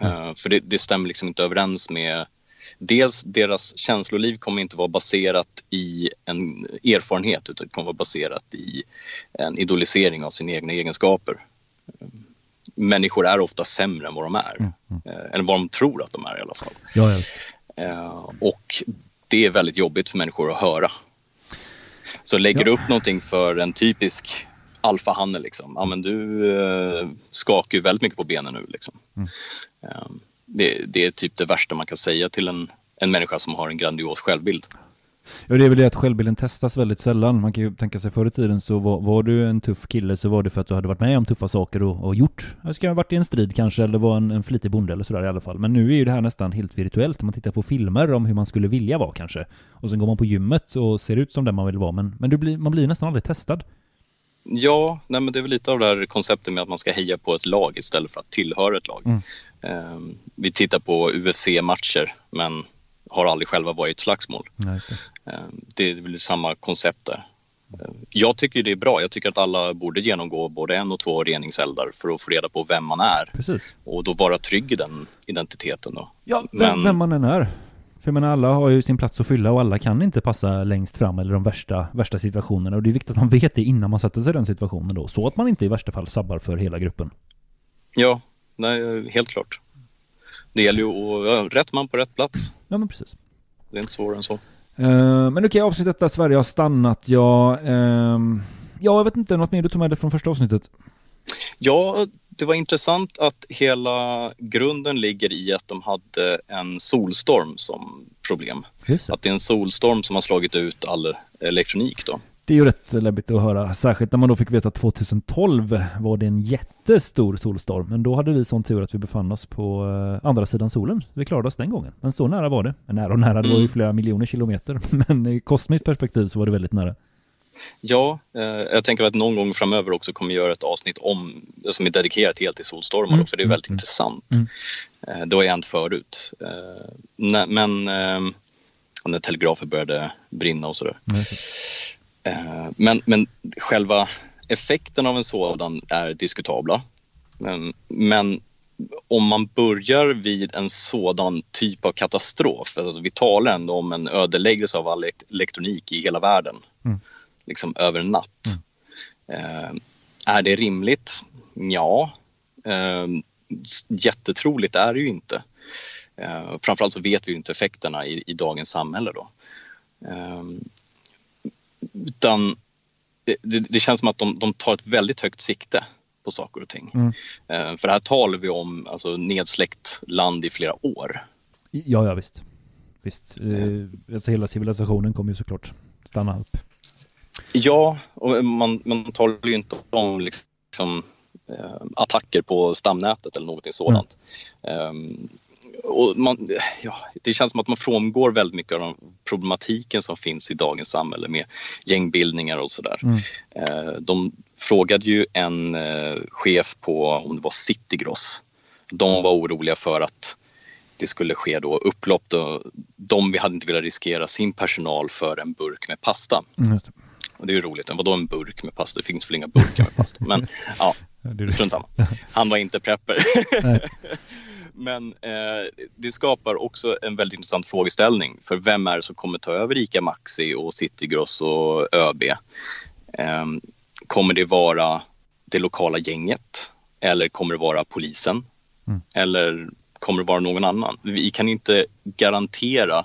Eh, för det, det stämmer liksom inte överens med Dels deras känsloliv kommer inte vara baserat i en erfarenhet utan det kommer vara baserat i en idolisering av sina egna egenskaper. Människor är ofta sämre än vad de är. Eh, Eller vad de tror att de är i alla fall. Ja, ja. Eh, Och det är väldigt jobbigt för människor att höra. Så lägger du upp någonting för en typisk alfahanne, liksom. ja, men du eh, skakar ju väldigt mycket på benen nu. Liksom. Eh, det, det är typ det värsta man kan säga till en, en människa som har en grandios självbild. Ja, det är väl det att självbilden testas väldigt sällan. Man kan ju tänka sig förr i tiden så var, var du en tuff kille så var det för att du hade varit med om tuffa saker och, och gjort. Jag ska ha varit i en strid kanske eller var en, en flitig bonde eller sådär i alla fall. Men nu är ju det här nästan helt virtuellt. Man tittar på filmer om hur man skulle vilja vara kanske. Och sen går man på gymmet och ser ut som den man vill vara. Men, men blir, man blir nästan aldrig testad. Ja, nej, men det är väl lite av det här konceptet med att man ska heja på ett lag istället för att tillhöra ett lag. Mm. Eh, vi tittar på UFC-matcher men har aldrig själva varit i ett slagsmål. Just det. Det är väl samma koncept där. Eh, Jag tycker det är bra. Jag tycker att alla borde genomgå både en och två reningseldar för att få reda på vem man är Precis. och då vara trygg i den identiteten. Då. Ja, vem, Men- vem man än är. För jag menar, alla har ju sin plats att fylla och alla kan inte passa längst fram eller de värsta, värsta situationerna. Och det är viktigt att man vet det innan man sätter sig i den situationen då. Så att man inte i värsta fall sabbar för hela gruppen. Ja, nej, helt klart. Det gäller ju att rätt man på rätt plats. Ja, men precis. Det är inte svårare än så. Eh, men okej, avsnittet där Sverige har stannat. Ja, ehm, ja, jag vet inte, något mer du tog med dig från första avsnittet? Ja, det var intressant att hela grunden ligger i att de hade en solstorm som problem. Att det är en solstorm som har slagit ut all elektronik då. Det är ju rätt läbbigt att höra, särskilt när man då fick veta att 2012 var det en jättestor solstorm. Men då hade vi sån tur att vi befann oss på eh, andra sidan solen. Vi klarade oss den gången. Men så nära var det. Men nära och nära, det var ju Mm. flera miljoner kilometer. Men i kosmiskt perspektiv så var det väldigt nära. Ja, eh, jag tänker att någon gång framöver också kommer göra ett avsnitt om, som är dedikerat helt till solstormar Mm, för det är mm, väldigt mm. intressant. Mm. Eh, det har jag hänt förut. Eh, nä- men eh, när telegrafer började brinna och sådär. Eh, Men, men själva effekten av en sådan är diskutabla. Men, om man börjar vid en sådan typ av katastrof, alltså vi talar ändå om en ödeläggelse av all elekt- elektronik i hela världen, Mm. liksom över en natt. Eh, är det rimligt? Ja. Eh, jättetroligt är det ju inte. Eh, framförallt så vet vi ju inte effekterna i, i dagens samhälle då. Utan det, det, det känns som att de, de tar ett väldigt högt sikte på saker och ting. Mm. Eh, för här talar vi om alltså, nedsläckt land i flera år. Ja, ja visst. Visst. Eh, alltså hela civilisationen kommer ju såklart stanna upp. Ja, och man, man talar ju inte om liksom, eh, attacker på stamnätet eller någonting sådant. Eh, och man, ja, det känns som att man frångår väldigt mycket av den problematiken som finns i dagens samhälle med gängbildningar och sådär. Mm. Eh, de frågade ju en eh, chef på, om det var Citygross, de var oroliga för att det skulle ske då upplopp. Då, de hade inte velat riskera sin personal för en burk med pasta. Mm. Och det är ju roligt. Vadå en burk med pasta? Det finns väl inga burkar med pasta? Men ja, strunt samma. Han var inte prepper. Men eh, det skapar också en väldigt intressant frågeställning. För vem är det som kommer ta över ICA Maxi och Citygross och ÖB? Eh, kommer det vara det lokala gänget? Eller kommer det vara polisen? Mm. Eller kommer det vara någon annan? Vi kan inte garantera,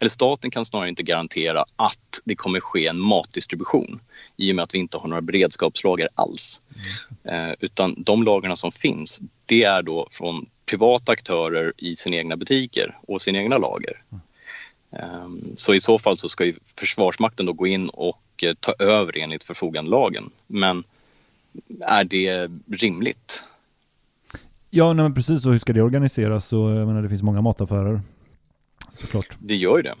eller staten kan snarare inte garantera att det kommer ske en matdistribution i och med att vi inte har några beredskapslager alls. Eh, utan de lagarna som finns, det är då från privata aktörer i sina egna butiker och sina egna lager. Eh, så i så fall så ska ju Försvarsmakten då gå in och eh, ta över enligt förfogandelagen. Men är det rimligt? Ja, nej, men precis. Och hur ska det organiseras? Och, jag menar, det finns många mataffärer. Såklart. Det gör ju det.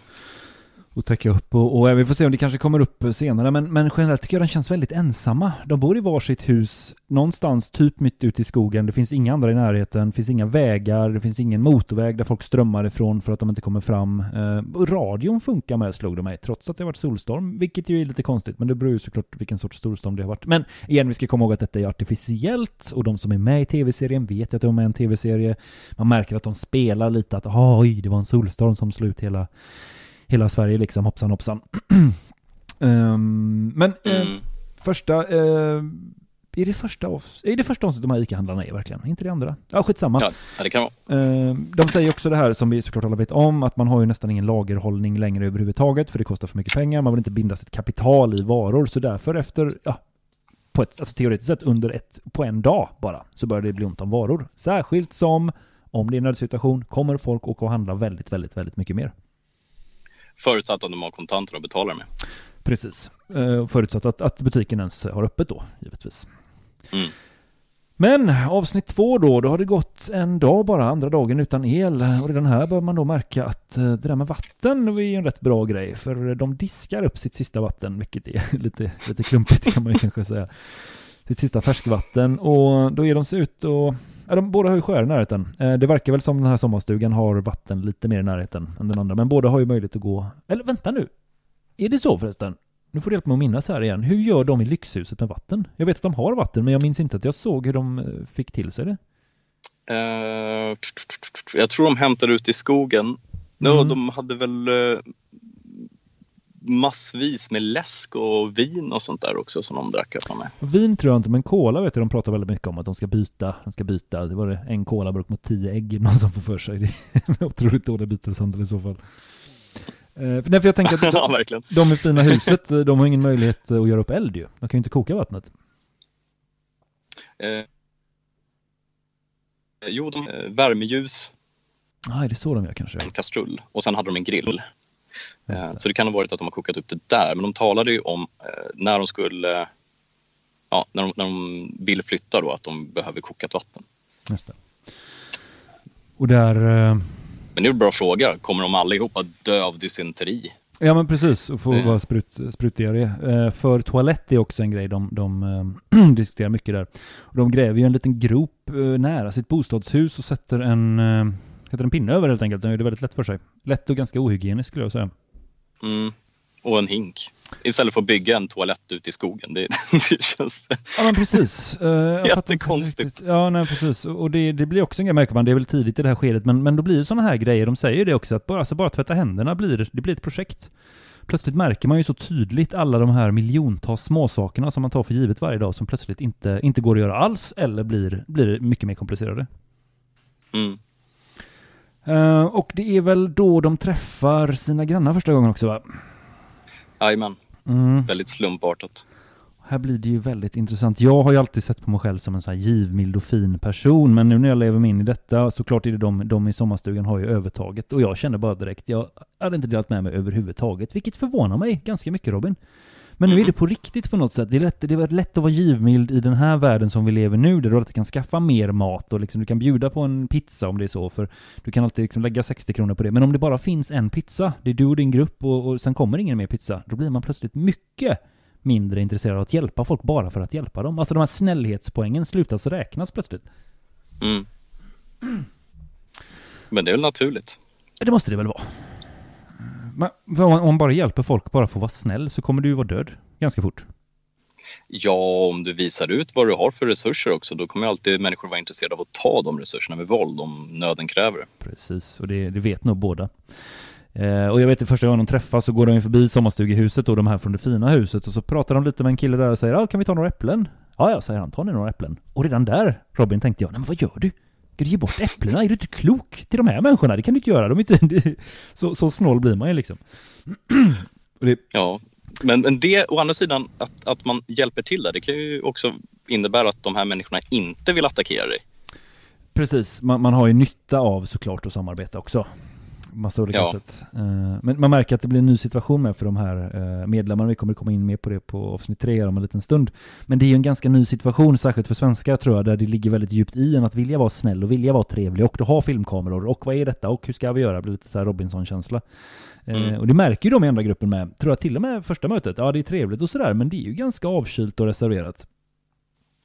Och täcka upp. Och, och vi får se om det kanske kommer upp senare. Men, men generellt tycker jag de känns väldigt ensamma. De bor i varsitt hus någonstans typ mitt ute i skogen. Det finns inga andra i närheten. Det finns inga vägar. Det finns ingen motorväg där folk strömmar ifrån för att de inte kommer fram. Eh, radion funkar med slog de mig. Trots att det har varit solstorm. Vilket ju är lite konstigt. Men det beror ju såklart vilken sorts solstorm det har varit. Men igen, vi ska komma ihåg att detta är artificiellt. Och de som är med i tv-serien vet att de är med i en tv-serie. Man märker att de spelar lite att "Ah, oj, det var en solstorm som slog ut hela hela Sverige liksom, hoppsan hoppsan. Ehm, men eh, Mm. första, eh, är det första, av- är det första avsnittet de här ICA-handlarna är verkligen? Inte det andra? Ja, skitsamma. Ja, ja, det kan vara. Eh, De säger också det här som vi såklart alla vet om, att man har ju nästan ingen lagerhållning längre överhuvudtaget, för det kostar för mycket pengar, man vill inte binda sitt kapital i varor, så därför efter, ja, på ett, alltså teoretiskt sett under ett, på en dag bara, så börjar det bli ont om varor. Särskilt som, om det är en nödsituation, kommer folk åka och handla väldigt, väldigt, väldigt mycket mer. Förutsatt att de har kontanter att betala med. Precis. Eh, Förutsatt att, att butiken ens har öppet då, givetvis. Mm. Men avsnitt två då, då har det gått en dag bara, andra dagen utan el. Och redan här bör man då märka att eh, det där med vatten är en rätt bra grej. För de diskar upp sitt sista vatten, vilket är lite, lite klumpigt kan man ju kanske säga. Sitt sista färskvatten. Och då ger de sig ut och... Ja, de båda har ju sjöar i närheten. Eh, Det verkar väl som den här sommarstugan har vatten lite mer i närheten än den andra. Men båda har ju möjlighet att gå... Eller vänta nu! Är det så förresten? Nu får du hjälpa mig att minnas här igen. Hur gör de i lyxhuset med vatten? Jag vet att de har vatten, men jag minns inte att jag såg hur de eh, fick till sig det. Eh, jag tror de hämtade ut i skogen. Ja, Mm. de hade väl massvis med läsk och vin och sånt där också som de drack. jag mig. Vin tror jag inte, men cola vet jag de pratar väldigt mycket om att de ska byta. De ska byta. Det var det en colaburk mot tio ägg någon som får för sig. Det är otroligt dålig byteshandel i så fall. Eh, för, nej, för jag tänker att ja, verkligen. de i fina huset, eh, de har ingen möjlighet eh, att göra upp eld ju. De kan ju inte koka vattnet. Eh, jo, de, eh, värmeljus, Nej, är det så de gör kanske? en kastrull och sen hade de en grill. Eh, så det kan ha varit att de har kokat upp det där. Men de talade ju om eh, när de skulle, ja, när de, när de vill flytta då, att de behöver kokat vatten. Just det. Och där... eh, Men det är en bra fråga. Kommer de allihopa dö av dysenteri? Ja men precis, och få Mm. vara sprut, sprutdiarré. Eh, för toalett är också en grej de, de eh, diskuterar mycket där. De gräver ju en liten grop eh, nära sitt bostadshus och sätter en, sätter en pinne över helt enkelt. De gör det väldigt lätt för sig. Lätt och ganska ohygieniskt skulle jag säga. Mm. Och en hink. Istället för att bygga en toalett ute i skogen. Det, det känns... Ja men precis. Inte Jättekonstigt. Ja nej precis. Och och det, det blir också en grej märker man, det är väl tidigt i det här skedet, men, men då blir det sådana här grejer, de säger ju det också, att bara, alltså bara tvätta händerna blir, det blir ett projekt. Plötsligt märker man ju så tydligt alla de här miljontals småsakerna som man tar för givet varje dag som plötsligt inte, inte går att göra alls eller blir, blir mycket mer komplicerade. Mm. Eh, och det är väl då de träffar sina grannar första gången också va? Jajamän. Mm. Väldigt slumpartat. Här blir det ju väldigt intressant. Jag har ju alltid sett på mig själv som en sån här givmild och fin person, men nu när jag lever mig in i detta, såklart är det de, de i sommarstugan har ju övertaget. Och jag känner bara direkt, jag hade inte delat med mig överhuvudtaget, vilket förvånar mig ganska mycket Robin. Men nu är Mhm. det på riktigt på något sätt. Det är, lätt, det är lätt att vara givmild i den här världen som vi lever nu, där du alltid kan skaffa mer mat och liksom, du kan bjuda på en pizza om det är så, för du kan alltid liksom lägga 60 kronor på det. Men om det bara finns en pizza, det är du och din grupp och, och sen kommer ingen mer pizza, då blir man plötsligt mycket mindre intresserad av att hjälpa folk bara för att hjälpa dem. Alltså de här snällhetspoängen slutas räknas plötsligt. Mm. Men det är väl naturligt. Det måste det väl vara. Men om man- bara hjälper folk bara för att vara snäll så kommer du ju vara död ganska fort. Ja, om du visar ut vad du har för resurser också, då kommer alltid människor vara intresserade av att ta de resurserna med våld om nöden kräver. Precis, och det, det vet nog båda. Eh, och jag vet att första gången de träffas så går de förbi sommarstugehuset och de här från det fina huset och så pratar de lite med en kille där och säger ja, kan vi ta några äpplen? Ja, ja, säger han, ta ni några äpplen? Och redan där, Robin, tänkte jag, nej men vad gör du? Du ge bort äpplena? Är du inte klok till de här människorna? Det kan du inte göra, de inte... så, så snål blir man ju liksom. det, Ja, men, men det å andra sidan, att, att man hjälper till där, det kan ju också innebära att de här människorna inte vill attackera dig. Precis, man, man har ju nytta av såklart att samarbeta också. Massa olika Ja. sätt. Eh, Men man märker att det blir en ny situation med för de här eh, medlemmarna. Vi kommer komma in mer på det på avsnitt tre om en liten stund. Men det är ju en ganska ny situation, särskilt för svenskar tror jag, där det ligger väldigt djupt i en att vilja vara snäll och vilja vara trevlig och ha filmkameror och vad är detta och hur ska vi göra? Det blir lite så här Robinson-känsla. Eh, Mm. Och det märker ju de i andra gruppen med, tror jag till och med första mötet. Ja, det är trevligt och sådär, men det är ju ganska avkylt och reserverat.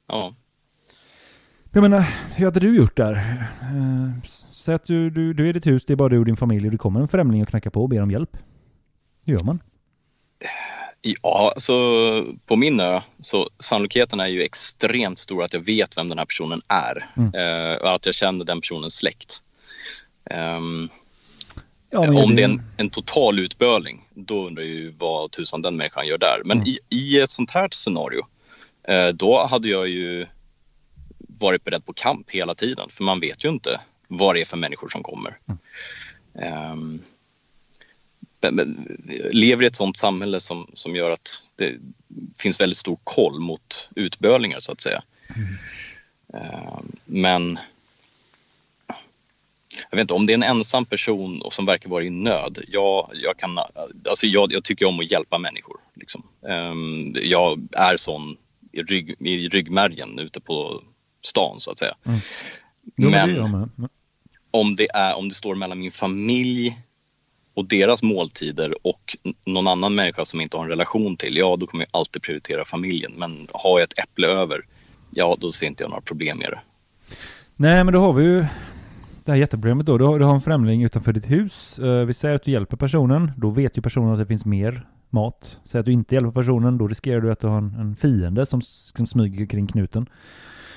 Ja. Jag menar, hur hade du gjort där? Säg att du, du, du är i ditt hus, det är bara du och din familj och det kommer en främling och knackar på och ber om hjälp. Hur gör man? Ja, alltså på min ö så sannolikheten är ju extremt stor att jag vet vem den här personen är Mm. eh, och att jag känner den personens släkt. Ehm, Ja, om det- det är en, en total utböling, då undrar jag ju vad tusan den människan gör där. Men Mm. i, i ett sånt här scenario, eh, då hade jag ju varit beredd på kamp hela tiden, för man vet ju inte vad det är för människor som kommer. Mm. Vi lever i ett sånt samhälle som, som gör att det finns väldigt stor koll mot utbölingar så att säga. Ehm, men jag vet inte, om det är en ensam person och som verkar vara i nöd. Jag, jag, kan, alltså jag, jag tycker om att hjälpa människor. Liksom. Ehm, jag är sån i, rygg, i ryggmärgen ute på stan så att säga. Mm. Jo, men det Men om det, är, om det står mellan min familj och deras måltider och någon annan människa som inte har en relation till, ja då kommer jag alltid prioritera familjen. Men har jag ett äpple över, ja då ser inte jag några problem med det. Nej, men då har vi ju det här jätteproblemet då. Du har, du har en främling utanför ditt hus. Eh, vi säger att du hjälper personen. Då vet ju personen att det finns mer mat. Säg att du inte hjälper personen. Då riskerar du att du har en, en fiende som, som smyger kring knuten.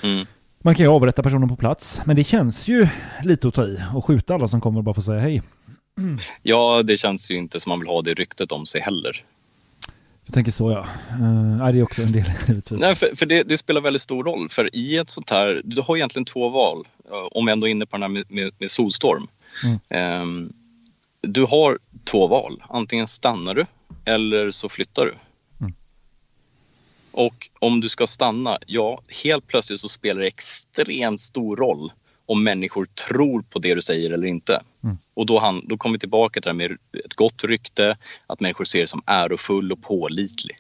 Mm. Man kan ju avrätta personen på plats. Men det känns ju lite att ta i. Och skjuta alla som kommer bara för att säga hej. Ja, det känns ju inte som man vill ha det ryktet om sig heller. Du tänker så ja. Uh, nej, det är också en del givetvis. Nej, för, för det, det spelar väldigt stor roll. För i ett sånt här, du har egentligen två val. eh, Om vi ändå är inne på den här med, med, med solstorm. Mm. Ehm, du har två val. Antingen stannar du eller så flyttar du. Och om du ska stanna, ja, helt plötsligt så spelar det extremt stor roll om människor tror på det du säger eller inte. Mm. Och då, han, då kommer vi tillbaka till det här med ett gott rykte, att människor ser det som ärofull och pålitlig.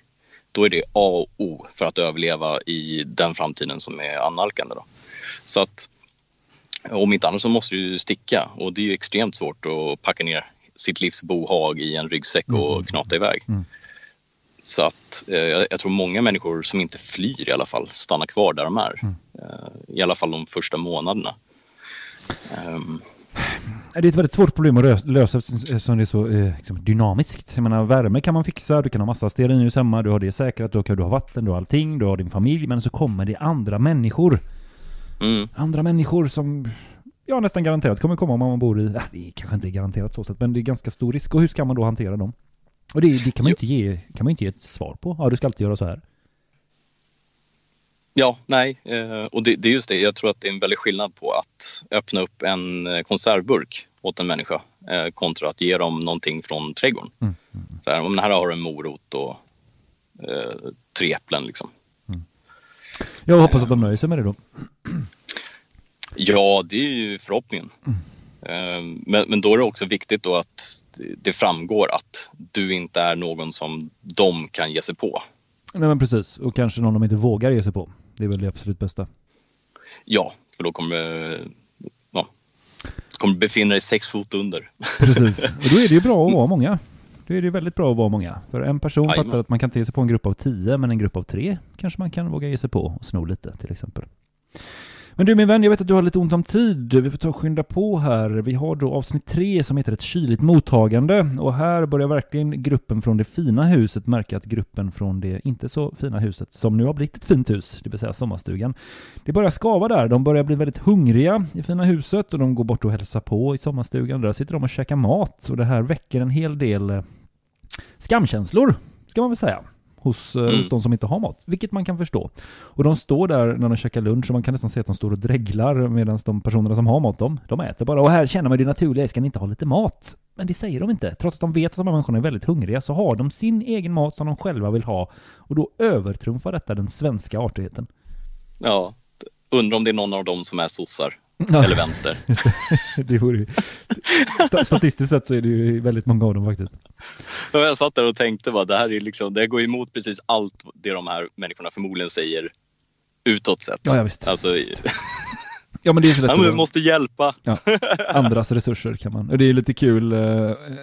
Då är det A och O för att överleva i den framtiden som är annalkande. Då. Så att om inte annat så måste du sticka och det är ju extremt svårt att packa ner sitt livs bohag i en ryggsäck och Mm. knata iväg. Mm. Så att eh, jag tror många människor som inte flyr i alla fall stannar kvar där de är. Mm. Eh, I alla fall de första månaderna. Ehm, Det är ett väldigt svårt problem att lösa eftersom det är så eh, liksom, dynamiskt. Jag menar, värme kan man fixa, du kan ha massa stearinljus hemma, du har det säkrat, du har, du har vatten, du har allting, du har din familj, men så kommer det andra människor. mm, Andra människor som, ja nästan garanterat kommer komma om man bor i, äh, det är kanske inte garanterat så sätt, men det är ganska stor risk. Och hur ska man då hantera dem? Och det, det kan man ju inte ge, kan man inte ge ett svar på. Ja, du ska alltid göra så här. Ja, nej. Eh, och det, det är just det, jag tror att det är en väldig skillnad på att öppna upp en eh, konservburk åt en människa eh, kontra att ge dem någonting från trädgården. Mm, Så här, om här har du en morot och eh, tre äpplen liksom. Jag hoppas att de nöjer sig med det då. Ja, det är ju förhoppningen. Eh, Men, men då är det också viktigt då att det- framgår att du inte är någon som de kan ge sig på. Nej men precis, och kanske någon de inte vågar ge sig på. Det är väl det absolut bästa. Ja, för då kommer ja, kommer du befinna dig sex fot under. Precis, och då är det ju bra att vara många. Då är det väldigt bra att vara många. För en person Jajamän. fattar att man kan inte ge sig på en grupp av tio, men en grupp av tre kanske man kan våga ge sig på och sno lite till exempel. Men du min vän, jag vet att du har lite ont om tid. Vi får ta och skynda på här. Vi har då avsnitt tre som heter ett kyligt mottagande. Och här börjar verkligen gruppen från det fina huset märka att gruppen från det inte så fina huset, som nu har blivit ett fint hus, det vill säga sommarstugan, det börjar skava där. De börjar bli väldigt hungriga i fina huset och de går bort och hälsar på i sommarstugan. Där sitter de och käkar mat och det här väcker en hel del eh, skamkänslor, ska man väl säga. Hos, eh, hos de som inte har mat, vilket man kan förstå. Och de står där när de käkar lunch och man kan nästan se att de står och dreglar medan de personerna som har mat, de, de äter bara. Och här känner man det naturliga, ska ni inte ha lite mat? Men det säger de inte. Trots att de vet att de här människorna är väldigt hungriga så har de sin egen mat som de själva vill ha. Och då övertrumfar detta den svenska artigheten. Ja, undrar om det är någon av dem som är sossar Ja. eller vänster. Det. vore ju... sta- Statistiskt sett så är det ju väldigt många av dem faktiskt. Jag satt där och tänkte bara, det här är liksom, det går emot precis allt det de här människorna förmodligen säger utåt sett. Ja, ja, visst. Alltså, Ja men det är så lätt ja, göra. måste hjälpa. Ja, andras resurser kan man. Och det är lite kul, eh,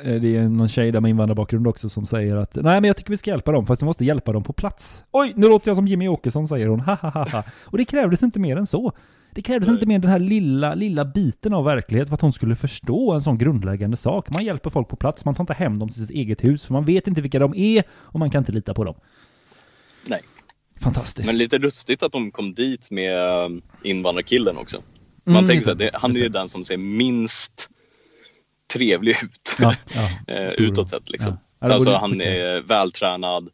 det är någon tjej där med invandrarbakgrund också som säger att nej men jag tycker vi ska hjälpa dem, fast vi måste hjälpa dem på plats. Oj, nu låter jag som Jimmy Åkesson säger hon, ha ha ha ha. Och det krävdes inte mer än så. Det krävdes inte mer än den här lilla, lilla biten av verklighet för att hon skulle förstå en sån grundläggande sak. Man hjälper folk på plats, man tar inte hem dem till sitt eget hus, för man vet inte vilka de är och man kan inte lita på dem. Nej. Fantastiskt. Men lite lustigt att de kom dit med eh, invandrarkillen också. Man Mm, tänker så här, det, han är ju den som ser minst trevlig ut Ja, ja, eh, utåt sett. Liksom. Ja. Alltså han är vältränad,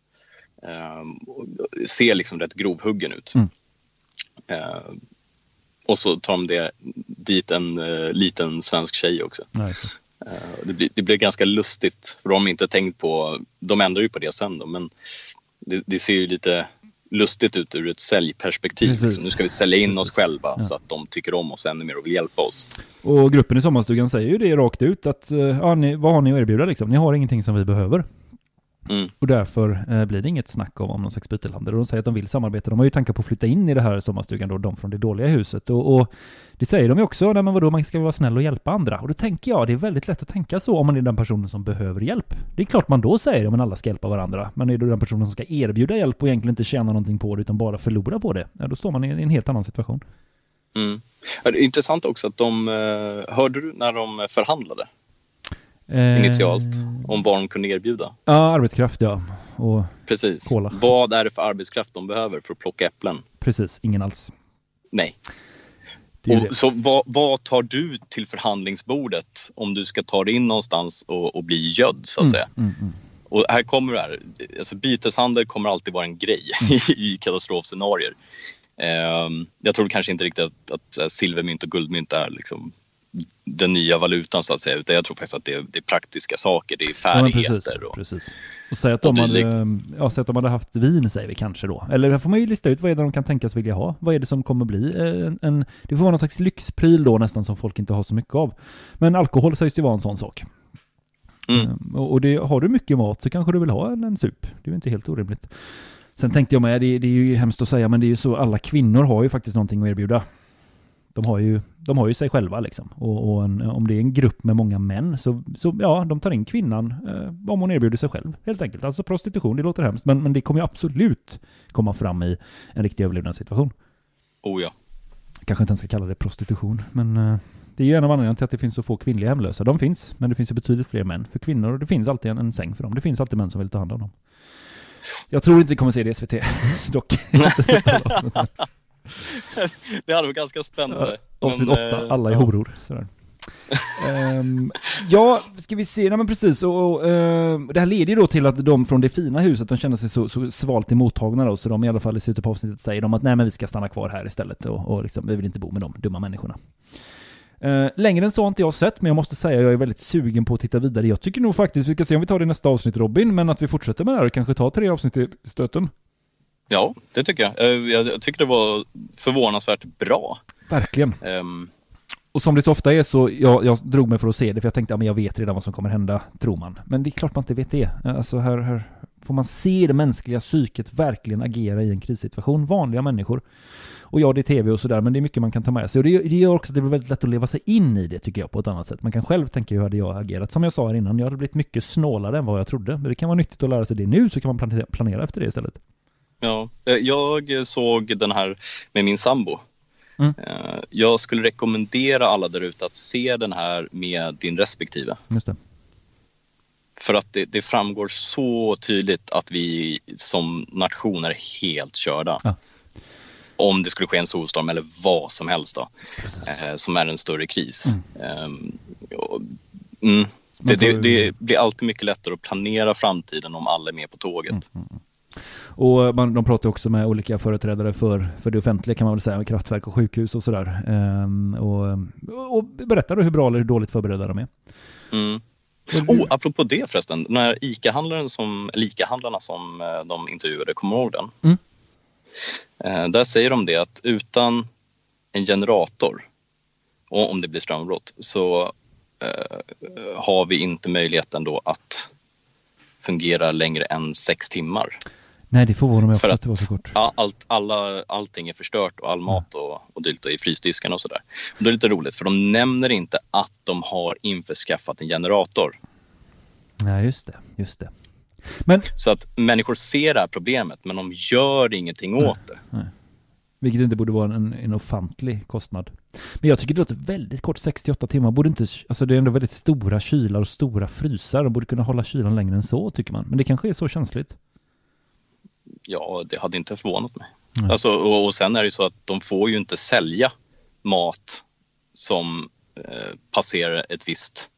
eh, ser liksom rätt grovhuggen ut. Mm. Eh, och så tar de det, dit en eh, liten svensk tjej också. Just det. Eh, det, blir, det blir ganska lustigt för de har inte tänkt på, de ändrar ju på det sen då, men det, det ser ju lite lustigt ut ur ett säljperspektiv. Liksom. Nu ska vi sälja in oss Precis. själva Ja. så att de tycker om oss ännu mer och vill hjälpa oss. Och gruppen i sommarstugan säger ju det rakt ut att, eh, ja, ni, vad har ni att erbjuda liksom? Ni har ingenting som vi behöver. Mm. Och därför eh, blir det inget snack om, om någon slags bytelandel. Och de säger att de vill samarbeta. De har ju tankar på att flytta in i det här sommarstugan då, de från det dåliga huset. Och, och det säger de ju också, nej men vadå, man ska vara snäll och hjälpa andra. Och då tänker jag, det är väldigt lätt att tänka så om man är den personen som behöver hjälp. Det är klart man då säger, ja men alla ska hjälpa varandra. Men är du den personen som ska erbjuda hjälp och egentligen inte tjäna någonting på det, utan bara förlora på det, ja då står man i en helt annan situation. Mm. Det är intressant också att de, eh, hörde du när de förhandlade Eh, initialt om de kunde erbjuda? Ja, arbetskraft ja. Och Precis. Cola. Vad är det för arbetskraft de behöver för att plocka äpplen? precis, ingen alls. Nej. Och, så vad, vad tar du till förhandlingsbordet om du ska ta dig in någonstans och, och bli gödd så att säga? Mm, mm. Och här kommer det här, alltså byteshandel kommer alltid vara en grej Mm. i katastrofscenarier. Ehm, jag tror kanske inte riktigt att, att eh, silvermynt och guldmynt är liksom den nya valutan så att säga, utan jag tror faktiskt att det är, det är praktiska saker, det är Ja, färdigheter. precis, och, precis. Och säg att, de hade, ja, säg att de hade haft vin, säger vi kanske då. Eller här får man ju lista ut vad är det de kan tänkas vilja ha. Vad är det som kommer bli eh, en, en det får vara någon slags lyxpryl då nästan som folk inte har så mycket av. Men alkohol sägs ju vara en sån sak. Mm. Eh, Och, och det, har du mycket mat så kanske du vill ha en, en sup. Det är ju inte helt orimligt. Sen tänkte jag med, det, det är ju hemskt att säga, men det är ju så, alla kvinnor har ju faktiskt någonting att erbjuda. De har ju, de har ju sig själva liksom. Och, och en, om det är en grupp med många män så, så ja, de tar in kvinnan eh, om hon erbjuder sig själv. Helt enkelt. Alltså prostitution, det låter hemskt. Men, men det kommer ju absolut komma fram i en riktig överlevnadssituation. Oh ja. Kanske inte ens ska kalla det prostitution, men eh, det är ju en av anledningarna till att det finns så få kvinnliga hemlösa. De finns, men det finns ju betydligt fler män. För kvinnor, det finns alltid en, en säng för dem. Det finns alltid män som vill ta hand om dem. Jag tror inte vi kommer se det i SVT, dock. Avsnitt. Det hade varit ganska spännande. Avsnitt Men, åtta, eh, alla är ja. horor. Sådär. Ehm, ja, ska vi se, nej men precis. Och, och, ehm, det här leder ju då till att de från det fina huset, de känner sig så, så svalt emottagna då, så de i alla fall i slutet på avsnittet säger de att nej men vi ska stanna kvar här istället och, och liksom, vi vill inte bo med de dumma människorna. Uh, längre än så har inte jag sett, men jag måste säga att jag är väldigt sugen på att titta vidare. Jag tycker nog faktiskt, vi ska se om vi tar det i nästa avsnitt Robin, men att vi fortsätter med det här och kanske tar tre avsnitt i stöten. Ja, det tycker jag. Eh, Jag jag tycker det var förvånansvärt bra. Verkligen. Ehm, Och som det så ofta är så, jag, jag drog mig för att se det för jag tänkte, ja men jag vet redan vad som kommer hända, tror man. Men det är klart man inte vet det. Alltså här, här får man se det mänskliga psyket verkligen agera i en krissituation. Vanliga människor. Och ja, det är tv och sådär, men det är mycket man kan ta med sig. Och det, det gör också att det blir väldigt lätt att leva sig in i det, tycker jag, på ett annat sätt. Man kan själv tänka, hur hade jag agerat? Som jag sa här innan, jag hade blivit mycket snålare än vad jag trodde. Men det kan vara nyttigt att lära sig det nu, så kan man planera, planera efter det istället. Ja, eh, jag såg den här med min sambo. Mm. Eh, Jag skulle rekommendera alla där ute att se den här med din respektive. Just det. För att det, det framgår så tydligt att vi som nation är helt körda. Ja. Om det skulle ske en solstorm eller vad som helst då, eh, som är en större kris. Ehm, och, mm, det, det, det blir alltid mycket lättare att planera framtiden om alla är med på tåget. Och man, de pratar också med olika företrädare för, för det offentliga kan man väl säga, kraftverk och sjukhus och sådär. Ehm, och, och berättar hur bra eller hur dåligt förberedda de är. Mm. Oh, apropå det förresten, den här ICA-handlaren som, eller ICA-handlarna som eh, de intervjuade, kommer ihåg den? Mm. Eh, där säger de det att utan en generator, och om det blir strömavbrott, så eh, har vi inte möjligheten då att fungera längre än sex timmar. Nej, det förvånar mig också För att det var så kort. Ja, allt, alla, allting är förstört och all mat och, och och i frysdiskarna och sådär. Det är lite roligt för de nämner inte att de har införskaffat en generator. Nej, just det. Just det. Men, Så att människor ser det här problemet men de gör ingenting åt det. vilket inte borde vara en, en ofantlig kostnad. Men jag tycker det låter väldigt kort, 68 timmar. Borde inte, alltså det är ändå väldigt stora kylar och stora frysar. De borde kunna hålla kylan längre än så, tycker man. Men det kanske är så känsligt. Ja, det hade inte förvånat mig. Nej. Alltså, och, och sen är det så att de får ju inte sälja mat som eh, passerar ett visst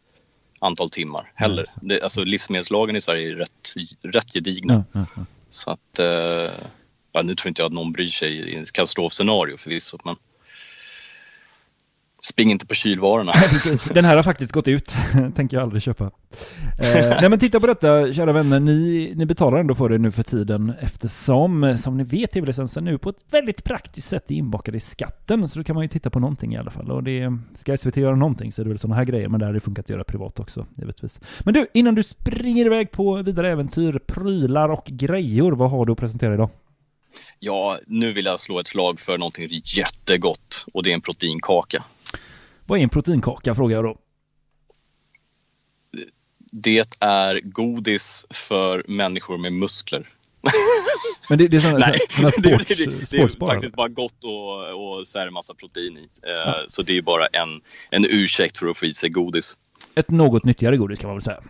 antal timmar heller. Det, alltså livsmedelslagen i Sverige är rätt, rätt gedigna. Ja. Så att, eh, ja, nu tror inte jag att någon bryr sig i ett katastrofscenario förvisso, men spring inte på kylvarorna. Den här har faktiskt gått ut. Tänker jag aldrig köpa. Eh, nej men titta på detta, kära vänner. Ni, ni betalar ändå för det nu för tiden eftersom, som ni vet, tv-licensen nu på ett väldigt praktiskt sätt är inbakad i skatten. Så då kan man ju titta på någonting i alla fall. Och det, ska SVT göra någonting så är det väl sådana här grejer. Men det funkat att göra privat också, givetvis. Men du, innan du springer iväg på vidare äventyr, prylar och grejor, vad har du att presentera idag? Ja, nu vill jag slå ett slag för någonting jättegott och det är en proteinkaka. Vad är en proteinkaka, frågar jag då. Det är godis för människor med muskler. Men det, det är sådana, Nej, sådana det, sports, det, det, det är faktiskt bara gott och, och så är det massa protein i. Eh, Så det är bara en, en ursäkt för att få i sig godis. Ett något nyttigare godis kan man väl säga.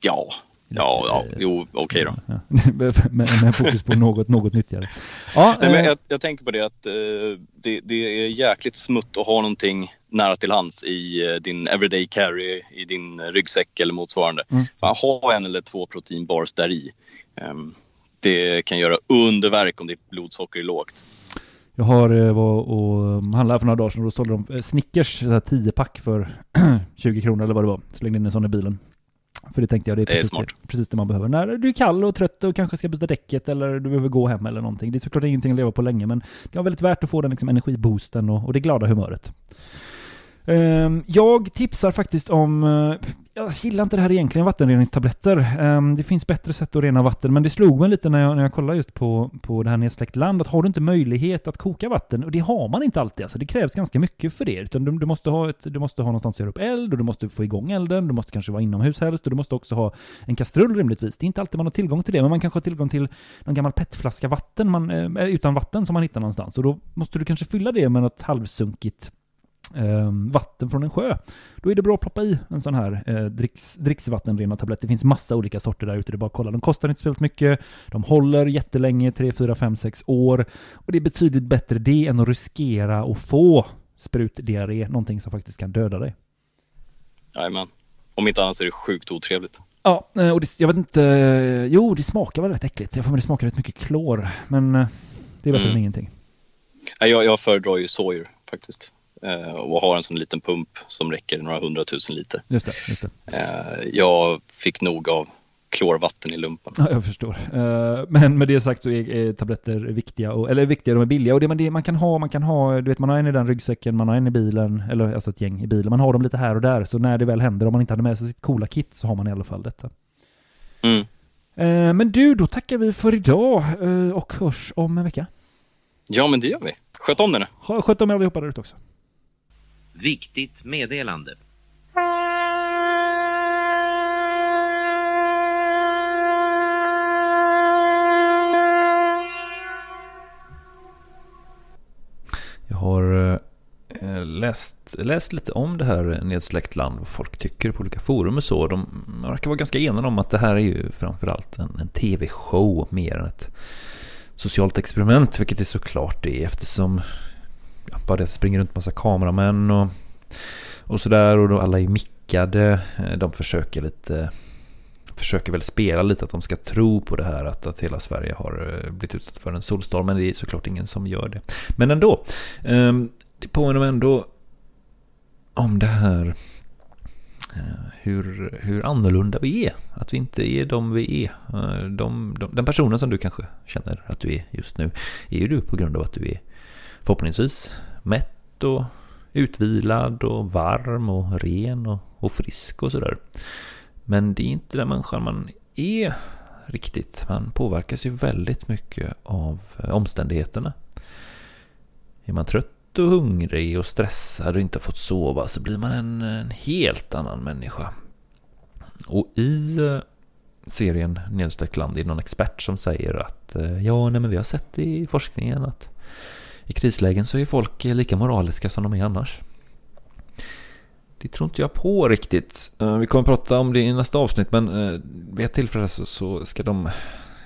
Ja, ja, ja jo, okej då. Ja. med, med fokus på något, något nyttigare. Ja, Nej, men eh, jag, jag tänker på det att eh, det, det är jäkligt smutt att ha någonting nära till hands i eh, din everyday carry, i din ryggsäck eller motsvarande. Mm. Fan, ha en eller två proteinbars där i. Ehm, det kan göra underverk om ditt blodsocker är lågt. Jag har eh, var och handlade för några dagar sedan och då sålde de eh, Snickers 10-pack för 20 kronor eller vad det var. Slängde in en sån i bilen. För det tänkte jag, det är Det precis smart. det, precis det man behöver. När du är kall och trött och kanske ska byta däcket eller du behöver gå hem eller någonting. Det är såklart ingenting att leva på länge men det var väldigt värt att få den liksom energiboosten och, och det glada humöret. Ehm, jag tipsar faktiskt om, eh, jag gillar inte det här egentligen, vattenreningstabletter. Um, det finns bättre sätt att rena vatten, men det slog mig lite när jag, när jag kollade just på, på det här nedsläckt land, att har du inte möjlighet att koka vatten, och det har man inte alltid, alltså det krävs ganska mycket för det, utan du, du, måste, ha ett, du måste ha någonstans att göra upp eld, och du måste få igång elden, du måste kanske vara inomhus helst, och du måste också ha en kastrull rimligtvis. Det är inte alltid man har tillgång till det, men man kanske har tillgång till någon gammal petflaska vatten, man, eh, utan vatten som man hittar någonstans, och då måste du kanske fylla det med något halvsunkigt eh, vatten från en sjö. Då är det bra att ploppa i en sån här eh, dricks, dricksvattenrena tablett. Det finns massa olika sorter där ute, det är bara att kolla. De kostar inte speciellt mycket, de håller jättelänge, 3, 4, 5, 6 år. Och det är betydligt bättre det än att riskera att få sprutdiarré, någonting som faktiskt kan döda dig. Jajamän. Om inte annat så är det sjukt otrevligt. Ja, eh, och det, jag vet inte, eh, jo det smakar väl rätt äckligt. Jag får mig det smakar rätt mycket klor, men eh, det är bättre Mm. än ingenting. Nej, Jag, jag föredrar ju Sawyer faktiskt. Eh, och har en sån liten pump som räcker några hundratusen liter. Just det, just det. Eh, jag fick nog av klorvatten i lumpen. Ja, jag förstår. Eh, Men med det sagt så är, tabletter viktiga, och, eller viktiga, de är billiga. Och det, man, det man kan ha, man kan ha, du vet man har en i den ryggsäcken, man har en i bilen, eller alltså ett gäng i bilen. Man har dem lite här och där, så när det väl händer, om man inte hade med sig sitt coola kit, så har man i alla fall detta. Mm. Men du, då tackar vi för idag och hörs om en vecka. Ja, men det gör vi. Sköt om dig nu. Sköt om er allihopa där ute också. Viktigt meddelande. Jag har eh, läst, läst lite om det här nedsläckt land, vad folk tycker på olika forum och så. De verkar vara ganska enade om att det här är ju framförallt en, en tv-show mer än ett socialt experiment, vilket det såklart är eftersom ja, bara det springer runt massa kameramän och, och sådär och då alla är mickade. Eh, de försöker lite försöker väl spela lite att de ska tro på det här att, att hela Sverige har eh, blivit utsatt för en solstorm, men det är såklart ingen som gör det. Men ändå, eh, det påminner mig ändå om det här eh, hur, hur annorlunda vi är. Att vi inte är de vi är. De, de, den personen som du kanske känner att du är just nu är ju du på grund av att du är förhoppningsvis mätt och utvilad och varm och ren och, och frisk och sådär. Men det är inte den människan man är riktigt. Man påverkas ju väldigt mycket av eh, omständigheterna. Är man trött och hungrig och stressad och inte har fått sova så blir man en, en helt annan människa. Och i eh, serien Nedsläckt land är det någon expert som säger att eh, ja, nej, men vi har sett i forskningen att i krislägen så är folk lika moraliska som de är annars. Det tror inte jag på riktigt. Eh, vi kommer att prata om det i nästa avsnitt men eh, vid ett tillfälle så, ska de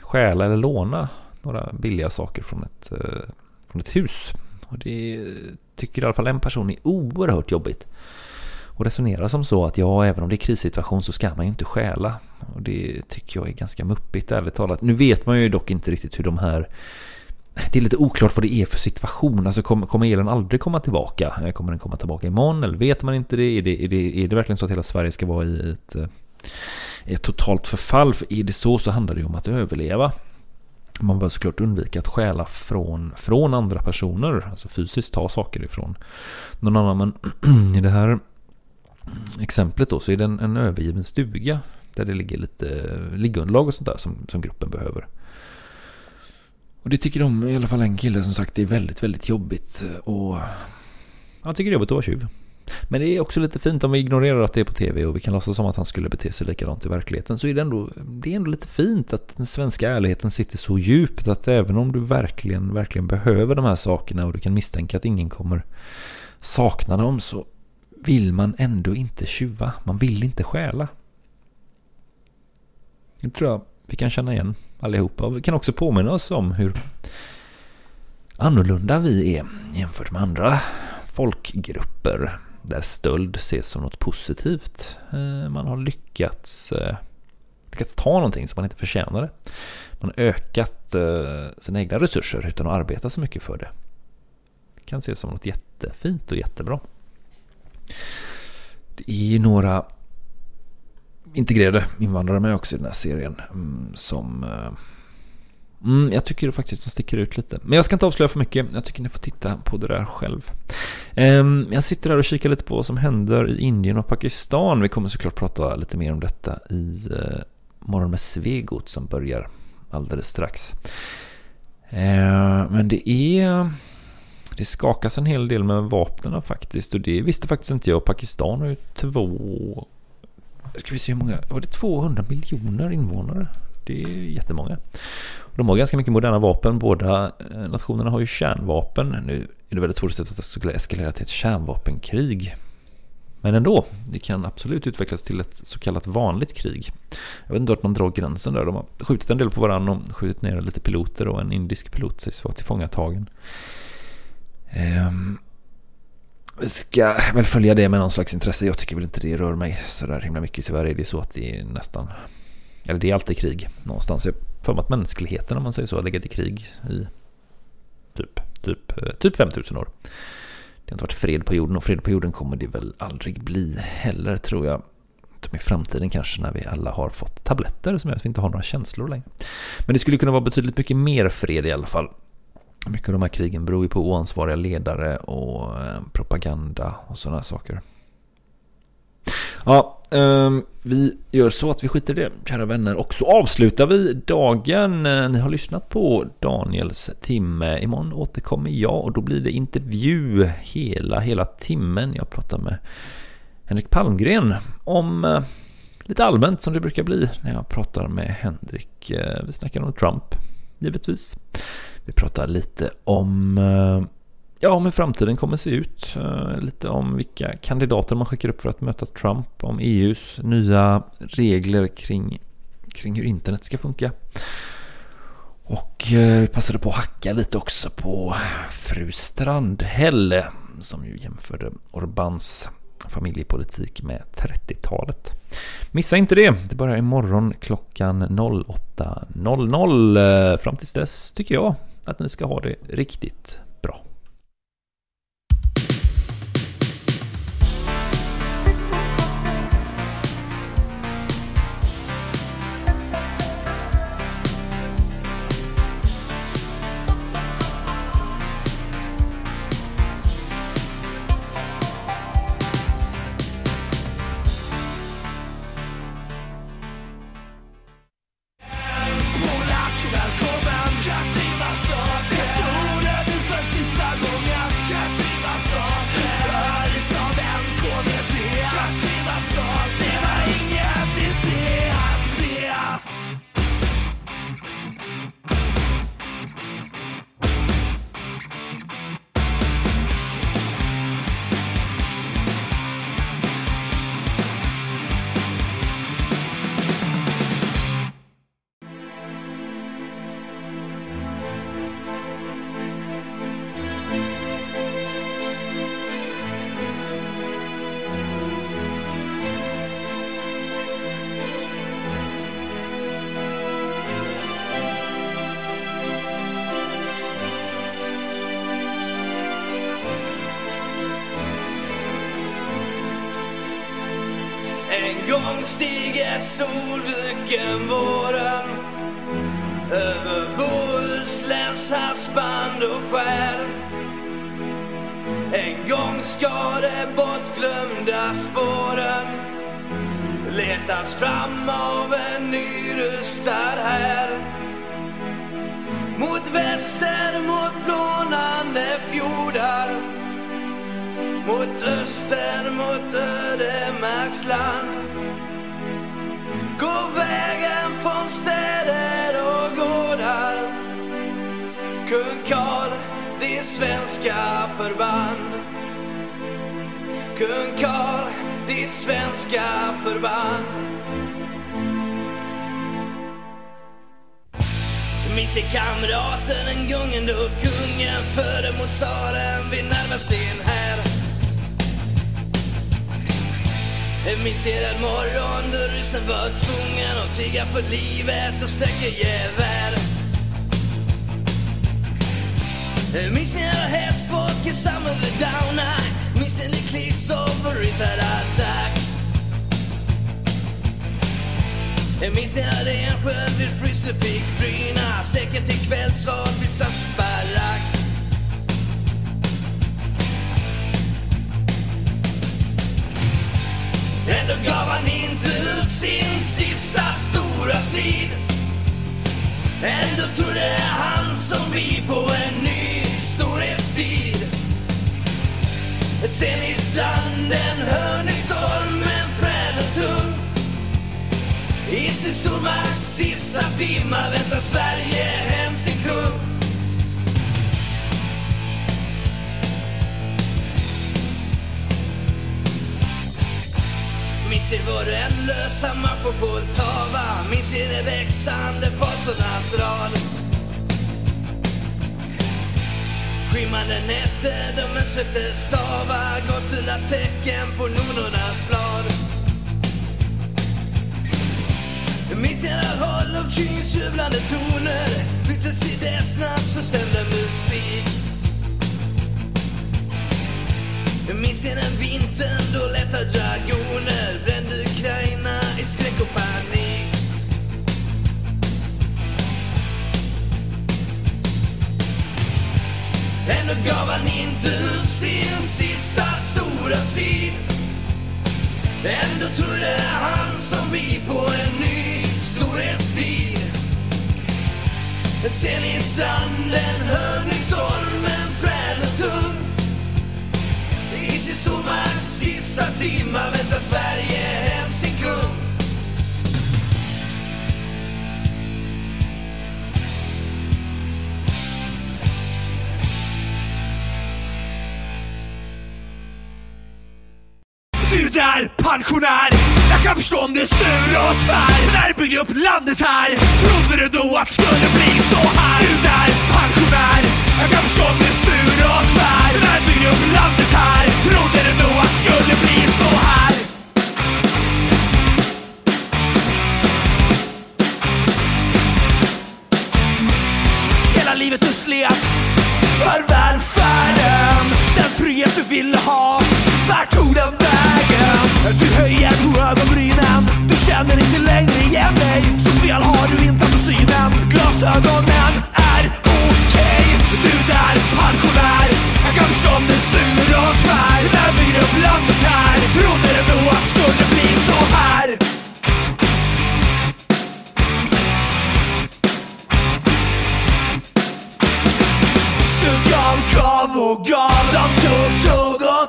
stjäla eller låna några billiga saker från ett, eh, från ett hus. Och det tycker i alla fall en person är oerhört jobbigt. Och resonera som så att ja, även om det är krissituation så ska man ju inte stjäla. Och det tycker jag är ganska muppigt ärligt talat. Nu vet man ju dock inte riktigt hur de här det är lite oklart vad det är för situation. Alltså kommer, kommer elen aldrig komma tillbaka? Eh, kommer den komma tillbaka imorgon? Eller vet man inte det? Är det, är det, är det verkligen så att hela Sverige ska vara i ett, eh, ett totalt förfall? För är det så så handlar det ju om att överleva. Man bör såklart undvika att stjäla från, från andra personer. Alltså fysiskt ta saker ifrån någon annan. Men i det här exemplet då så är det en, en övergiven stuga. Där det ligger lite eh, liggunderlag och sånt där som, som gruppen behöver. Och det tycker de, i alla fall en kille som sagt, det är väldigt, väldigt jobbigt. Eh, och han tycker det är jobbigt att vara tjuv. Men det är också lite fint om vi ignorerar att det är på tv och vi kan låtsas som att han skulle bete sig likadant i verkligheten. Så är det ändå, det är ändå lite fint att den svenska ärligheten sitter så djupt att även om du verkligen, verkligen behöver de här sakerna och du kan misstänka att ingen kommer sakna dem så vill man ändå inte tjuva. Man vill inte stjäla. Det tror jag vi kan känna igen allihopa. Vi kan också påminna oss om hur annorlunda vi är jämfört med andra folkgrupper där stöld ses som något positivt. Eh, man har lyckats, eh, lyckats ta någonting som man inte förtjänade. Man har ökat eh, sina egna resurser utan att arbeta så mycket för det. Det kan ses som något jättefint och jättebra. Det är ju några integrerade invandrare med också i den här serien. Mm, som eh, mm, jag tycker faktiskt de sticker ut lite. Men jag ska inte avslöja för mycket. Jag tycker ni får titta på det där själv. Ehm, jag sitter här och kikar lite på vad som händer i Indien och Pakistan. Vi kommer såklart prata lite mer om detta i eh, Morgon med Svegot som börjar alldeles strax. Ehm, men det är... Det skakas en hel del med vapnen faktiskt och det visste faktiskt inte jag. Pakistan har ju två ska vi se hur många, var det 200 miljoner invånare? Det är jättemånga. De har ganska mycket moderna vapen. Båda eh, nationerna har ju kärnvapen. Nu är det väldigt svårt att säga att det skulle eskalera till ett kärnvapenkrig. Men ändå, det kan absolut utvecklas till ett så kallat vanligt krig. Jag vet inte vart man drar gränsen där. De har skjutit en del på varandra och skjutit ner lite piloter och en indisk pilot sägs vara tillfångatagen. Ehm, ska väl följa det med någon slags intresse. Jag tycker väl inte det rör mig så där himla mycket. Tyvärr är det så att det är nästan... Eller det är alltid krig någonstans. Jag har för mig att mänskligheten, om man säger så, har legat i krig i typ, typ, typ 5000 år. Det har inte varit fred på jorden och fred på jorden kommer det väl aldrig bli heller tror jag. I framtiden kanske när vi alla har fått tabletter som gör att vi inte har några känslor längre. Men det skulle kunna vara betydligt mycket mer fred i alla fall. Mycket av de här krigen beror ju på oansvariga ledare och eh, propaganda och sådana saker. Ja, ehm, vi gör så att vi skiter i det, kära vänner. Och så avslutar vi dagen. Eh, ni har lyssnat på Daniels timme. Imorgon återkommer jag och då blir det intervju hela, hela timmen. Jag pratar med Henrik Palmgren om eh, lite allmänt som det brukar bli när jag pratar med Henrik. Eh, Vi snackar om Trump, givetvis. Vi pratar lite om eh, Ja, om hur framtiden kommer se ut. Eh, lite om vilka kandidater man skickar upp för att möta Trump. Om EUs nya regler kring, kring hur internet ska funka. Och eh, vi passade på att hacka lite också på fru Strandhäll som ju jämförde Orbans familjepolitik med 30-talet. Missa inte det. Det börjar imorgon klockan 08.00. Fram tills dess tycker jag att ni ska ha det riktigt.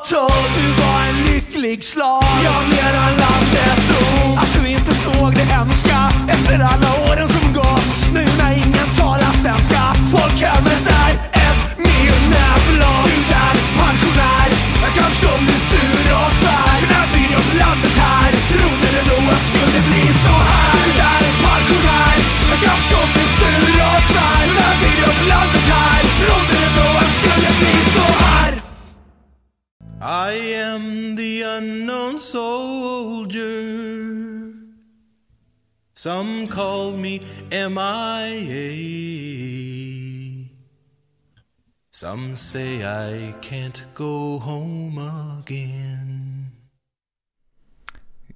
Tog Du var en lycklig slav Jag menar landet dog. Att du inte såg det hemska Efter alla åren som gått. Nu när ingen talar svenska Folkhemmet är ett miljonärbolag. Du är pensionär Jag kan förstå om du är sur och tvär För när vi upp landet här Trodde du då att det skulle bli så här. Du är pensionär Jag kan förstå om du är sur och tvär För när vi upp landet här Trodde I am the unknown soldier. Some call me MIA. Some say I can't go home again.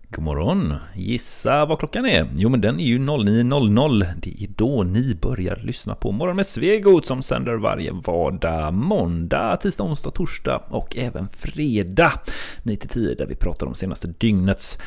God morgon! Gissa vad klockan är? Jo, men den är ju 09.00. Det är då ni börjar lyssna på Morgon med Svegot som sänder varje vardag, måndag, tisdag, onsdag, torsdag och även fredag 9-10 där vi pratar om senaste dygnets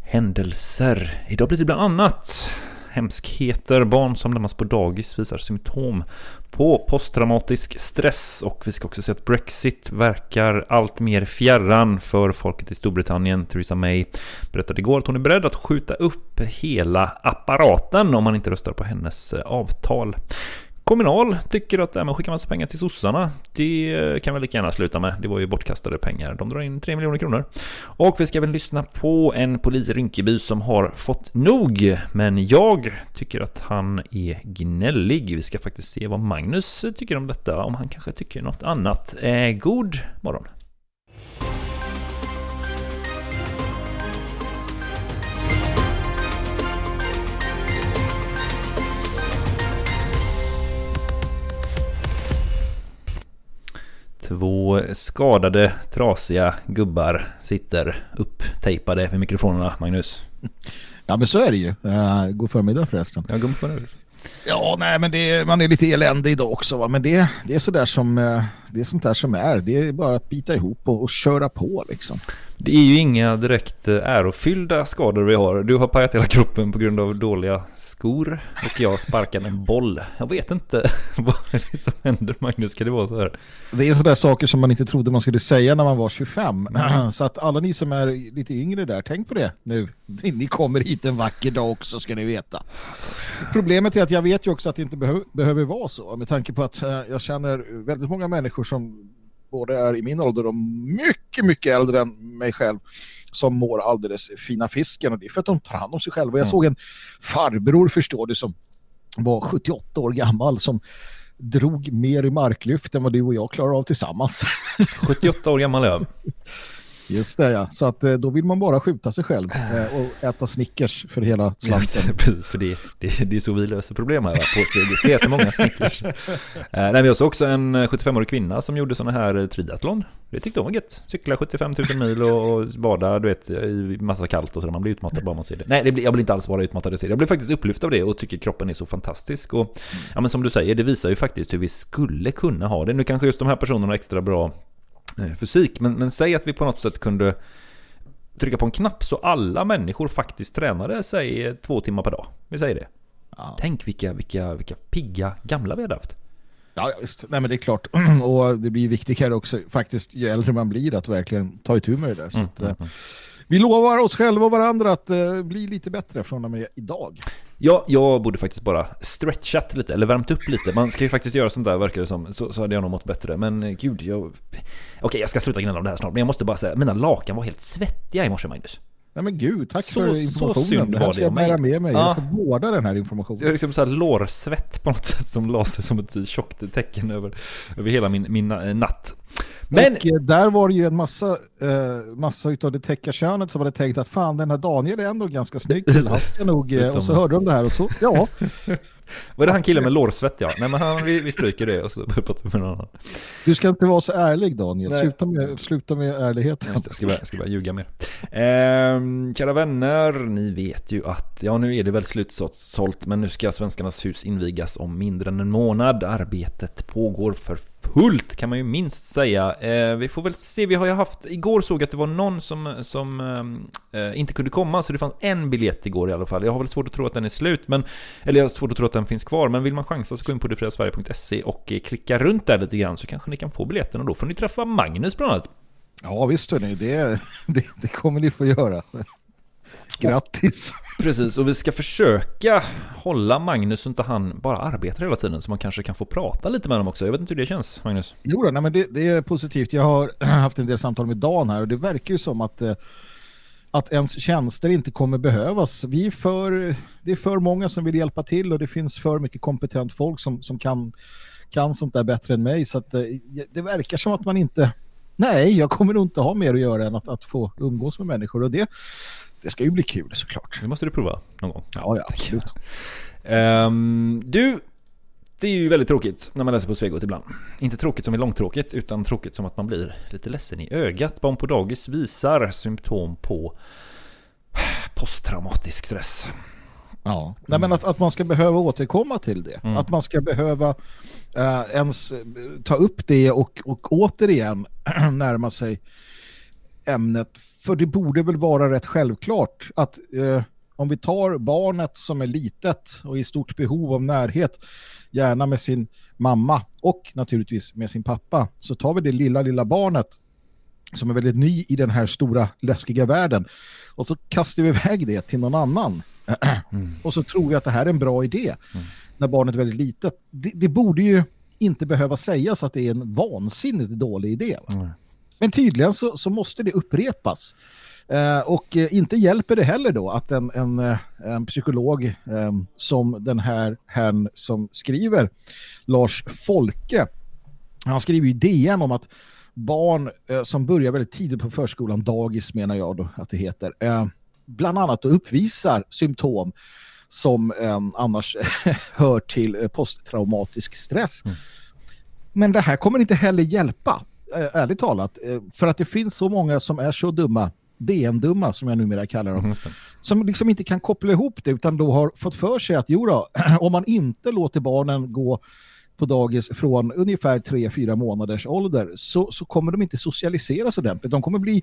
händelser. Idag blir det bland annat hemskheter, barn som lämnas på dagis visar symptom på posttraumatisk stress och vi ska också se att Brexit verkar allt mer fjärran för folket i Storbritannien. Theresa May berättade igår att hon är beredd att skjuta upp hela apparaten om man inte röstar på hennes eh, avtal. Kommunal tycker att det här med att skicka massa pengar till sossarna, det kan vi lika gärna sluta med. Det var ju bortkastade pengar. De drar in 3 miljoner kronor. Och vi ska väl lyssna på en polis i Rinkeby som har fått nog. Men jag tycker att han är gnällig. Vi ska faktiskt se vad Magnus tycker om detta. Om han kanske tycker något annat. Eh, god morgon. Två skadade, trasiga gubbar sitter upptejpade vid mikrofonerna, Magnus. Ja men så är det ju. Uh, god förmiddag förresten. Ja, god förmiddag. Ja, nej men det, man är lite eländig idag också va? men det, det är sådär som eh, det är sånt där som är. Det är bara att bita ihop och, och köra på liksom. Det är ju inga direkt eh, ärofyllda skador vi har. Du har pajat hela kroppen på grund av dåliga skor och jag sparkade en boll. Jag vet inte vad det är som händer Magnus, ska det vara så här? Det är sådär saker som man inte trodde man skulle säga när man var 25. Så att alla ni som är lite yngre där, tänk på det nu. Ni kommer hit en vacker dag också ska ni veta. Problemet är att jag vet ju också att det inte behöver, behöver vara så. Med tanke på att eh, jag känner väldigt många människor som både är i min ålder och mycket, mycket äldre än mig själv som mår alldeles fina fisken och det är för att de tar hand om sig själva. Jag Mm. såg en farbror, förstår du, som var 78 år gammal som drog mer i marklyft än vad du och jag klarar av tillsammans. 78 år gammal jag. Just det ja, så att eh, då vill man bara skjuta sig själv eh, och äta Snickers för hela slanten. För det, det, det är så vi löser problem här på Svegot. Vi äter många Snickers. Eh, nej, vi har också en 75-årig kvinna som gjorde sådana här triathlon. Det tyckte hon var gött. Cykla 75 000 mil och, och bada, du vet, i massa kallt och så. Man blir utmattad bara man ser det. Nej, det blir, jag blir inte alls bara utmattad ser det. Jag blir faktiskt upplyft av det och tycker kroppen är så fantastisk. Och ja, men som du säger, det visar ju faktiskt hur vi skulle kunna ha det. Nu kanske just de här personerna har extra bra fysik, men, men säg att vi på något sätt kunde trycka på en knapp så alla människor faktiskt tränade sig två timmar per dag. Vi säger det. Tänk vilka, vilka, vilka pigga gamla vi hade haft. Ja, ja, visst. Nej, men det är klart. Och det blir viktigare också, faktiskt, ju äldre man blir, att verkligen ta itu med det där. Så Mm, att, eh, vi lovar oss själva och varandra att eh, bli lite bättre från och med idag. Ja, jag borde faktiskt bara stretchat lite, eller värmt upp lite. Man ska ju faktiskt göra sånt där verkar det som, så, så hade jag nog mått bättre. Men eh, gud, jag... Okej, jag ska sluta gnälla om det här snart, men jag måste bara säga, mina lakan var helt svettiga i morse, Magnus. Nej men gud, tack Så- för så informationen. synd det här ska jag bära med mig. Ja. Jag ska vårda den här Så informationen. jag har liksom så här lårsvett på något sätt som la sig som ett tjockt tecken över, över hela min, min eh, natt. Men... Och eh, där var det ju en massa, eh, massa utav det täckarkönet som hade tänkt att fan den här Daniel är ändå ganska snygg. Han ska nog, eh, och så hörde de det här och så, ja. Var det han killen med lårsvett ja? Nej men han, vi, vi stryker det och så pratar vi med någon annan. Du ska inte vara så ärlig Daniel. Nej. Sluta med, sluta med ärligheten. Just jag ska bara, jag ska bara ljuga mer. Ehm, kära vänner, ni vet ju att, ja nu är det väl slutsålt, men nu ska Svenskarnas hus invigas om mindre än en månad. Arbetet pågår för fullt kan man ju minst säga. Eh, vi får väl se, vi har ju haft, igår såg jag att det var någon som, som eh, eh, inte kunde komma, så det fanns en biljett igår i alla fall. Jag har väl svårt att tro att den är slut, men, eller jag har svårt att tro att den finns kvar, men vill man chansa så gå in på detfriasverige.se och eh, klicka runt där lite grann så kanske ni kan få biljetten och då får ni träffa Magnus bland annat. Ja visst hörni, det, det, det kommer ni få göra. Grattis! Precis, och vi ska försöka hålla Magnus så inte han bara arbetar hela tiden så man kanske kan få prata lite med honom också. Jag vet inte hur det känns, Magnus. Jo, nej, men det, det är positivt. Jag har haft en del samtal med Dan här och det verkar ju som att, eh, att ens tjänster inte kommer behövas. Vi för, det är för många som vill hjälpa till och det finns för mycket kompetent folk som, som kan, kan sånt där bättre än mig. Så att, eh, det verkar som att man inte... Nej, jag kommer nog inte ha mer att göra än att, att få umgås med människor och det, det ska ju bli kul såklart. Det måste du prova någon gång. Ja, ja absolut. Ehm, du, det är ju väldigt tråkigt när man läser på Svegot ibland. Inte tråkigt som är långtråkigt, utan tråkigt som att man blir lite ledsen i ögat. Barn på dagis visar symptom på posttraumatisk stress. Ja, Nej, men att, att man ska behöva återkomma till det. Mm. Att man ska behöva eh, ens eh, ta upp det och, och återigen närma sig ämnet. För det borde väl vara rätt självklart att eh, om vi tar barnet som är litet och i stort behov av närhet, gärna med sin mamma och naturligtvis med sin pappa, så tar vi det lilla, lilla barnet som är väldigt ny i den här stora läskiga världen och så kastar vi iväg det till någon annan. Och så tror vi att det här är en bra idé när barnet är väldigt litet. Det, det borde ju inte behöva sägas att det är en vansinnigt dålig idé. Va? Men tydligen så, så måste det upprepas. Eh, och eh, inte hjälper det heller då att en, en, eh, en psykolog eh, som den här herrn som skriver, Lars Folke, han skriver ju DN om att barn eh, som börjar väldigt tidigt på förskolan, dagis menar jag då att det heter, eh, bland annat då uppvisar symptom som eh, annars hör till posttraumatisk stress. Men det här kommer inte heller hjälpa, ärligt talat, eh, för att det finns så många som är så dumma, DN-dumma som jag numera kallar dem, som liksom inte kan koppla ihop det utan då har fått för sig att jo då, om man inte låter barnen gå på dagis från ungefär 3-4 månaders ålder så, så kommer de inte socialiseras ordentligt. De kommer bli,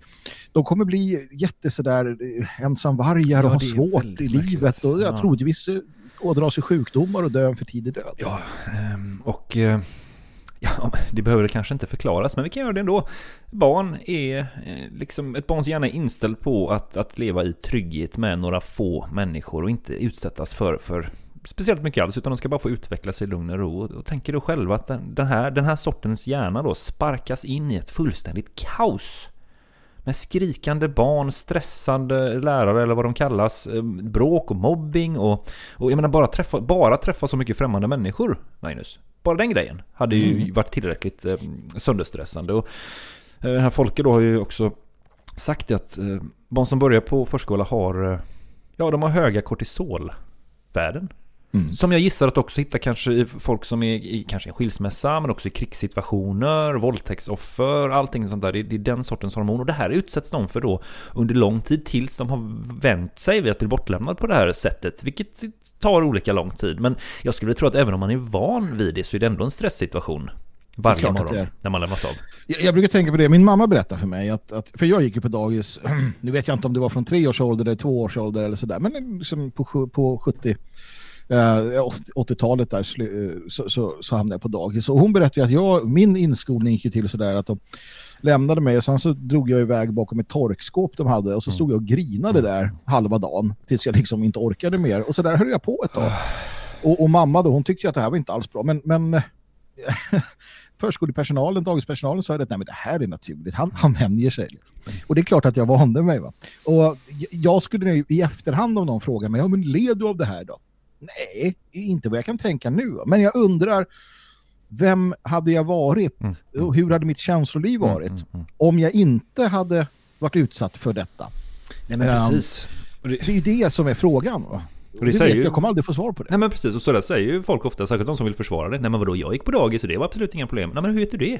de kommer bli jättesådär eh, ensamvargar och Ja, ha svårt i livet och jag Ja. troligtvis eh, ådra sig sjukdomar och dö en för tidig död. Ja, ehm, och eh, ja, det behöver kanske inte förklaras, men vi kan göra det ändå. Barn är eh, liksom, ett barns hjärna är inställd på att, att leva i trygghet med några få människor och inte utsättas för, för speciellt mycket alls, utan de ska bara få utveckla sig i lugn och ro. Och, tänker du själv att den, den, här, den här sortens hjärna då sparkas in i ett fullständigt kaos? Med skrikande barn, stressande lärare eller vad de kallas, eh, bråk och mobbing och, och jag menar bara träffa, bara träffa så mycket främmande människor, Magnus. Bara den grejen hade ju Mm. varit tillräckligt eh, sönderstressande. Och eh, den här Folke då har ju också sagt att eh, barn som börjar på förskola har, eh, ja de har höga kortisolvärden. Mm. Som jag gissar att också hittar kanske i folk som är i kanske en skilsmässa, men också i krigssituationer, våldtäktsoffer, allting sånt där. Det, det är den sortens hormon. Och det här utsätts de för då under lång tid tills de har vänt sig vid att bli bortlämnad på det här sättet. Vilket tar olika lång tid. Men jag skulle tro att även om man är van vid det så är det ändå en stressituation. Varje morgon när man lämnas av. Jag, jag brukar tänka på det, min mamma berättar för mig att, att för jag gick ju på dagis, nu vet jag inte om det var från tre års ålder eller två års ålder eller sådär, men liksom på, på 70 eh, 80-talet där eh, så, så, så hamnade jag på dagis och hon berättade att jag, min inskolning gick till sådär att de lämnade mig och sen så drog jag iväg bakom ett torkskåp de hade och så stod jag och grinade där halva dagen tills jag liksom inte orkade mer och så där höll jag på ett tag. Och, och mamma då, hon tyckte att det här var inte alls bra men, men förskolepersonalen, dagispersonalen sa att nej, men det här är naturligt, han, han vänjer sig. Liksom. Och det är klart att jag vande mig. Va? Och jag skulle nu i efterhand om någon frågar mig, ja men led du av det här då? Nej, inte vad jag kan tänka nu. Men jag undrar, vem hade jag varit? Och hur hade mitt känsloliv varit? Om jag inte hade varit utsatt för detta. Nej men Ehm, precis. Och Det är ju det som är frågan. Va? Och det det säger vet, ju- jag, kommer aldrig få svar på det. Nej men precis, och sådär säger ju folk ofta, särskilt de som vill försvara det. Nej men vadå, jag gick på dagis och det var absolut inga problem. Nej men hur vet du det?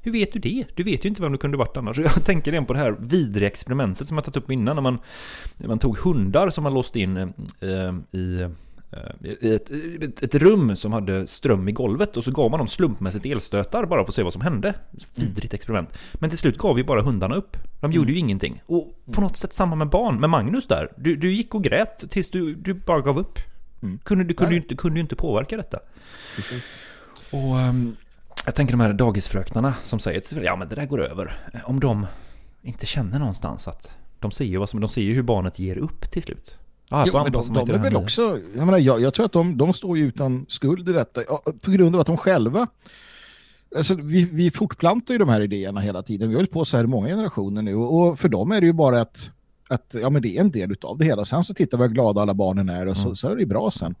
Hur vet du det? Du vet ju inte vem du kunde varit annars. Jag tänker igen på det här vidriga experimentet som jag tagit upp innan. När man, när man tog hundar som man låste in eh, i, i ett, ett, ett rum som hade ström i golvet. Och så gav man dem slumpmässigt elstötar bara för att se vad som hände. Vidrigt experiment. Men till slut gav ju bara hundarna upp. De gjorde ju ingenting. Och på något sätt samma med barn. Med Magnus där. Du, du gick och grät tills du, du bara gav upp. Kunde, du kunde ju inte, kunde ju inte påverka detta. Och ehm, jag tänker de här dagisfröknarna som säger ja men det där går över. Om de inte känner någonstans att de ser ju, vad som, de ser ju hur barnet ger upp till slut. Ja, Jo, men de, de är väl också, jag, menar, jag, jag tror att de, de står ju utan skuld i detta ja, på grund av att de själva Alltså, vi, vi fortplantar ju de här idéerna hela tiden. Vi har hållit på så här i många generationer nu och, för dem är det ju bara att, att ja, men det är en del av det hela. Sen så tittar vi hur glada alla barnen är och så, så är det ju bra sen.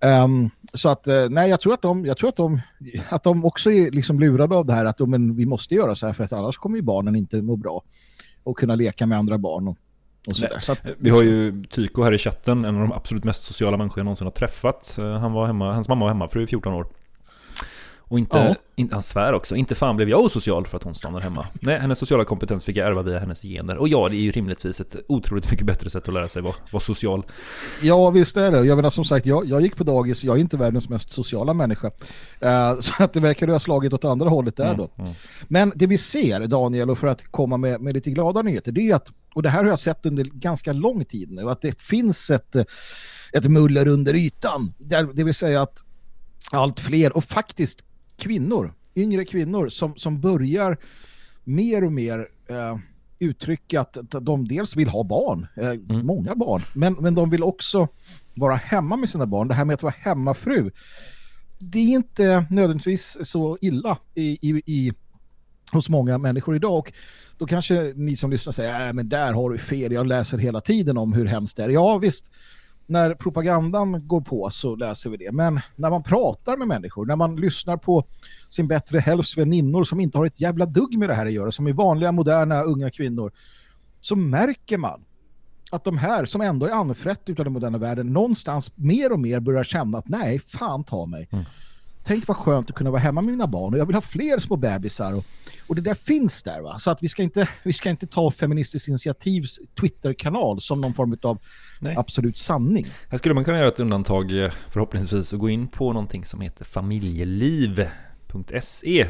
Ehm, så att eh, nej, jag tror att de, jag tror att de, att de också är liksom lurade av det här att oh, men vi måste göra så här för att annars kommer ju barnen inte må bra och kunna leka med andra barn och, och sådär. Så att, Vi har ju Tyko här i chatten, en av de absolut mest sociala människor jag någonsin har träffat. Eh, Han var hemma, hans mamma var hemmafru i 14 år. Och inte, Ja. inte, han svär också, inte fan blev jag osocial för att hon stannar hemma. Nej, hennes sociala kompetens fick jag ärva via hennes gener. Och ja, det är ju rimligtvis ett otroligt mycket bättre sätt att lära sig vara, vara social. Ja, visst är det. Jag menar som sagt, jag, jag gick på dagis, jag är inte världens mest sociala människa. Eh, så att det verkar ha slagit åt andra hållet där då. Men det vi ser, Daniel, och för att komma med, med lite glada nyheter, det är att, och det här har jag sett under ganska lång tid nu, att det finns ett, ett muller under ytan. Det vill säga att allt fler, och faktiskt kvinnor, yngre kvinnor, som, som börjar mer och mer eh, uttrycka att, de dels vill ha barn, eh, många barn, men, men de vill också vara hemma med sina barn. Det här med att vara hemmafru, det är inte nödvändigtvis så illa i, i, i, hos många människor idag. Och då kanske ni som lyssnar säger, äh, men där har du fel, jag läser hela tiden om hur hemskt det är. Ja visst, när propagandan går på så läser vi det. Men när man pratar med människor, när man lyssnar på sin bättre hälfts väninnor som inte har ett jävla dugg med det här att göra, som är vanliga, moderna, unga kvinnor, så märker man att de här som ändå är anfrätt utav den moderna världen någonstans mer och mer börjar känna att nej, fan ta mig. Mm. Tänk vad skönt att kunna vara hemma med mina barn och jag vill ha fler små bebisar och, och det där finns där va. Så att vi ska inte, vi ska inte ta Feministiskt initiativs Twitter-kanal som någon form av absolut sanning. Här skulle man kunna göra ett undantag eh, förhoppningsvis och gå in på någonting som heter familjeliv.se eh,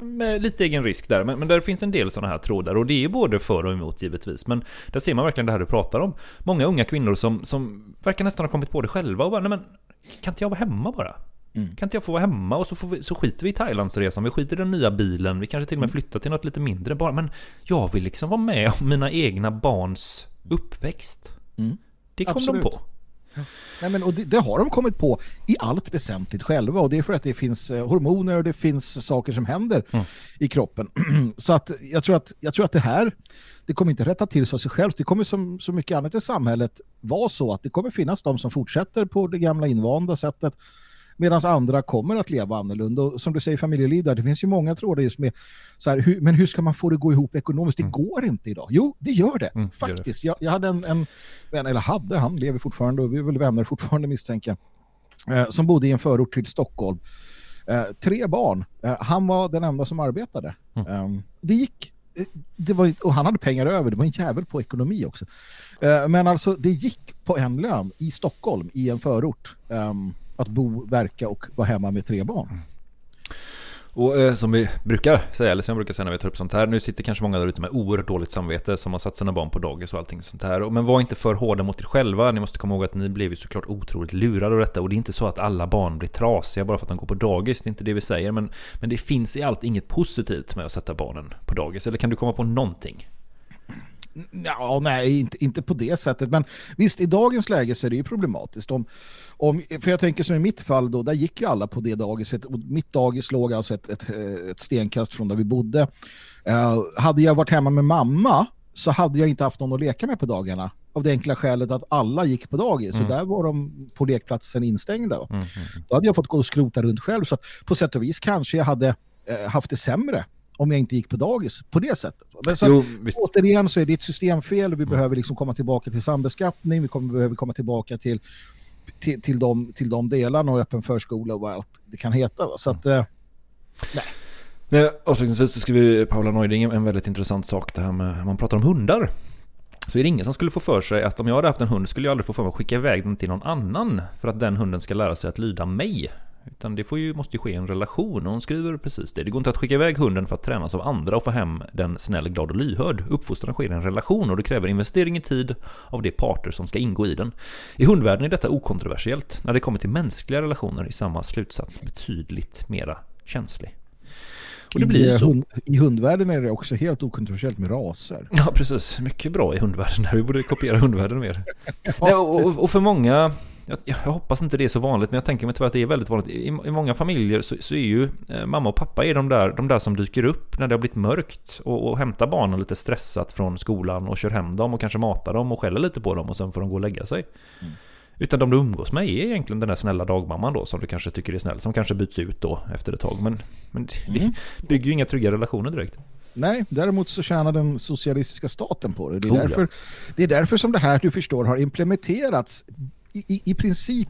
med lite egen risk där, men, men där finns en del sådana här trådar och det är både för och emot givetvis. Men där ser man verkligen det här du pratar om. Många unga kvinnor som, som verkar nästan ha kommit på det själva och bara, nej men kan inte jag vara hemma bara? Kan inte jag få vara hemma och så, får vi, så skiter vi i Thailandsresan, vi skiter i den nya bilen, vi kanske till och med flyttar till något lite mindre bara, men jag vill liksom vara med om mina egna barns uppväxt. Det kom Absolut. de på. Nej, men, och det, det har de kommit på i allt väsentligt själva och det är för att det finns eh, hormoner och det finns saker som händer i kroppen. så att jag tror att jag tror att det här det kommer inte rätta till sig av sig självt. Det kommer som så mycket annat i samhället vara så att det kommer finnas de som fortsätter på det gamla invanda sättet Medan andra kommer att leva annorlunda. Och som du säger, familjeliv där, det finns ju många trådar just med så här, hur, men hur ska man få det gå ihop ekonomiskt? Det går inte idag. Jo, det gör det. Mm, gör det. faktiskt. Jag, jag hade en, en vän, eller hade, han lever fortfarande och vi är väl vänner fortfarande misstänker eh, som bodde i en förort till Stockholm. Eh, tre barn. Eh, han var den enda som arbetade. Eh, det gick. eh, Det var, och han hade pengar över, det var en jävel på ekonomi också. Eh, men alltså det gick på en lön i Stockholm, i en förort, ehm, att bo, verka och vara hemma med tre barn. Och eh, som vi brukar säga, eller som jag brukar säga när vi tar upp sånt här, nu sitter kanske många där ute med oerhört dåligt samvete som har satt sina barn på dagis och allting sånt här. Men var inte för hårda mot er själva, ni måste komma ihåg att ni blev ju såklart otroligt lurade av detta. Och det är inte så att alla barn blir trasiga bara för att de går på dagis, det är inte det vi säger. Men, men det finns i allt inget positivt med att sätta barnen på dagis. Eller kan du komma på någonting? Ja, nej, inte, inte på det sättet. Men visst, i dagens läge så är det ju problematiskt. Om, om, för jag tänker som i mitt fall då, där gick ju alla på det dagiset. Och mitt dagis låg alltså ett, ett, ett stenkast från där vi bodde. Eh, hade jag varit hemma med mamma så hade jag inte haft någon att leka med på dagarna. Av det enkla skälet att alla gick på dagis. Mm. Så där var de på lekplatsen instängda. Då hade jag fått gå och skrota runt själv. Så på sätt och vis kanske jag hade eh, haft det sämre om jag inte gick på dagis på det sättet. Men så, Jo, återigen så är det ett systemfel och vi behöver liksom komma tillbaka till sambeskattning, vi kommer, behöver komma tillbaka till, till, till, de, till de delarna och öppen förskola och vad allt det kan heta. va. Så att, eh, Nej, avslutningsvis så skriver Paula Neuding en väldigt intressant sak det här med, man pratar om hundar. Så är det ingen som skulle få för sig att om jag hade haft en hund skulle jag aldrig få för mig att skicka iväg den till någon annan för att den hunden ska lära sig att lyda mig. Utan det får ju, måste ju ske i en relation och hon skriver precis det. Det går inte att skicka iväg hunden för att tränas av andra och få hem den snäll, glad och lyhörd. Uppfostran sker i en relation och det kräver investering i tid av de parter som ska ingå i den. I hundvärlden är detta okontroversiellt. När det kommer till mänskliga relationer är samma slutsats betydligt mera känslig. Och det i, blir eh, så. I hundvärlden är det också helt okontroversiellt med raser. Ja, precis. Mycket bra i hundvärlden. Vi borde kopiera hundvärlden mer. Nej, och, och- och för många, jag, jag hoppas inte det är så vanligt, men jag tänker mig tyvärr att det är väldigt vanligt. I, i många familjer så, så är ju eh, mamma och pappa är de där, de där som dyker upp när det har blivit mörkt och, och hämtar barnen lite stressat från skolan och kör hem dem och kanske matar dem och skäller lite på dem och sen får de gå och lägga sig. Utan de du umgås med är egentligen den där snälla dagmamman då som du kanske tycker är snäll, som kanske byts ut då efter ett tag. Men, men det bygger ju inga trygga relationer direkt. Nej, däremot så tjänar den socialistiska staten på det. Det är, Oh, ja. därför, det är därför som det här, du förstår, har implementerats i, i, princip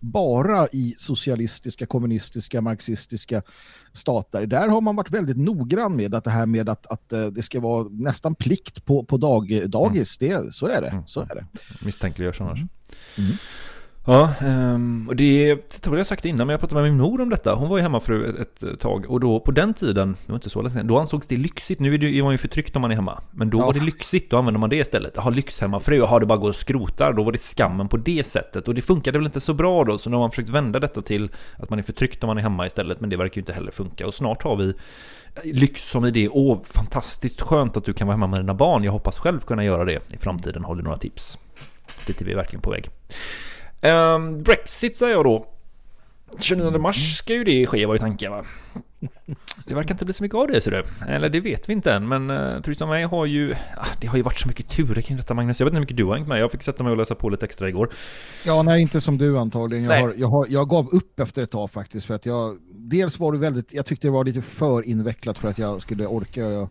bara i socialistiska, kommunistiska, marxistiska stater. Där har man varit väldigt noggrann med att det här med att, att eh, det ska vara nästan plikt på, på dag, dagis. Det, så är det. Så är det. Misstänkliggörs annars. Mm. Ja, ehm, och det tror jag jag sagt innan, men jag pratade med min mor om detta. Hon var ju hemmafru ett, ett tag och då på den tiden, det var inte så länge sedan, då ansågs det lyxigt. Nu är det man ju förtryckt om man är hemma. Men då Ja. var det lyxigt, då använde man det istället. Jaha, lyxhemmafru, jaha, det bara går och skrotar. Då var det skammen på det sättet. Och det funkade väl inte så bra då, så nu har man försökt vända detta till att man är förtryckt om man är hemma istället. Men det verkar ju inte heller funka. Och snart har vi lyx som idé. Åh, fantastiskt skönt att du kan vara hemma med dina barn. Jag hoppas själv kunna göra det i framtiden. Har du några tips? Dit är vi verkligen på väg. Ehm, Brexit säger jag då. 29 mars ska ju det ske var ju tanken va? Det verkar inte bli så mycket av det ser du. Eller det vet vi inte än men uh, Theresa May har ju... Ah, det har ju varit så mycket turer kring detta Magnus. Jag vet inte hur mycket du har hängt med. Jag fick sätta mig och läsa på lite extra igår. Ja, nej, inte som du antagligen. Jag, har, jag, har, jag gav upp efter ett tag faktiskt. För att jag, dels var det väldigt, jag tyckte det var lite för invecklat för att jag skulle orka. Jag,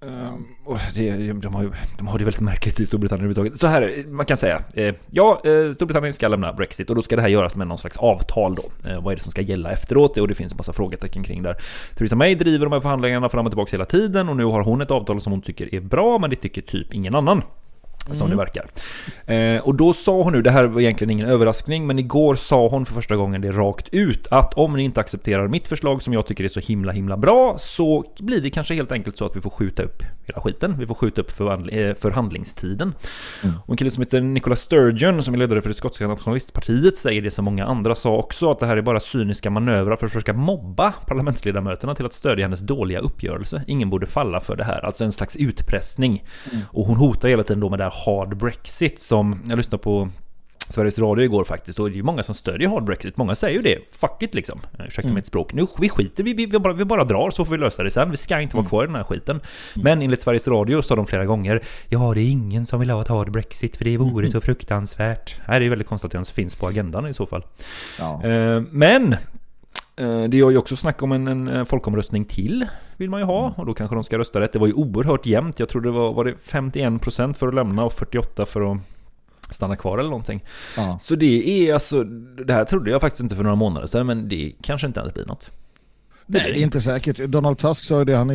Um, och det, de, har ju, de har det väldigt märkligt i Storbritannien överhuvudtaget. Så här, man kan säga. Eh, ja, eh, Storbritannien ska lämna Brexit och då ska det här göras med någon slags avtal då. Eh, vad är det som ska gälla efteråt? Och det finns massa frågetecken kring där. Theresa May driver de här förhandlingarna fram och tillbaka hela tiden och nu har hon ett avtal som hon tycker är bra, men det tycker typ ingen annan. Som det verkar. Eh, och då sa hon nu, det här var egentligen ingen överraskning, men igår sa hon för första gången det rakt ut att om ni inte accepterar mitt förslag som jag tycker är så himla himla bra så blir det kanske helt enkelt så att vi får skjuta upp hela skiten. Vi får skjuta upp eh, förhandlingstiden. Och en kille som heter Nicola Sturgeon som är ledare för det skotska nationalistpartiet säger det som många andra sa också att det här är bara cyniska manövrar för att försöka mobba parlamentsledamöterna till att stödja hennes dåliga uppgörelse. Ingen borde falla för det här, alltså en slags utpressning. Och hon hotar hela tiden då med det här hard Brexit som jag lyssnar på Sveriges Radio igår faktiskt, och det är ju många som stödjer hard Brexit. Många säger ju det. Fuck it liksom. Eh, Ursäkta Mm. mitt språk. Nu, vi skiter vi, vi, vi, bara, vi bara drar så får vi lösa det sen. Vi ska inte vara kvar i den här skiten. Men enligt Sveriges Radio sa de flera gånger Ja, det är ingen som vill ha ett hard Brexit för det vore så fruktansvärt. Nej, det är väldigt konstigt att det ens finns på agendan i så fall. Ja. Eh, Men eh, det är ju också snack om en, en folkomröstning till vill man ju ha och då kanske de ska rösta rätt. Det var ju oerhört jämnt. Jag tror det var, var det 51% för att lämna och 48% för att stanna kvar eller någonting. Ja. Så det är alltså, det här trodde jag faktiskt inte för några månader sedan men det kanske inte ens blir något. Nej, det är inte säkert. Donald Tusk sa ju det, han är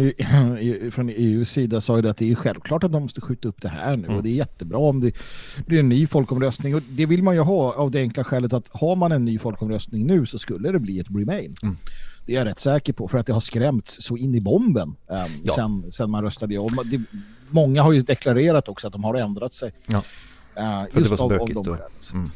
ju, från EUs sida sa ju det att det är självklart att de måste skjuta upp det här nu Mm. och det är jättebra om det blir en ny folkomröstning och det vill man ju ha av det enkla skälet att har man en ny folkomröstning nu så skulle det bli ett remain. Mm. Det är jag rätt säker på för att det har skrämts så in i bomben um, Ja. sen, sen man rörstade om. Det, många har ju deklarerat också att de har ändrat sig. Ja. Uh, För att det var så bökigt. Så Mm.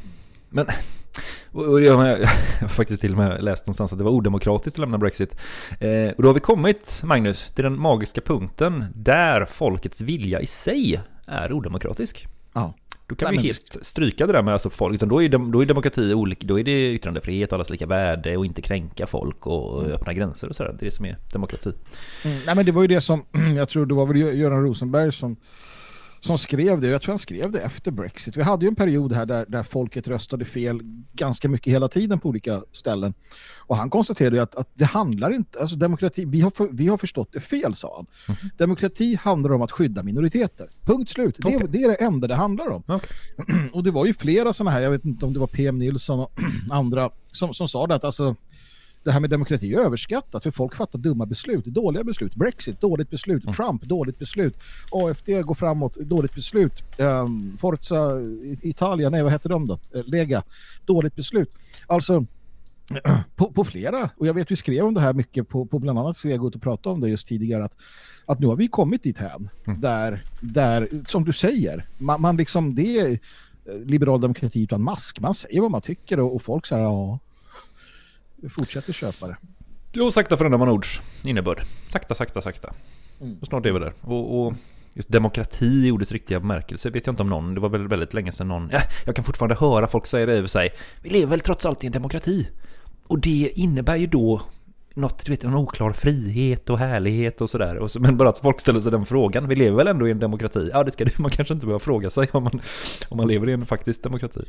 Men och och jag, jag har faktiskt till och med läst någonstans att det var odemokratiskt att lämna Brexit. Eh, och då har vi kommit, Magnus, till den magiska punkten där folkets vilja i sig är odemokratisk. Ja. Då kan Nej, vi helt stryka det där med alltså folk, utan då är, dem, då är demokrati olika, då är det yttrandefrihet och allas lika värde och inte kränka folk och Mm. öppna gränser och sådär. Det är det som är demokrati. Mm, nej men det var ju det som, jag tror det var väl Göran Rosenberg som, som skrev det, jag tror han skrev det efter Brexit. Vi hade ju en period här där, där folket röstade fel ganska mycket hela tiden på olika ställen. Och han konstaterade ju att, att det handlar inte, alltså demokrati, vi har, för, vi har förstått det fel sa han. Demokrati handlar om att skydda minoriteter. Punkt slut. Det, är- Okej. det är det enda det handlar om. Okej. Och det var ju flera sådana här, jag vet inte om det var PM Nilsson och andra som, som sa det att alltså det här med demokrati är överskattat för folk fattar dumma beslut, dåliga beslut. Brexit, dåligt beslut. Trump, dåligt beslut. AFD går framåt, dåligt beslut. Um, Forza Italia, nej vad heter de då? Eh, Lega, dåligt beslut. Alltså på, på flera, och jag vet vi skrev om det här mycket på, på bland annat Svegot och pratade om det just tidigare att, att nu har vi kommit dit hän där, där, som du säger, man, man liksom, det är eh, liberal demokrati utan mask. Man säger vad man tycker och, och folk säger ja, fortsätter köpa det. Jo, sakta förändrar man ords innebörd. Sakta, sakta, sakta. Mm. Och snart är vi där. Och, och just demokrati i ordets riktiga bemärkelse vet jag inte om någon. Det var väl väldigt länge sedan någon... Ja, jag kan fortfarande höra folk säga det över sig. Vi lever väl trots allt i en demokrati. Och det innebär ju då något, du vet, en oklar frihet och härlighet och sådär. Så, men bara att folk ställer sig den frågan. Vi lever väl ändå i en demokrati? Ja, det ska man kanske inte behöva fråga sig om man, om man lever i en faktisk demokrati.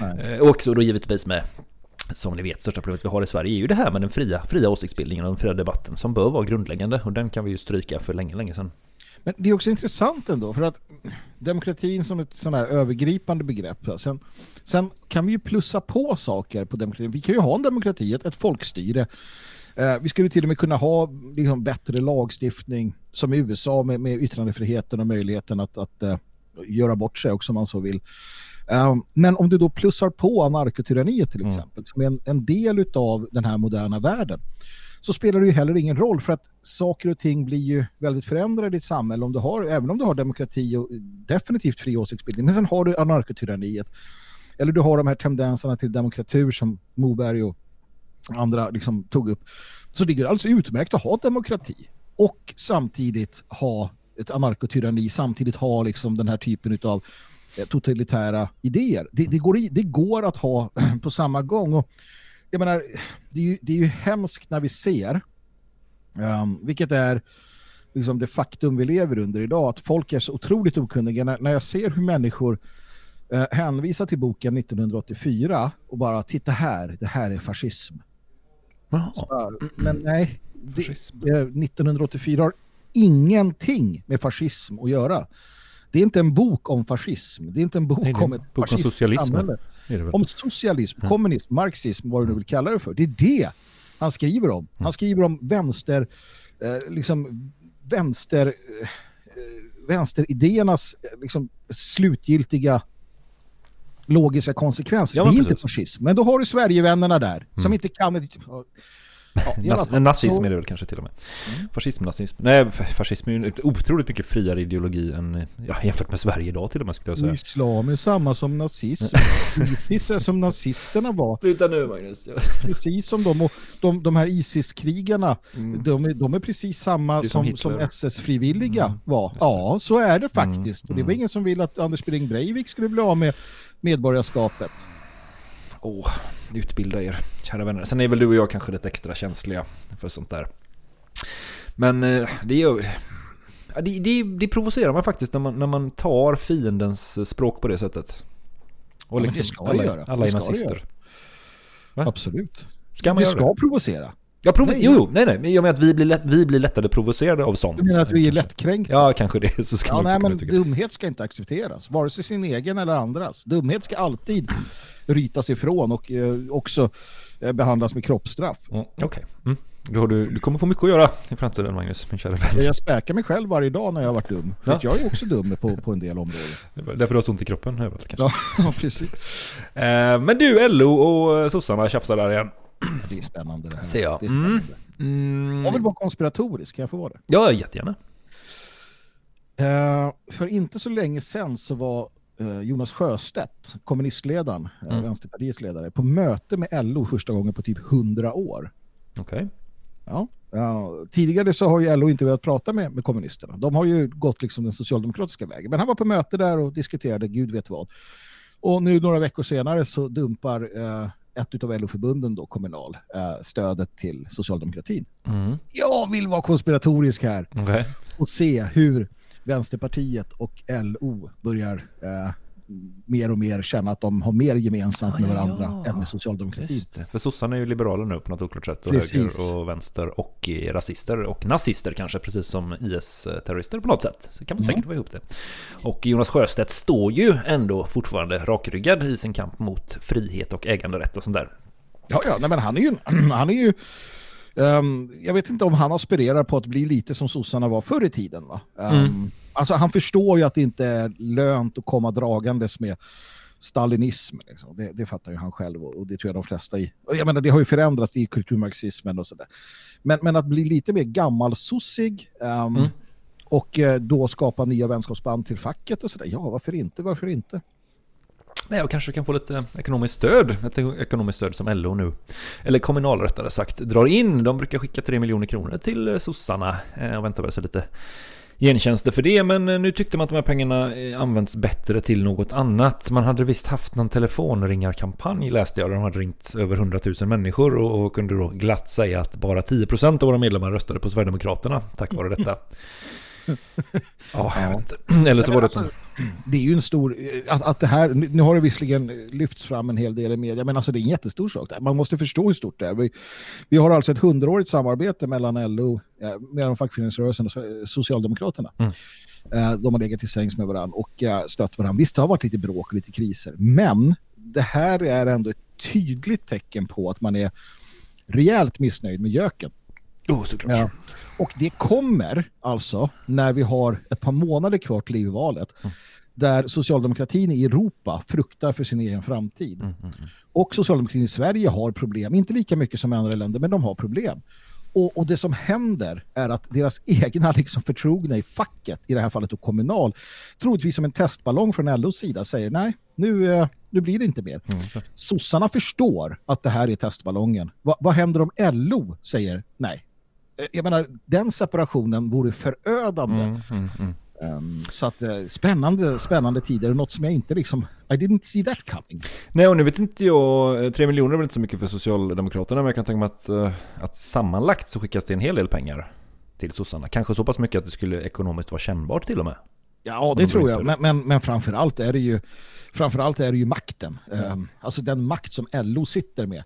Nej. Eh, Och också då givetvis med som ni vet, största problemet vi har i Sverige är ju det här med den fria, fria åsiktsbildningen och den fria debatten som bör vara grundläggande och den kan vi ju stryka för länge, länge sedan. Men det är också intressant ändå för att demokratin som ett sån här övergripande begrepp. Sen, sen kan vi ju plussa på saker på demokratin. Vi kan ju ha en demokrati, ett, ett folkstyre. Eh, vi skulle till och med kunna ha liksom, bättre lagstiftning som i USA med, med yttrandefriheten och möjligheten att, att eh, göra bort sig också om man så vill. Eh, men om du då plussar på anarkotyranniet till exempel, som är en, en del av den här moderna världen, så spelar det ju heller ingen roll för att saker och ting blir ju väldigt förändrade i ditt samhälle om du har, även om du har demokrati och definitivt fri åsiktsbildning. Men sen har du anarkotyranniet. Eller du har de här tendenserna till demokratur som Moberg och andra liksom tog upp. Så det går alltså utmärkt att ha demokrati och samtidigt ha ett anarkotyranni, samtidigt ha liksom den här typen av totalitära idéer. Det, det, går, det går att ha på samma gång. Och jag menar, det är ju, det är ju hemskt när vi ser, um, vilket är liksom det faktum vi lever under idag, att folk är så otroligt okunniga. När, när jag ser hur människor eh, hänvisar till boken 1984 och bara titta här, det här är fascism. Så men nej, det, eh, 1984 har ingenting med fascism att göra. Det är inte en bok om fascism. Det är inte en bok Nej, om ett bok om fascistiskt socialism, samhälle. Om socialism, Ja. kommunism, marxism, vad du nu vill kalla det för. Det är det han skriver om. Han skriver om vänster, eh, liksom vänster, eh, vänsteridéernas eh, liksom, slutgiltiga logiska konsekvenser. Ja, det är men inte precis. fascism. Men då har du Sverigevännerna där som Mm. inte kan... Ja, nazism Mm. är det väl kanske till och med. Fascism, nazism. Nej, fascism är ju en otroligt mycket friare ideologi än, ja, jämfört med Sverige idag till och med skulle jag säga. Islam är samma som nazism. Är som nazisterna var. Sluta nu Magnus. Precis som de, och de, de här ISIS-krigarna, de, är, de är precis samma Mm. Som som, som. SS-frivilliga Mm, var. Ja, så är det faktiskt. Och det var ingen som ville att Anders Bering Breivik skulle bli av med medborgarskapet. Åh, utbilda er, kära vänner. Sen är väl du och jag kanske lite extra känsliga för sånt där. Men eh, det gör... ja, Det, det, det provocerar mig faktiskt när man, när man tar fiendens språk på det sättet. Och Ja, men det ska det alla, göra. alla Det är det nazister. Absolut. Ska man det ska det? provocera. Ja, provo- Nej. jo, jo, nej, nej. Jag menar att vi blir, lätt, vi blir lättare provocerade av sånt. Du menar att du är lättkränkt? Ja, kanske det. Så ska Ja, man nej, men dumhet ska inte accepteras, vare sig sin egen eller andras. Dumhet ska alltid rytas ifrån och eh, också eh, behandlas med kroppsstraff. Mm, Okej. Mm. Då har du, du kommer få mycket att göra i framtiden, Magnus, min kära vän. Jag späkar mig själv varje dag när jag har varit dum. För Ja. jag är också dum på, på en del områden. Därför du har så ont i kroppen, väl, kanske. Ja, precis. Eh, men du, LO och sossarna tjafsar där igen. Det är spännande det här. Ser jag. Det är spännande. Mm. Jag vill vara konspiratorisk, kan jag få vara det? Ja, jättegärna. Eh, för inte så länge sedan så var Jonas Sjöstedt, kommunistledaren, eh, Mm. Vänsterpartiets ledare, på möte med LO första gången på typ 100 år. Okej. Ja. Ja, tidigare så har ju LO inte velat prata med, med kommunisterna. De har ju gått liksom den socialdemokratiska vägen. Men han var på möte där och diskuterade gud vet vad. Och nu några veckor senare så dumpar eh, ett av LO-förbunden då, Kommunal, eh, stödet till socialdemokratin. Mm. Jag vill vara konspiratorisk här Okej. och se hur Vänsterpartiet och LO börjar eh, mer och mer känna att de har mer gemensamt med Ah, ja, varandra ja. än med socialdemokratin. För sossarna är ju liberaler nu på något oklart sätt. Och Precis. höger och vänster och rasister och nazister kanske, precis som IS-terrorister på något sätt. Så kan man Mm. säkert få ihop det. Och Jonas Sjöstedt står ju ändå fortfarande rakryggad i sin kamp mot frihet och äganderätt och sånt där. Ja, ja, nej, men han är ju, han är ju ehm, jag vet inte om han aspirerar på att bli lite som sossarna var förr i tiden. Va? Ehm, Mm. Alltså han förstår ju att det inte är lönt att komma dragandes med stalinism. Liksom. Det, det fattar ju han själv och, det tror jag de flesta i. Jag menar, det har ju förändrats i kulturmarxismen och sådär. Men, men att bli lite mer gammalsossig ehm, Mm. och eh, då skapa nya vänskapsband till facket och sådär. Ja, varför inte? Varför inte? Nej, och kanske kan få lite ekonomiskt stöd. Ett ekonomiskt stöd som LO nu, eller Kommunal rättare sagt, drar in. De brukar skicka 3 miljoner kronor till eh, sossarna eh, och väntar väl sig lite gentjänster för det. Men eh, nu tyckte man att de här pengarna används bättre till något annat. Man hade visst haft någon telefonringarkampanj läste jag. Där de hade ringt över 100 000 människor och, och kunde då glatt säga att bara 10% av våra medlemmar röstade på Sverigedemokraterna tack vare detta. Ja, jag vet inte. Eller så var det alltså, det är ju en stor, att, att det här, nu har det visserligen lyfts fram en hel del i media, men alltså det är en jättestor sak. Där. Man måste förstå hur stort det är. Vi, vi har alltså ett hundraårigt samarbete mellan LO, eh, mellan fackföreningsrörelsen och so- Socialdemokraterna. Mm. Eh, De har legat till sängs med varandra och eh, stött varandra. Visst, det har varit lite bråk och lite kriser, men det här är ändå ett tydligt tecken på att man är rejält missnöjd med göken. Oh, såklart. Ja. Och det kommer alltså när vi har ett par månader kvar till EU-valet där socialdemokratin i Europa fruktar för sin egen framtid. Och socialdemokratin i Sverige har problem, inte lika mycket som i andra länder, men de har problem. Och, och det som händer är att deras egna liksom förtrogna i facket, i det här fallet då kommunal, troligtvis som en testballong från LOs sida säger nej, nu, eh, nu blir det inte mer. Sossarna förstår att det här är testballongen. Va, vad händer om LO säger nej? Eh, Jag menar, den separationen vore förödande. Mm, mm, mm. Ehm, så att eh, spännande, spännande tider något som jag inte liksom, I didn't see that coming. Nej, och nu vet inte jag, eh, 3 miljoner är väl inte så mycket för Socialdemokraterna, men jag kan tänka mig att, att sammanlagt så skickas det en hel del pengar till sossarna. Kanske så pass mycket att det skulle ekonomiskt vara kännbart till och med. Ja, de det tror jag. Men, men, men framförallt är det ju framförallt är det ju makten. Ehm, alltså den makt som LO sitter med.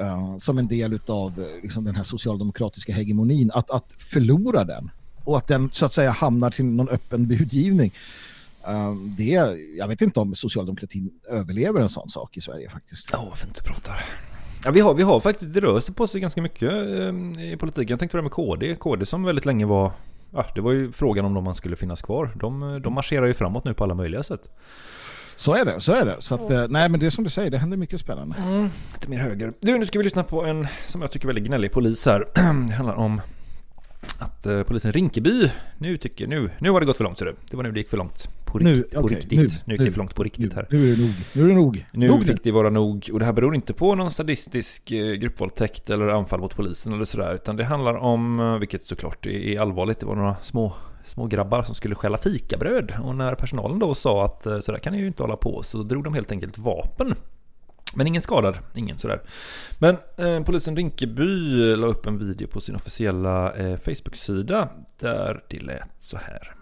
Eh, som en del av eh, liksom, den här socialdemokratiska hegemonin. Att, att förlora den och att den så att säga hamnar till någon öppen budgivning. Eh, det, jag vet inte om socialdemokratin överlever en sån sak i Sverige faktiskt. Ja, vad fint du pratar. Ja, vi har, vi har faktiskt, det rör sig på sig ganska mycket i politiken. Jag tänkte på det med KD. KD som väldigt länge var, ja, det var ju frågan om de man skulle finnas kvar. De, de marscherar ju framåt nu på alla möjliga sätt. Så är det, så är det. Så att, eh, nej men det är som du säger, det händer mycket spännande. Mm, lite mer höger. Du, nu ska vi lyssna på en som jag tycker väldigt gnällig polis här. Det handlar om att eh, polisen Rinkeby nu tycker, nu, nu har det gått för långt ser du. Det var nu det gick för långt. På, Nu, rikt, på okej, riktigt. nu, Nu, gick det nu, för långt på riktigt här. Nu är det nog. Nu är det nog. Nu nog fick det vara nog och det här beror inte på någon sadistisk eh, gruppvåldtäkt eller anfall mot polisen eller sådär utan det handlar om, vilket såklart är allvarligt, det var några små små grabbar som skulle stjäla fikabröd. Och när personalen då sa att eh, så där kan ni ju inte hålla på så drog de helt enkelt vapen. Men ingen skadad, ingen sådär. Men eh, polisen Rinkeby la upp en video på sin officiella eh, Facebook-sida där det lät så här.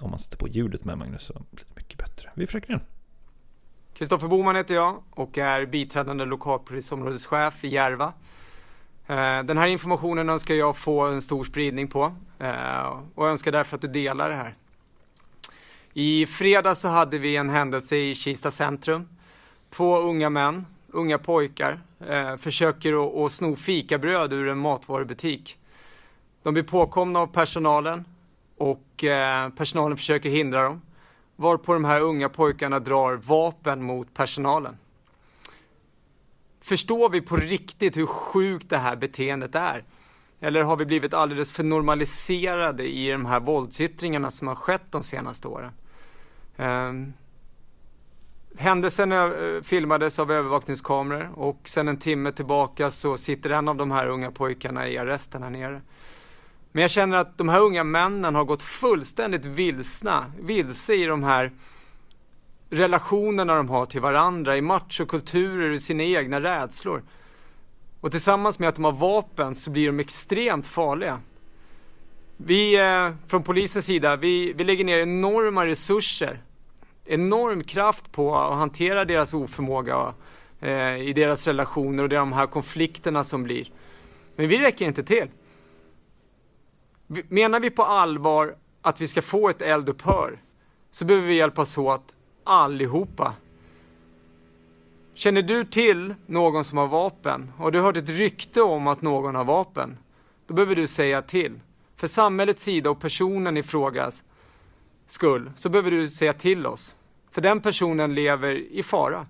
Om man sätter på ljudet med Magnus så blir det mycket bättre. Vi försöker igen. Kristoffer Boman heter jag och är biträdande lokalpolisområdeschef i Järva. Eh, den här informationen önskar jag få en stor spridning på eh, och önskar därför att du delar det här. I fredag så hade vi en händelse i Kista centrum. Två unga män, unga pojkar, eh, försöker att, sno fikabröd ur en matvarubutik. De blir påkomna av personalen och personalen försöker hindra dem. Varpå de här unga pojkarna drar vapen mot personalen. Förstår vi på riktigt hur sjukt det här beteendet är? Eller har vi blivit alldeles för normaliserade i de här våldsyttringarna som har skett de senaste åren? Um, händelsen filmades av övervakningskameror och sen en timme tillbaka så sitter en av de här unga pojkarna i arresten här nere. Men jag känner att de här unga männen har gått fullständigt vilsna, vilse i de här relationerna de har till varandra, i machokulturer, i sina egna rädslor. Och tillsammans med att de har vapen så blir de extremt farliga. Vi eh, från polisens sida, vi, vi lägger ner enorma resurser, enorm kraft på att hantera deras oförmåga eh, i deras relationer och de här konflikterna som blir. Men vi räcker inte till. Menar vi på allvar att vi ska få ett eldupphör så behöver vi hjälpas åt allihopa. Känner du till någon som har vapen och du har hört ett rykte om att någon har vapen, då behöver du säga till. För samhällets sida och personen i frågas skull så behöver du säga till oss. För den personen lever i fara.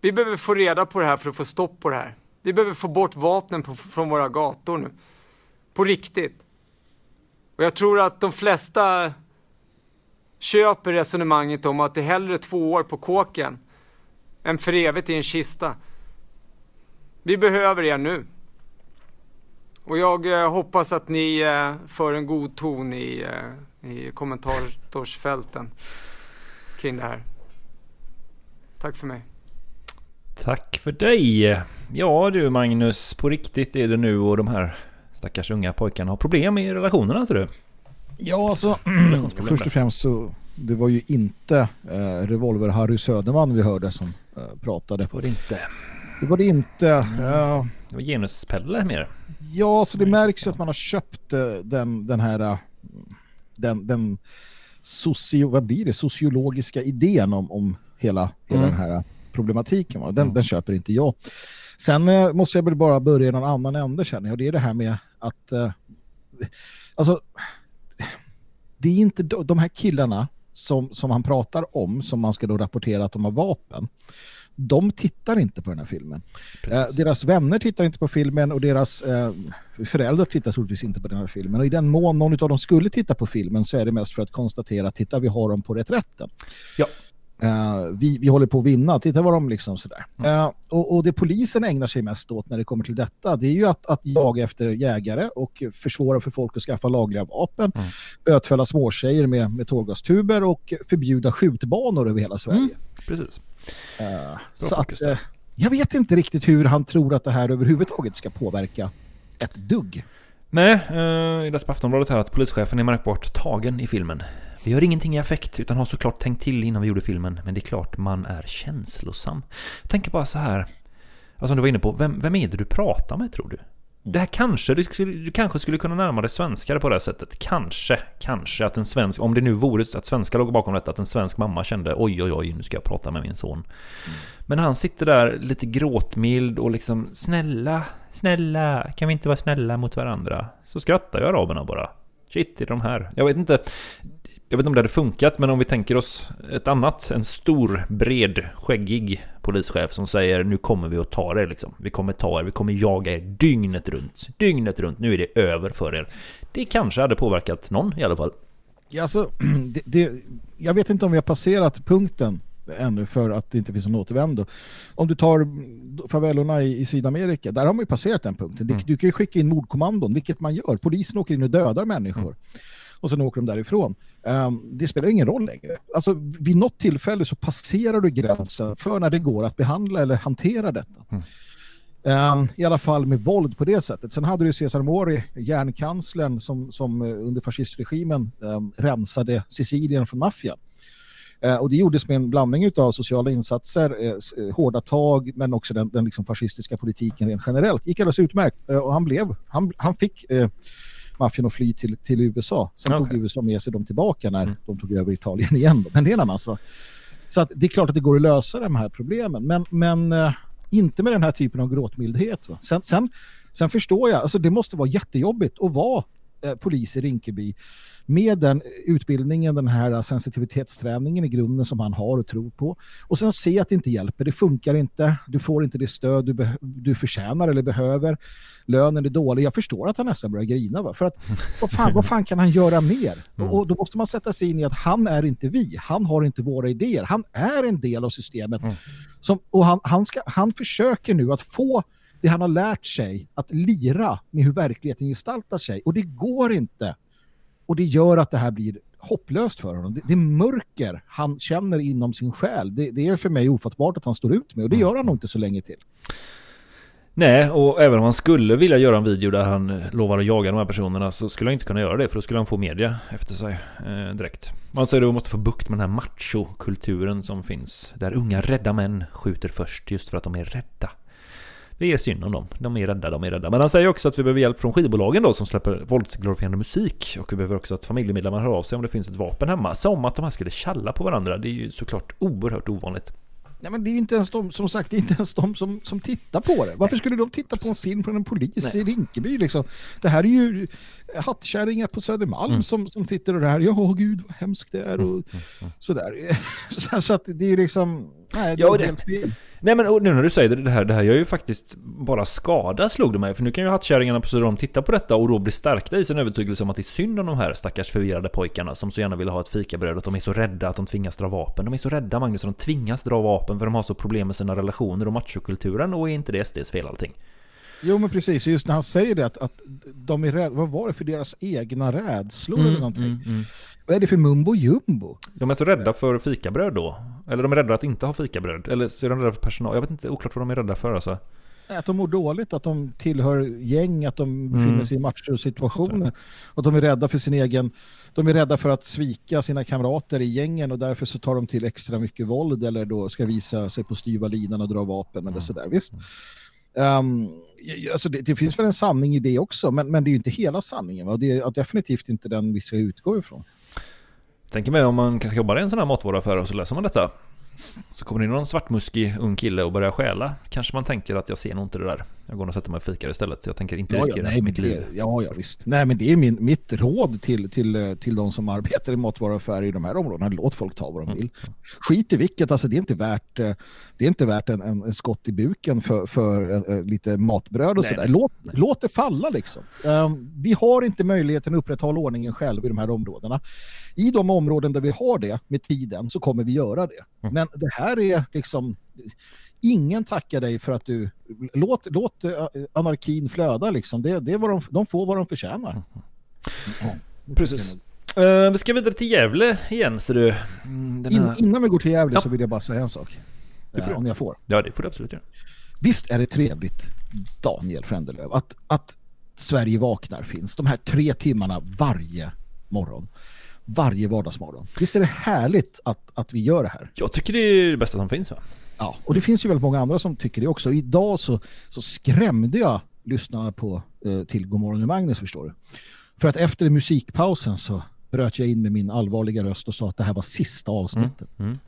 Vi behöver få reda på det här för att få stopp på det här. Vi behöver få bort vapnen på, från våra gator nu. På riktigt. Och jag tror att de flesta köper resonemanget om att det är hellre två år på kåken än för evigt i en kista. Vi behöver er nu. Och jag eh, hoppas att ni eh, för en god ton i, eh, i kommentatorsfälten kring det här. Tack för mig. Tack för dig! Ja du Magnus, på riktigt är det nu och de här stackars unga pojkarna har problem i relationerna ser du. Ja, alltså först och främst så det var ju inte eh, Revolver-Harry Söderman vi hörde som eh, pratade. Det var det inte. Det var det inte. Eh, Det var genuspelle mer. ja, så det märks ju att man har köpt eh, den, den här eh, den, den socio, vad blir det, sociologiska idén om, om hela, hela Mm. den här problematiken. Den, den köper inte jag. Sen eh, måste jag väl bara börja i någon annan ände känner jag. Det är det här med att eh, alltså det är inte de, här killarna som, som han pratar om som man ska då rapportera att de har vapen. De tittar inte på den här filmen. Eh, deras vänner tittar inte på filmen och deras eh, föräldrar tittar troligtvis inte på den här filmen. Och i den mån någon av dem skulle titta på filmen så är det mest för att konstatera att titta vi har dem på reträtten. Ja. Eh, vi, vi håller på att vinna, titta vad de liksom sådär. Eh, och, och det polisen ägnar sig mest åt när det kommer till detta det är ju att, att jaga efter jägare och försvåra för folk att skaffa lagliga vapen, bötfälla småtjejer med, med tårgastuber och förbjuda skjutbanor över hela Sverige. Precis. Eh, så att, jag vet inte riktigt hur han tror att det här överhuvudtaget ska påverka ett dugg. Nej, jag läste på Aftonbladet här att polischefen är märkbart tagen i filmen. Vi gör ingenting i affekt utan har såklart tänkt till innan vi gjorde filmen, men det är klart man är känslosam. Jag tänker bara så här, alltså som du var inne på, vem, vem är det du pratar med tror du? Det här kanske, du, du kanske skulle kunna närma dig svenskar på det här sättet. Kanske, kanske att en svensk, om det nu vore så att svenskar låg bakom detta, att en svensk mamma kände oj oj oj, nu ska jag prata med min son. Men han sitter där lite gråtmild och liksom snälla, snälla, kan vi inte vara snälla mot varandra? Så skrattar ju araberna bara. Shit, är de här? Jag vet inte. Jag vet inte om det hade funkat, men om vi tänker oss ett annat, en stor, bred, skäggig polischef som säger nu kommer vi att ta er liksom. Vi kommer ta er, vi kommer jaga er dygnet runt. Dygnet runt, nu är det över för er. Det kanske hade påverkat någon i alla fall. Ja, alltså, det, det, jag vet inte om vi har passerat punkten ännu för att det inte finns någon återvändo. Om du tar favelorna i, i Sydamerika, där har man ju passerat den punkten. Du, du kan ju skicka in mordkommandon, vilket man gör. Polisen åker in och dödar människor. Och sen åker de därifrån. Ehm, det spelar ingen roll längre. Alltså, vid något tillfälle så passerar du gränsen för när det går att behandla eller hantera detta. Ehm, I alla fall med våld på det sättet. Sen hade du Cesar Mori, järnkanslern som, som eh, under fascistregimen um, rensade Sicilien från maffian. Och det gjordes med en blandning av sociala insatser, eh, eh, hårda tag, men också den, den liksom fascistiska politiken rent generellt. gick alldeles utmärkt. Och han, blev, han, han fick maffian att fly till, till USA. Sen tog USA med sig dem tillbaka när de tog över Italien igen. Men det är en sak. Så att det är klart att det går att lösa de här problemen. Men, men eh, inte med den här typen av gråtmildhet. Va? Sen, sen, sen förstår jag, alltså det måste vara jättejobbigt att vara eh, polis i Rinkeby med den utbildningen, den här sensitivitetsträningen i grunden som han har och tror på. Och sen se att det inte hjälper, det funkar inte, du får inte det stöd du, du förtjänar eller behöver. Lönen är dålig. Jag förstår att han nästan börjar grina. Va? För att vad fan, vad fan kan han göra mer? Och, och då måste man sätta sig in i att han är inte vi. Han har inte våra idéer. Han är en del av systemet. Som, och han, han, ska, han försöker nu att få det han har lärt sig att lira med hur verkligheten gestaltar sig. Och det går inte. Och det gör att det här blir hopplöst för honom. Det, det mörker han känner inom sin själ. Det, det är för mig ofattbart att han står ut med. Och det gör han nog inte så länge till. Nej, och även om han skulle vilja göra en video där han lovar att jaga de här personerna så skulle han inte kunna göra det för då skulle han få media efter sig eh, direkt. Man säger att vi måste få bukt med den här machokulturen som finns. Där unga rädda män skjuter först just för att de är rädda. Det är synd om dem. De är rädda, de är rädda. Men han säger också att vi behöver hjälp från skivbolagen då som släpper våldsglorifierande musik. Och vi behöver också att familjemedlemmar hör av sig om det finns ett vapen hemma. Som att de här skulle tjalla på varandra. Det är ju såklart oerhört ovanligt. Nej, men det är ju inte ens de, som sagt, inte ens de som, som tittar på det. Varför skulle de titta på en film från en polis i Rinkeby? Liksom? Det här är ju hattkärringar på Södermalm Mm. som, som tittar och det här, ja gud vad hemskt det är och sådär. Så, så att det är ju liksom, nej det Ja, är helt fel. Nej men och nu när du säger det här, det här gör ju faktiskt bara skada slog det mig. För nu kan ju hattkärringarna på Söderholm titta på detta och då bli stärkta i sin övertygelse om att det är synd om de här stackars förvirrade pojkarna som så gärna vill ha ett fikabröd. Att de är så rädda att de tvingas dra vapen. De är så rädda Magnus att de tvingas dra vapen för de har så problem med sina relationer och machokulturen och är inte det SDs fel allting. Jo men precis, just när han säger det att, att de är rädda, vad var det för deras egna rädslor Mm, eller någonting? mm, mm. Vad är det för mumbo jumbo? De är så rädda för fikabröd då? Eller de är rädda att inte ha fikabröd? Eller så är de rädda för personal? Jag vet inte, oklart vad de är rädda för alltså. Att de mår dåligt, att de tillhör gäng, att de Mm. befinner sig i matchsituationer. Och de är rädda för sin egen... De är rädda för att svika sina kamrater i gängen och därför så tar de till extra mycket våld eller då ska visa sig på styva linan och dra vapen eller sådär. Visst. Um, alltså det, det finns väl en sanning i det också, men, men det är ju inte hela sanningen. Va? Det är definitivt inte den vi ska utgå ifrån. Tänker mig om man kanske jobbar i en sån här matvaruaffär och så läser man detta. Så kommer det in någon svartmuskig ung kille och börjar stjäla. Kanske man tänker att jag ser nog inte det där. Jag går och sätter mig och fikar istället. Jag tänker inte Ja, ja, riskera nej, men mitt liv. det, ja, ja, visst. Nej, men det är min, mitt råd till, till, till de som arbetar i matvaruaffärer i de här områdena. Låt folk ta vad de vill. Skit i vilket, alltså det är inte värt, eh, det är inte värt en, en, en skott i buken för, för eh, lite matbröd och sådär. nej. Låt, låt det falla liksom. Um, vi har inte möjligheten att upprätthålla ordningen själv i de här områdena. I de områden där vi har det med tiden så kommer vi göra det. Men det här är liksom ingen tackar dig för att du låt, låt eh, anarkin flöda liksom. Det, det är vad de, de får vad de förtjänar. Precis. Uh, vi ska vidare till Gävle igen ser du. Mm, In, innan vi går till Gävle Ja. så vill jag bara säga en sak. Det får Eh, om jag får. Ja, det får du absolut göra. Visst är det trevligt, Daniel Frändelöv, att, att Sverige vaknar finns. De här tre timmarna varje morgon. Varje vardagsmorgon. Visst är det härligt att, att vi gör det här? Jag tycker det är det bästa som finns va? Ja, och det finns ju väldigt många andra som tycker det också. Idag så, så skrämde jag lyssnarna på, eh, till Godmorgon med Magnus, förstår du. För att efter musikpausen så bröt jag in med min allvarliga röst och sa att det här var sista avsnittet. Mm.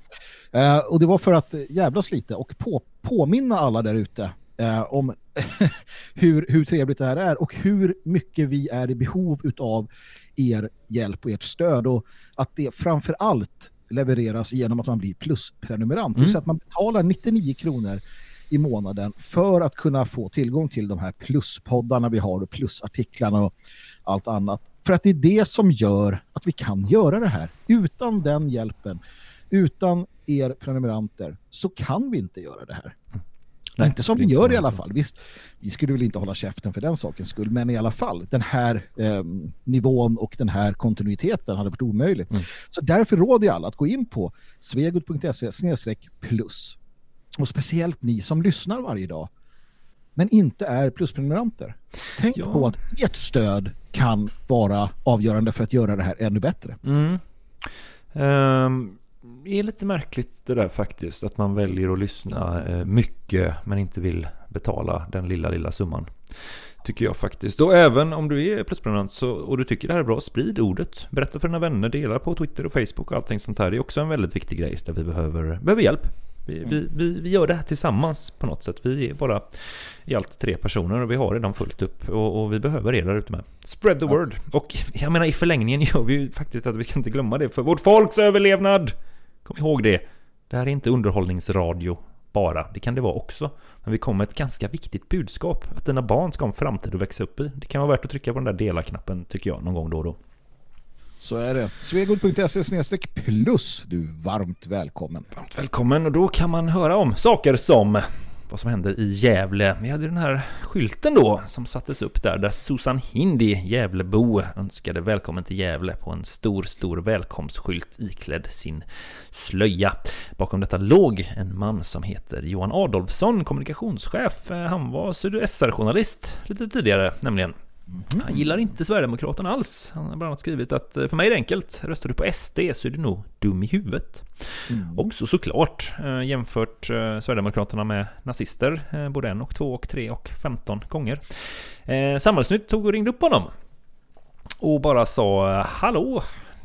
Eh, och det var för att jävlas lite och på, påminna alla där ute eh, om hur, hur trevligt det här är och hur mycket vi är i behov av er hjälp och ert stöd och att det framför allt levereras genom att man blir plusprenumerant. Vill säga att man betalar 99 kronor i månaden för att kunna få tillgång till de här pluspoddarna vi har och plusartiklarna och allt annat. För att det är det som gör att vi kan göra det här. Utan den hjälpen utan er prenumeranter så kan vi inte göra det här. Nej, inte som vi gör i alla fall. Visst, vi skulle väl inte hålla käften för den sakens skull, men i alla fall, den här eh, nivån och den här kontinuiteten hade varit omöjligt. Mm. Så därför råder jag alla att gå in på svegot.se plus. Och speciellt ni som lyssnar varje dag, men inte är plusprenumeranter. Tänk Ja. på att ert stöd kan vara avgörande för att göra det här ännu bättre. Mm. Ehm, det är lite märkligt det där faktiskt. Att man väljer att lyssna eh, mycket men inte vill betala den lilla, lilla summan. Tycker jag faktiskt. Och även om du är plusprenumerant så, och du tycker det här är bra, sprid ordet. Berätta för dina vänner, dela på Twitter och Facebook och allting sånt här. Det är också en väldigt viktig grej där vi behöver, behöver hjälp. Vi, vi, vi, vi gör det här tillsammans på något sätt. Vi är bara i allt tre personer och vi har redan fullt upp och, och vi behöver er där ute med. Spread the word. Och jag menar i förlängningen gör vi ju faktiskt att vi ska inte glömma det för vårt folks överlevnad. Kom ihåg det. Det här är inte underhållningsradio bara. Det kan det vara också. Men vi kommer med ett ganska viktigt budskap. Att dina barn ska ha en framtid att växa upp i. Det kan vara värt att trycka på den där dela-knappen tycker jag någon gång då och då. Så är det. Svegot.se plus. Du är varmt välkommen. Varmt välkommen och då kan man höra om saker som vad som händer i Gävle. Vi hade den här skylten då som sattes upp där där Susan Hindi, Gävlebo, önskade välkommen till Gävle på en stor, stor välkomstskylt iklädd sin slöja. Bakom detta låg en man som heter Johan Adolfsson, kommunikationschef. Eh, Han var SR-journalist lite tidigare nämligen. Han gillar inte Sverigedemokraterna alls. Han har bland annat skrivit att eh, för mig är det enkelt. Röstar du på SD så är du nog dum i huvudet. Också såklart eh, jämfört eh, Sverigedemokraterna med nazister både en och två och tre och femton gånger. Samhällsnytt tog och ringde upp honom. Och bara sa Hallå!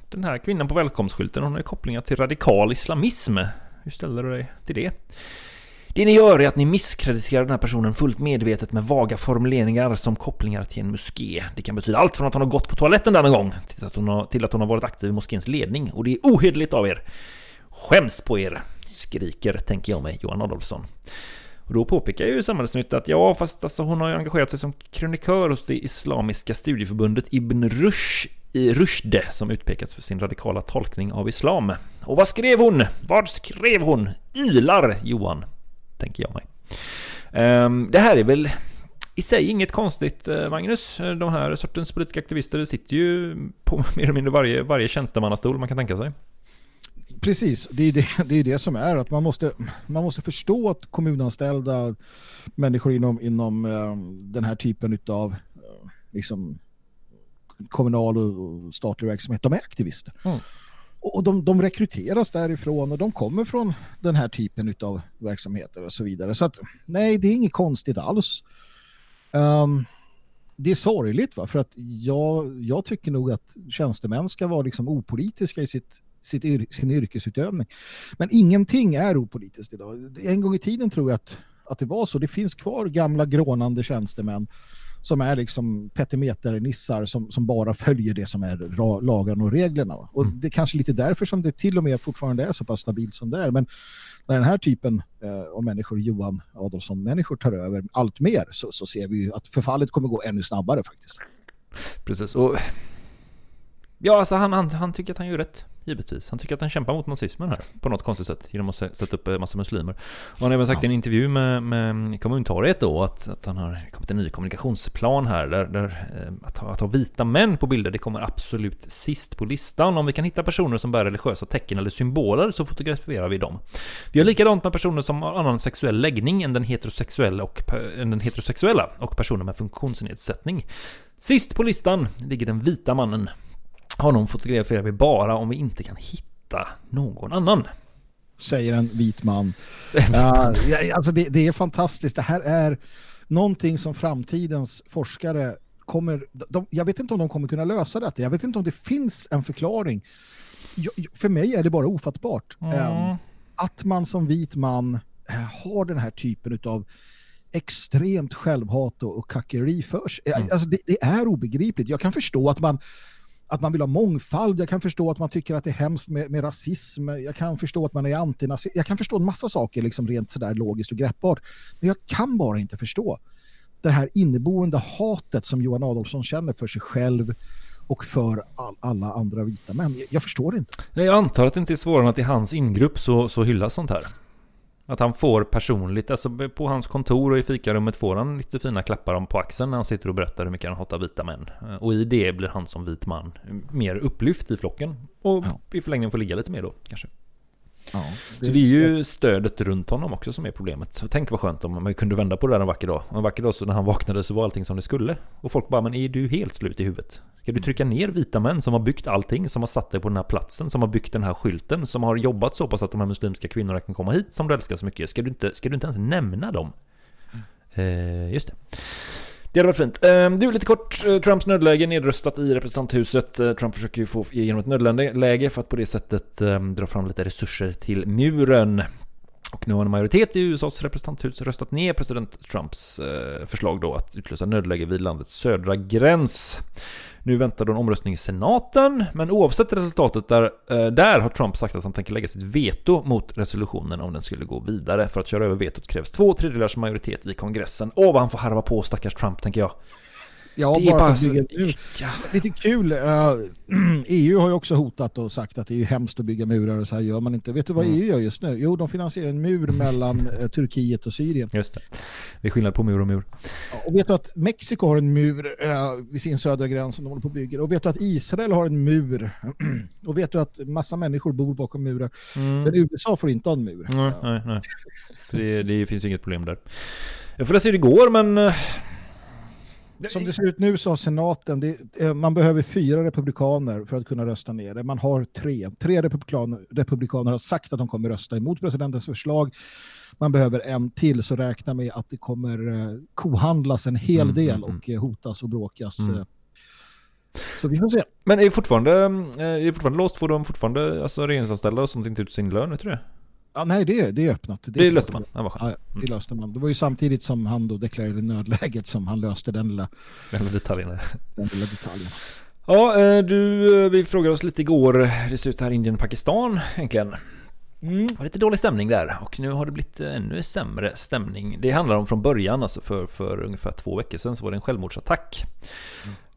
Den här kvinnan på välkomstskylten hon har kopplingar till radikal islamism. Hur ställer du dig till det? Det ni gör är att ni misskrediterar den här personen fullt medvetet med vaga formuleringar som kopplingar till en moské. Det kan betyda allt från att hon har gått på toaletten denna gång till att hon har, till att hon har varit aktiv i moskéns ledning. Och det är ohederligt av er. Skäms på er! Skriker, tänker jag mig, Johan Adolfsson. Och då påpekar ju Samhällsnytt att ja, fast alltså hon har ju engagerat sig som krönikör hos det islamiska studieförbundet Ibn Rushd i Rushd som utpekats för sin radikala tolkning av islam. Och vad skrev hon? Vad skrev hon? Ylar Johan, tänker jag mig. Ehm, det här är väl i sig inget konstigt eh, Magnus. De här sortens politiska aktivister sitter ju på mer eller mindre varje, varje tjänstemannastol man kan tänka sig. Precis, det är det, det är det som är att man måste, man måste förstå att kommunanställda människor inom, inom eh, den här typen av eh, liksom, kommunal och och statlig verksamhet, de är aktivister. Mm. Och de, de rekryteras därifrån och de kommer från den här typen av verksamheter och så vidare. Så att nej, det är inget konstigt alls. Um, det är sorgligt va? för att jag, jag tycker nog att tjänstemän ska vara liksom opolitiska i sitt, sitt yr, sin yrkesutövning. Men ingenting är opolitiskt idag. En gång i tiden tror jag att, att det var så. Det finns kvar gamla grånande tjänstemän som är liksom petimeter-nissar som, som bara följer det som är lagarna och reglerna. Och det är kanske lite därför som det till och med fortfarande är så pass stabilt som det är. Men när den här typen eh, av människor, Johan Adolfsson-människor tar över allt mer så, så ser vi ju att förfallet kommer gå ännu snabbare faktiskt. Precis, och... Ja, alltså han, han, han tycker att han gör rätt, givetvis. Han tycker att han kämpar mot nazismen här, på något konstigt sätt, genom att sä- sätta upp en massa muslimer. Och han har även sagt i en intervju med, med kommuntorget då, att, att han har kommit en ny kommunikationsplan här, där, där eh, att, ha, att ha vita män på bilder, det kommer absolut sist på listan. Om vi kan hitta personer som bär religiösa tecken eller symboler, så fotograferar vi dem. Vi har likadant med personer som har annan sexuell läggning än den heterosexuella och, den heterosexuella och personer med funktionsnedsättning. Sist på listan ligger den vita mannen. Honom fotograferar vi bara om vi inte kan hitta någon annan. Säger en vit man. Alltså det, det är fantastiskt. Det här är någonting som framtidens forskare kommer... De, jag vet inte om de kommer kunna lösa detta. Jag vet inte om det finns en förklaring. Jag, för mig är det bara ofattbart. Mm. Ehm, att man som vit man eh, har den här typen av extremt självhat och, och kackeri för sig. Mm. Alltså det, det är obegripligt. Jag kan förstå att man att man vill ha mångfald, jag kan förstå att man tycker att det är hemskt med, med rasism, jag kan förstå att man är antinazist, jag kan förstå en massa saker liksom rent sådär logiskt och greppbart. Men jag kan bara inte förstå det här inneboende hatet som Johan Adolfsson känner för sig själv och för all, alla andra vita män. Jag, jag förstår inte. Jag antar att det inte är svårare än att i hans ingrupp så, så hyllas sånt här. Att han får personligt, alltså på hans kontor och i fikarummet får han lite fina klappar om på axeln när han sitter och berättar hur mycket han hatar vita män. Och i det blir han som vit man mer upplyft i flocken. Och i förlängningen får ligga lite mer då, kanske. Ja, Så det är ju stödet runt honom också som är problemet. Så tänk vad skönt om man kunde vända på det där en vacker dag. En vacker dag så när han vaknade så var allting som det skulle. Och folk bara, men är du helt slut i huvudet? Ska du trycka ner vita män som har byggt allting, som har satt dig på den här platsen, som har byggt den här skylten, som har jobbat så pass att de här muslimska kvinnorna kan komma hit, som du älskar så mycket. Ska du inte, ska du inte ens nämna dem? Eh, just det. Det hade varit fint. Ehm, du, lite kort. Eh, Trumps nödläge nedröstat i representanthuset. Eh, Trump försöker ju få igenom ett nödläge för att på det sättet ehm, dra fram lite resurser till muren. Och nu har en majoritet i USAs representanthus röstat ner president Trumps eh, förslag då att utlösa nödläge vid landets södra gräns. Nu väntar då en omröstning i senaten, men oavsett resultatet där, eh, där har Trump sagt att han tänker lägga sitt veto mot resolutionen om den skulle gå vidare. För att köra över vetot krävs två tredjedelars majoritet i kongressen. Åh, vad han får harva på stackars Trump, tänker jag. Ja, Det bara, bara att så- bygga mur. Lite kul. eh, EU har ju också hotat och sagt att det är hemskt att bygga murar och så här gör man inte. Vet du vad Mm. EU gör just nu? Jo, de finansierar en mur mellan eh, Turkiet och Syrien. Just det. Det är skillnad på mur och mur. Ja, Och vet du att Mexiko har en mur eh, vid sin södra gräns som de håller på och bygger. Och vet du att Israel har en mur. och vet du att massa människor bor bakom murar. Mm. Men USA får inte ha en mur. Nej, nej, nej. Det, det finns inget problem där. Jag får se hur det går, men... Som det ser ut nu så har senaten, det, eh, man behöver fyra republikaner för att kunna rösta ner det. Man har tre. Tre republikaner, republikaner har sagt att de kommer rösta emot presidentens förslag. Man behöver en till, så räkna med att det kommer eh, kohandlas en hel Mm, del mm, mm. och eh, hotas och bråkas. Mm. Så vi får se. Men är fortfarande, är fortfarande låst? Får de fortfarande alltså, regeringsanställda och sånt inte ut sin lön? Vet du det? Ja, nej, det, det är öppnat. Det löste man. Vad skönt. Ja, det löste man. Det var ju samtidigt som han då deklarerade nödläget som han löste den lilla, Den lilla detaljen. den lilla detaljen. Ja, eh, du, eh, vi frågade oss lite igår. Det ser ut här Indien-Pakistan egentligen. Mm. Det var lite dålig stämning där och nu har det blivit ännu sämre stämning. Det handlar om från början, alltså för, för ungefär två veckor sedan så var det en självmordsattack.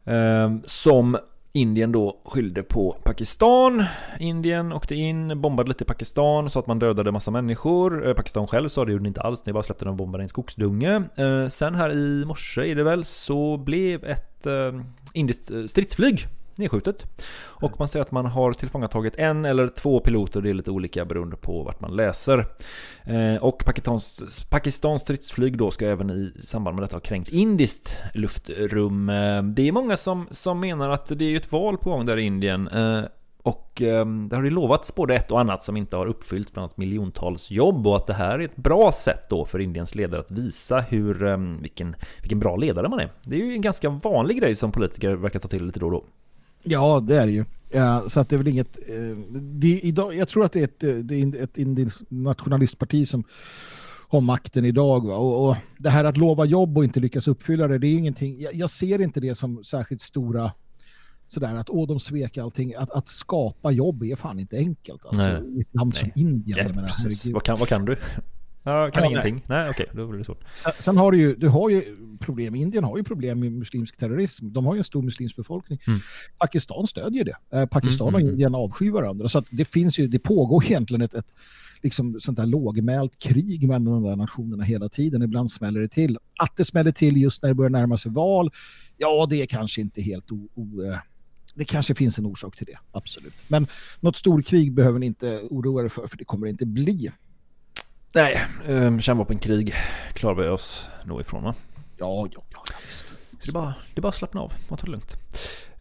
Eh, som Indien då skyllde på Pakistan. Indien åkte in, bombade lite Pakistan så att man dödade massa människor. Eh, Pakistan själv sa det gjorde ni inte alls, ni bara släppte den och bombade i en skogsdunge. Eh, sen här i morse är det väl så blev ett eh, indiskt stridsflyg nedskjutet. Och man säger att man har tillfångatagit en eller två piloter, det är lite olika beroende på vart man läser. Eh, och Pakistans, Pakistans stridsflyg då ska även i samband med detta ha kränkt indiskt luftrum. Eh, det är många som, som menar att det är ett val på gång där i Indien. Eh, och eh, har ju lovats både ett och annat som inte har uppfyllts, bland annat miljontals jobb och att det här är ett bra sätt då för Indiens ledare att visa hur, eh, vilken, vilken bra ledare man är. Det är ju en ganska vanlig grej som politiker verkar ta till lite då och då. Ja, det är det ju. Ja, så att det är väl inget... Eh, det, idag, jag tror att det är ett, eh, det är ett nationalistparti som har makten idag. Och, och det här att lova jobb och inte lyckas uppfylla det, det är ingenting... Jag, jag ser inte det som särskilt stora... Sådär att åh, de svek allting. Att, att skapa jobb är fan inte enkelt. Alltså, Nej. I ett land som Indien. Ja. Vad kan, vad kan du? Ja, kan Ja, ingenting? Nej, okej, då blir det svårt. Sen, sen har du ju, du har ju problem, Indien har ju problem med muslimsk terrorism. De har ju en stor muslimsk befolkning. Mm. Pakistan stödjer det. Eh, Pakistan Mm, och mm, Indien avskyr varandra. Så det finns ju, det pågår egentligen ett, ett liksom sånt där lågmält krig mellan de där nationerna hela tiden. Ibland smäller det till. Att det smäller till just när det börjar närma sig val, ja det är kanske inte helt o, o, eh, det kanske finns en orsak till det, absolut. Men något storkrig behöver ni inte oroa er för, för det kommer det inte bli. Nej, eh, kärnvapenkrig klarar vi oss nog ifrån va? Ja, ja, ja, visst. Så det är bara, det är bara att slappna av och ta det lugnt.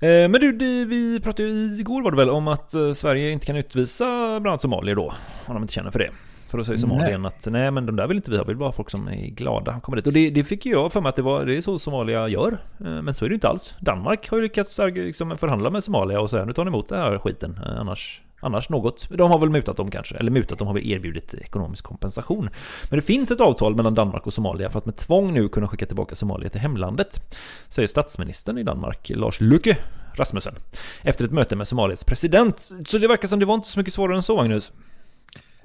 Eh, men du, det, vi pratade ju igår var det väl om att eh, Sverige inte kan utvisa bland annat somalier då. Om de inte känner för det. För då säger Nej. Somalien att nej men de där vill inte vi ha, vi vill bara ha folk som är glada kommer dit. Och det, det fick ju jag för mig att det, var, det är så Somalia gör. Eh, Men så är det ju inte alls. Danmark har ju lyckats arg- liksom, förhandla med Somalia och säga nu tar ni emot den här skiten. Eh, Annars, annars något. De har väl mutat dem kanske. Eller mutat, de har väl erbjudit ekonomisk kompensation. Men det finns ett avtal mellan Danmark och Somalia för att med tvång nu kunna skicka tillbaka Somalia till hemlandet. Säger statsministern i Danmark, Lars Løkke Rasmussen. Efter ett möte med Somalias president. Så det verkar som det var inte så mycket svårare än så, Magnus.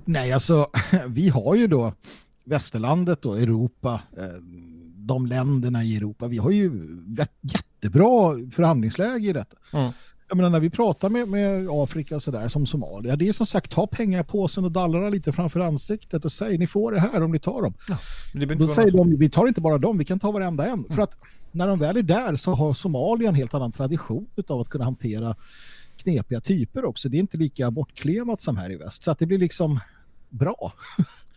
Nej, alltså vi har ju då västerlandet och Europa. Eh, de länderna i Europa. Vi har ju jättebra förhandlingsläge i detta. Mm. Jag menar när vi pratar med, med Afrika och sådär som Somalia, det är som sagt ta pengar i påsen och dallra lite framför ansiktet och säg ni får det här om ni tar dem. Inte Då säger något- de, vi tar inte bara dem, vi kan ta varenda en. För att när de väl är där så har Somalia en helt annan tradition av att kunna hantera knepiga typer också. Det är inte lika bortklemat som här i väst. Så att det blir liksom bra.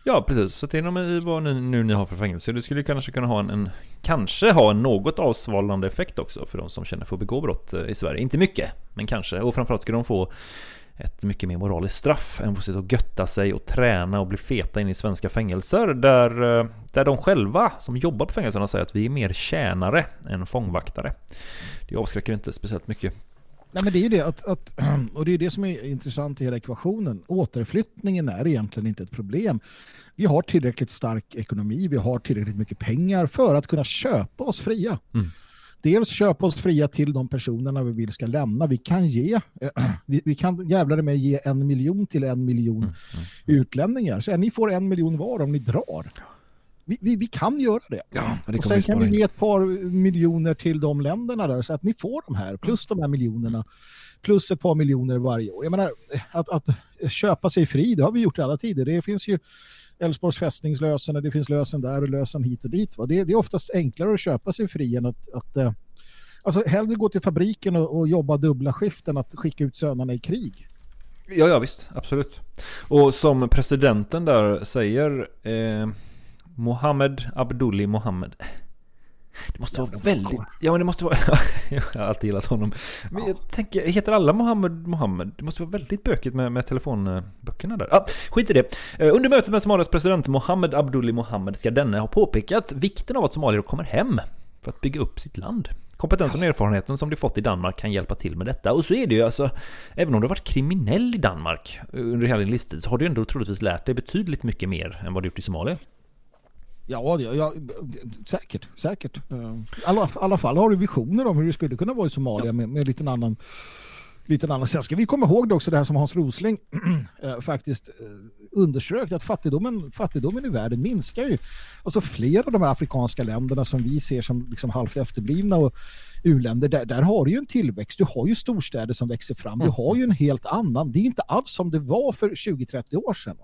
Ja, precis. Så dem i vad ni, nu ni har för fängelse, Det skulle kanske kunna ha en, en kanske ha en något avsvalande effekt också för de som känner för att begå brott eh, i Sverige. Inte mycket, men kanske. Och framförallt skulle de få ett mycket mer moraliskt straff än att sitta och götta sig och träna och bli feta in i svenska fängelser där, eh, där de själva som jobbar på fängelserna säger att vi är mer tjänare än fångvaktare. Det avskräcker inte speciellt mycket. Nej men det är ju det att, att, och det är det som är intressant i hela ekvationen. Återflyttningen är egentligen inte ett problem. Vi har tillräckligt stark ekonomi, vi har tillräckligt mycket pengar för att kunna köpa oss fria. Mm. Dels köpa oss fria till de personerna vi vill ska lämna. Vi kan ge, vi, vi kan jävlar med ge en miljon till en miljon Mm, utlänningar. Så ni får en miljon var om ni drar. Vi, vi, vi kan göra det. det och sen kan vi ge ett par miljoner till de länderna där så att ni får de här, plus de här miljonerna, plus ett par miljoner varje år. Jag menar, att, att köpa sig fri, det har vi gjort i alla tider. Det finns ju Älvsborgs fästningslösen och det finns lösen där och lösen hit och dit. Va? Det, det är oftast enklare att köpa sig fri än att, att eh, alltså hellre gå till fabriken och, och jobba dubbla skift än att skicka ut sönerna i krig. Ja, ja visst, absolut. Och som presidenten där säger, eh, Mohammed Abdulli Mohammed. Det måste vara väldigt... Ja men det måste vara... jag har alltid gillat honom. Men jag tänker, heter alla Mohammed Mohammed? Det måste vara väldigt bökigt med, med telefonböckerna där. Ah, skit i det. Eh, Under mötet med Somalias president Mohammed Abdulli Mohammed ska denne ha påpekat vikten av att somalier kommer hem för att bygga upp sitt land. Kompetensen och erfarenheten som de fått i Danmark kan hjälpa till med detta. Och så är det ju alltså, även om du har varit kriminell i Danmark under hela din livstid så har du ändå troligtvis lärt dig betydligt mycket mer än vad du gjort i Somalia. Ja, det- ja, säkert. säkert. I alla, alla fall har du visioner om hur det skulle kunna vara i Somalia med, med lite annan lite annan. Sen ska vi komma ihåg det också det här som Hans Rosling eh, faktiskt eh, underströk att fattigdomen, fattigdomen i världen minskar ju. Alltså flera av de här afrikanska länderna som vi ser som liksom halvt efterblivna och u-länder, där, där har du ju en tillväxt. Du har ju storstäder som växer fram. Du har ju en helt annan. Det är inte alls som det var för 20-30 år sedan.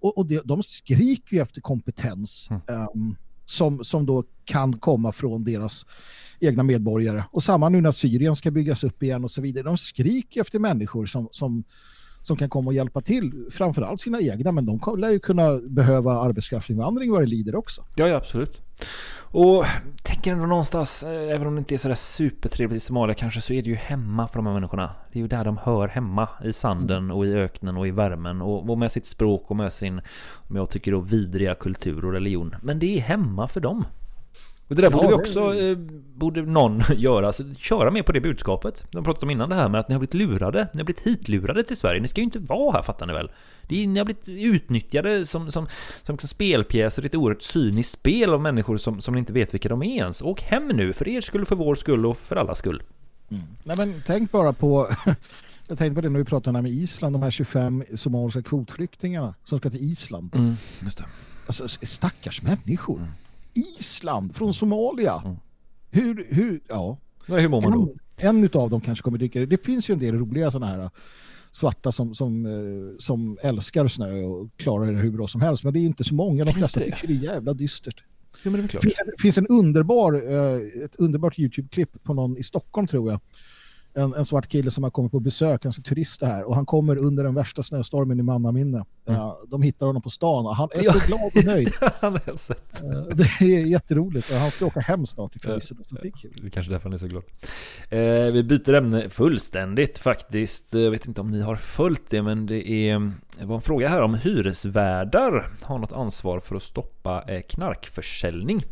Och, och det, de skriker ju efter kompetens ehm, som, som då kan komma från deras egna medborgare. Och samma nu när Syrien ska byggas upp igen och så vidare. De skriker efter människor som, som, som kan komma och hjälpa till. Framförallt sina egna, men de lär ju kunna behöva arbetskraftsinvandring vad det lider också. Ja, ja absolut. Och tänker ändå någonstans, eh, även om det inte är sådär supertrevligt i Somalia kanske, så är det ju hemma för de här människorna. Det är ju där de hör hemma, i sanden och i öknen och i värmen och, och med sitt språk och med sin, om jag tycker då, vidriga kultur och religion. Men det är hemma för dem. Och det där Ja, borde vi det- också, eh, borde någon göra, så köra med på det budskapet. De pratade om innan det här med att ni har blivit lurade, ni har blivit hitlurade till Sverige. Ni ska ju inte vara här fattar ni väl? Det är, ni har blivit utnyttjade som, som, som spelpjäser i ett oerhört cyniskt spel av människor som, som inte vet vilka de är ens. Åk hem nu, för er skull, för vår skull och för allas skull. Nej, men tänk bara på jag tänkte på det när vi pratade om det här med Island, de här 25 somaliska kvotflyktingarna som ska till Island. Mm, just det. Alltså stackars människor. Island från Somalia. Hur, hur, ja. Ja, hur mår man då? En, en av dem kanske kommer dyka. Det finns ju en del roliga sådana här svarta som, som, eh, som älskar snö och klarar det hur bra som helst. Men det är inte så många. De flesta tycker det är jävla dystert. Ja, men det är väl klart. Det finns, en- underbar, eh, ett underbart YouTube-klipp på någon i Stockholm tror jag. En, en svart kille som har kommit på besök, han är turist här och han kommer under den värsta snöstormen i mannaminne. Ja, de hittar honom på stan och han är Ja, så glad och nöjd. Han har jag sett. Eh, Det är jätteroligt och han ska åka hem snart i förvisso. Så det är kul. Det är kanske därför han är så glad. Eh, vi byter ämne fullständigt faktiskt. Jag vet inte om ni har följt det, men det är det var en fråga här om hyresvärdar har något ansvar för att stoppa eh, knarkförsäljning.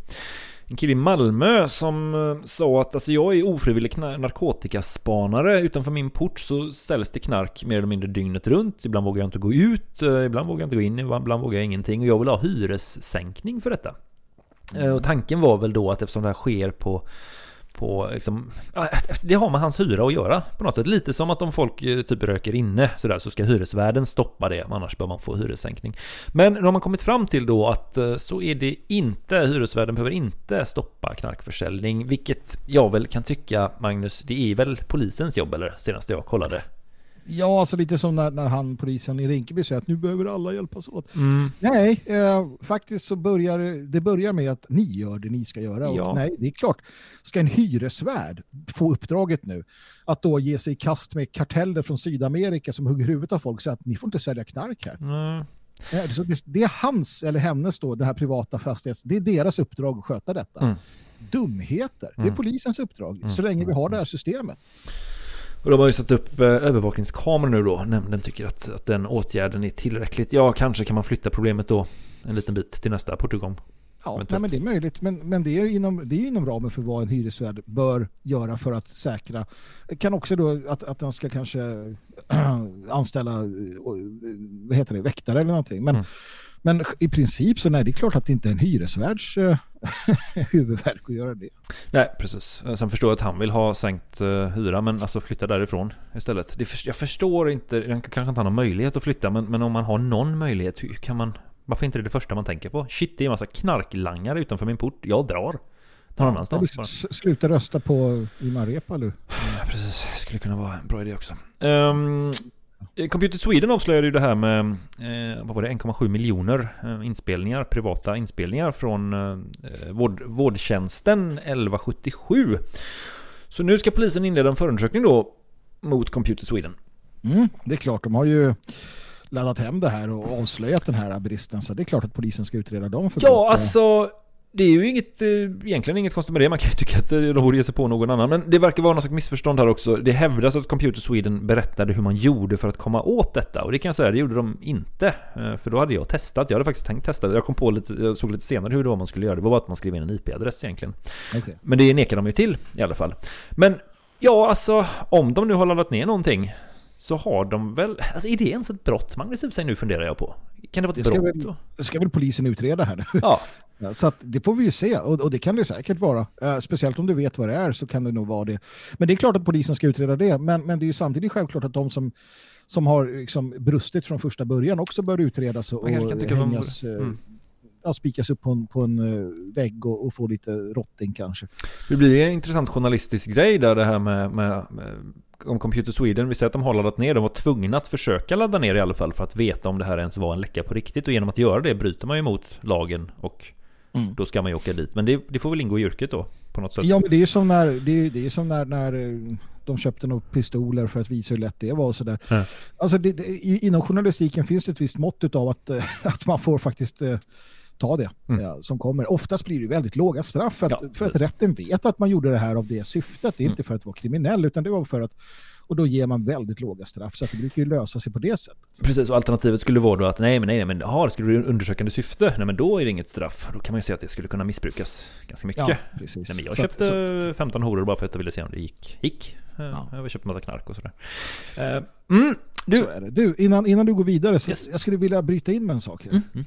En kille i Malmö som eh, sa att alltså, jag är ofrivillig narkotikaspanare. Utanför min port så säljs det knark mer eller mindre dygnet runt. Ibland vågar jag inte gå ut, eh, ibland vågar jag inte gå in, ibland vågar jag ingenting. Och jag vill ha hyressänkning för detta. Eh, och tanken var väl då att eftersom det här sker på på liksom, det har med hans hyra att göra på något sätt. Lite som att om folk eh, typ röker inne sådär, så ska hyresvärden stoppa det, annars bör man få hyressänkning. Men nu har man kommit fram till då att eh, så är det inte. Hyresvärden behöver inte stoppa knarkförsäljning, vilket jag väl kan tycka, Magnus, det är väl polisens jobb eller senast jag kollade. Ja, alltså lite som när, när han, polisen i Rinkeby säger att nu behöver alla hjälpas åt. Mm. Nej, eh, faktiskt så börjar det börjar med att ni gör det ni ska göra. Och Ja. nej, det är klart, ska en hyresvärd få uppdraget nu att då ge sig i kast med karteller från Sydamerika som hugger huvudet av folk säger att ni får inte sälja knark här. Mm. Eh, så det, det är hans eller hennes då, den här privata fastighets, det är deras uppdrag att sköta detta. Mm. Dumheter, det är Mm. polisens uppdrag, Mm. så länge vi har det här systemet. Och de har ju satt upp eh, övervakningskameror nu då. Nämnden tycker att, att den åtgärden är tillräckligt. Ja, kanske kan man flytta problemet då en liten bit till nästa portugång. Ja, nej, men det är möjligt, men, men det, är inom, det är inom ramen för vad en hyresvärd bör göra för att säkra. Kan också då att, att den ska kanske anställa eh, vad heter det, väktare eller någonting. Men, Mm. Men i princip så nej, det är klart att det inte är en hyresvärds eh, huvudvärk att göra det. Nej, precis. Eh, Sen förstår jag att han vill ha sänkt uh, hyra, men alltså flytta därifrån istället. Det jag förstår inte, jag kanske inte har någon möjlighet att flytta, men, men om man har någon möjlighet, hur kan man... Varför inte det det första man tänker på? Shit, det är en massa knarklangare utanför min port. Jag drar. Någon annanstans. S- Sluta rösta på Ilmar Reepalu. Ja, precis. Det skulle kunna vara en bra idé också. Um, Computer Sweden avslöjade ju det här med eh, vad var det, 1,7 miljoner eh, inspelningar, privata inspelningar från eh, vård, vårdtjänsten 1177. Så nu ska polisen inleda en förundersökning då mot Computer Sweden. Mm, det är klart, de har ju laddat hem det här och avslöjat den här bristen så det är klart att polisen ska utreda dem för Ja, brott. alltså det är ju inget, eh, egentligen inget konstigt med det. Man kan ju tycka att eh, de borde ge sig på någon annan. Men det verkar vara något slags missförstånd här också. Det hävdas att Computer Sweden berättade hur man gjorde för att komma åt detta. Och det kan jag säga, det gjorde de inte. Eh, För då hade jag testat. Jag hade faktiskt tänkt testa. Jag kom på lite, jag såg lite senare hur det var man skulle göra. Det var bara att man skrev in en IP-adress egentligen. Okej. Men det nekar de ju till i alla fall. Men ja, alltså om de nu har laddat ner någonting så har de väl... Alltså är det ens ett brott? Magnus sig nu funderar jag på. Kan det vara Det ett ska, brott? väl, det ska väl polisen utreda här nu. Ja. Så att det får vi ju se och, och det kan det säkert vara. Eh, speciellt om du vet vad det är så kan det nog vara det. Men det är klart att polisen ska utreda det. Men, men det är ju samtidigt självklart att de som, som har liksom brustit från första början också bör utredas och, de hängas, borde- eh, mm. ja, spikas upp på en, på en eh, vägg och, och få lite rotting kanske. Det blir en intressant journalistisk grej där det här med, med, med om Computer Sweden, vi säger att de har laddat ner, de var tvungna att försöka ladda ner i alla fall för att veta om det här ens var en läcka på riktigt och genom att göra det bryter man ju mot lagen och Mm. då ska man ju åka dit. Men det, det får väl ingå i yrket då på något sätt. Ja, men det är ju som när, det är, det är som när, när eh, de köpte några pistoler för att visa hur lätt det var och sådär. Ja. Alltså det, det, inom journalistiken finns det ett visst mått av att, eh, att man får faktiskt eh, ta det Mm. ja, som kommer. Oftast blir det väldigt låga straff för att, Ja, för att rätten vet att man gjorde det här av det syftet. Det är Mm. inte för att vara kriminell utan det var för att och då ger man väldigt låga straff så att det brukar ju lösa sig på det sättet. Precis, och alternativet skulle vara då att nej men nej men har skulle du undersökande syfte? Nej men då är det inget straff. Då kan man ju säga att det skulle kunna missbrukas ganska mycket. Ja, precis. Nej, men jag Så köpte så- 15 horor bara för att jag ville se om det gick. gick. Eh, Ja. Jag har köpt massa knark och sådär. Eh, Mm, du, Så. Du, innan, innan du går vidare så Yes. jag skulle vilja bryta in med en sak. här. Mm, mm.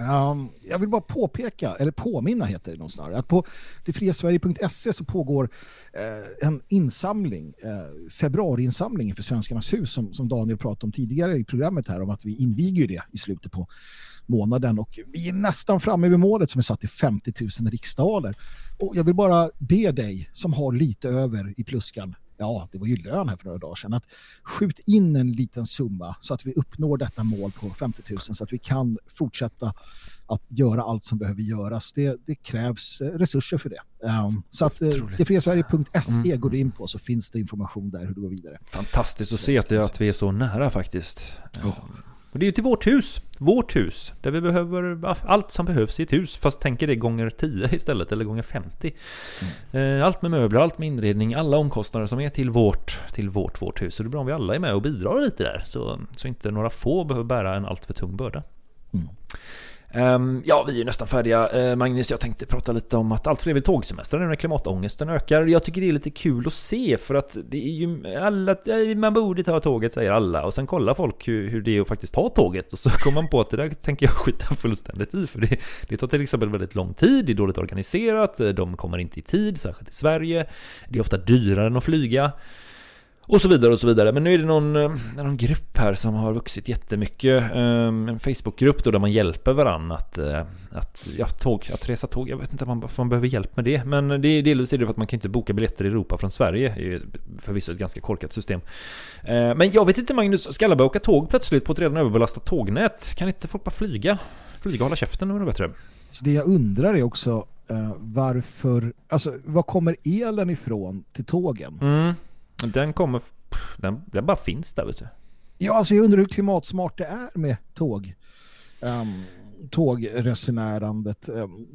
Um, jag vill bara påpeka, eller påminna heter det nog snarare, att på detfriasverige.se så pågår eh, en insamling, eh, februariinsamling för Svenskarnas hus som, som Daniel pratade om tidigare i programmet här om att vi inviger det i slutet på månaden och vi är nästan framme vid målet som är satt till 50 000 riksdaler. Och jag vill bara be dig som har lite över i pluskan ja, det var ju lön här för några dagar sedan, att skjut in en liten summa så att vi uppnår detta mål på 50 000 så att vi kan fortsätta att göra allt som behöver göras. Det, det krävs eh, resurser för det. Um, så att eh, detfriasverige.se Mm. går du in på så finns det information där hur du går vidare. Fantastiskt att se att, att vi är så nära faktiskt. Ja. Och det är ju till vårt hus. Vårt hus. Där vi behöver allt som behövs i ett hus. Fast tänker det gånger 10 istället, eller gånger 50. Mm. Eh, allt med möbler, allt med inredning, alla omkostnader som är till vårt, till vårt, vårt hus. Så det är bra om vi alla är med och bidrar lite där. Så, så inte några få behöver bära en alltför tung börda. Mm. Ehm, ja, vi är ju nästan färdiga. Ehm, Magnus, jag tänkte prata lite om att allt fler vill tågsemestra nu när klimatångesten ökar. Jag tycker det är lite kul att se för att det är ju alla, man borde ta tåget säger alla och sen kollar folk hur, hur det är att faktiskt ta tåget och så kommer man på att det där tänker jag skita fullständigt i för det, det tar till exempel väldigt lång tid, det är dåligt organiserat, de kommer inte i tid, särskilt i Sverige. Det är ofta dyrare än att flyga. Och så vidare och så vidare. Men nu är det någon, eh, någon grupp här som har vuxit jättemycket. Eh, En Facebookgrupp då där man hjälper varandra att, eh, att, ja, tåg, att resa tåg. Jag vet inte om man, varför man behöver hjälp med det. Men det är delvis är det för att man kan inte boka biljetter i Europa från Sverige. Det är ju förvisso ett ganska korkat system. Eh, Men jag vet inte Magnus, ska alla börja åka tåg plötsligt på ett redan överbelastat tågnät? Kan inte folk bara flyga? Flyga och hålla käften, det bättre. Så det jag undrar är också eh, varför, alltså var kommer elen ifrån till tågen? Mm. Den kommer, den, den bara finns där vet du. Ja, alltså jag undrar hur klimatsmart det är med tåg. Um, tågresenärandet. Um,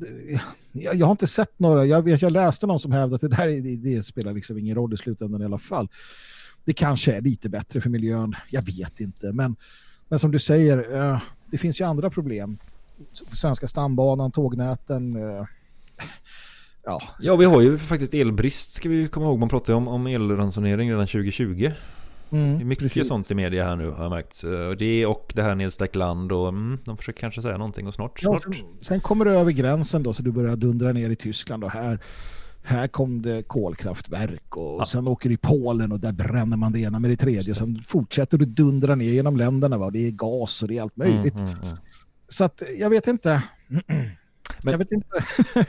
jag, jag har inte sett några, jag, vet, jag läste någon som hävdade att det där det, det spelar liksom ingen roll i slutändan i alla fall. Det kanske är lite bättre för miljön, jag vet inte. Men, men som du säger, uh, det finns ju andra problem. Svenska stambanan, tågnäten. Uh, ja. Ja, vi har ju faktiskt elbrist ska vi komma ihåg. Man pratar ju om, om elransonering redan 2020. Mm, det är mycket precis. sånt i media här nu har jag märkt. Eh, Det och det här nedsläckt land och mm, de försöker kanske säga någonting och snart, Ja, snart. sen, kommer du över gränsen då så du börjar dundra ner i Tyskland och här här kom det kolkraftverk och sen åker du i Polen och där bränner man det ena med det tredje. Sen fortsätter du dundra ner genom länderna. Va? Det är gas och det är allt möjligt. Mm, mm, mm. Så att jag vet inte. jag vet inte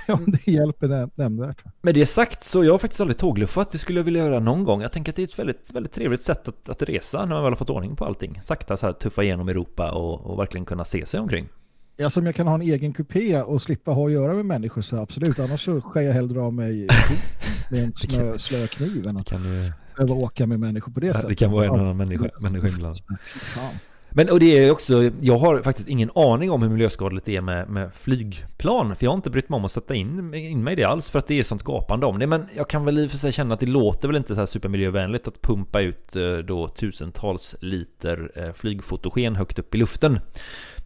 om det hjälper nä- nämnvärt. Med det sagt så jag har faktiskt aldrig tågluffat. Det skulle jag vilja göra någon gång. Jag tänker att det är ett väldigt, väldigt trevligt sätt att, att resa när man väl har fått ordning på allting. Sakta så här tuffa igenom Europa och, och verkligen kunna se sig omkring. Ja, som jag kan ha en egen kupé och slippa ha att göra med människor så absolut. Annars så skär jag hellre av mig med en snö, slö kniv än att behöva åka med människor på det sättet. det kan vara en annan människa, människa ibland. Men och det är också, jag har faktiskt ingen aning om hur miljöskadligt det är med, med flygplan. För jag har inte brytt mig om att sätta in, in mig i det alls för att det är sånt gapande om det. Men jag kan väl i och för sig känna att det låter väl inte så här supermiljövänligt att pumpa ut eh, då tusentals liter eh, flygfotogen högt upp i luften.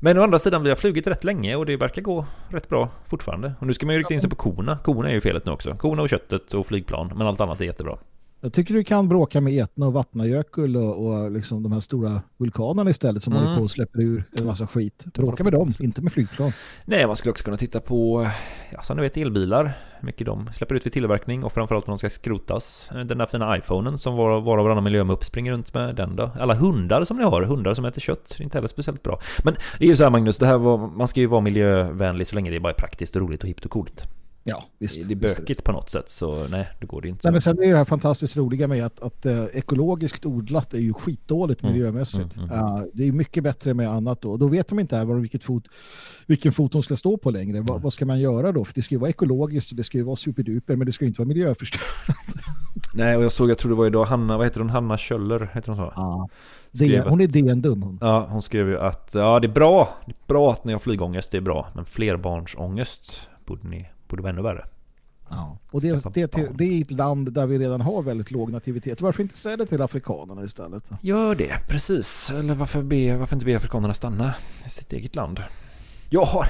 Men å andra sidan, vi har flugit rätt länge och det verkar gå rätt bra fortfarande. Och nu ska man ju rikta in sig på korna. Korna är ju felet nu också. Korna och köttet och flygplan. Men allt annat är jättebra. Jag tycker du kan bråka med Etna och Vatnajökull och, och liksom de här stora vulkanerna istället som Mm. håller på och släpper ur en massa skit. Bråka med dem, inte med flygplan. Nej, man skulle också kunna titta på, ja, som ni vet, elbilar. Hur mycket de släpper ut vid tillverkning och framförallt när de ska skrotas. Den där fina iPhonen som var, var och varannan miljömupp springer runt med den då. Alla hundar som ni har, hundar som äter kött, det är inte heller speciellt bra. Men det är ju så här Magnus, det här var, man ska ju vara miljövänlig så länge det bara är praktiskt och roligt och hippt och coolt. Ja, visst. Det är bökigt på något sätt, så nej, det går det inte. Nej, men sen är det här fantastiskt roliga med att, att eh, ekologiskt odlat är ju skitdåligt Mm, miljömässigt. mm, mm. Ja, det är mycket bättre med annat då. Då vet de inte här var, vilket fot, vilken fot de ska stå på längre. Vad, vad ska man göra då? För det ska ju vara ekologiskt och det ska ju vara superduper men det ska ju inte vara miljöförstörande. Nej, och jag såg, jag tror det var idag Hanna, vad heter hon, Hanna Kjöller, heter hon så? Ja. Skrev Det, att- hon är DN dum hon. Ja, hon skrev ju att ja, det är bra. Det är bra att ni har flygångest, det är bra. Men flerbarnsångest borde ni borde vara ännu värre. Ja. Och det, det, det, är ett land där vi redan har väldigt låg nativitet. Varför inte säga det till afrikanerna istället? Gör det, precis. Eller varför, be, varför inte be afrikanerna stanna i sitt eget land? Jag har,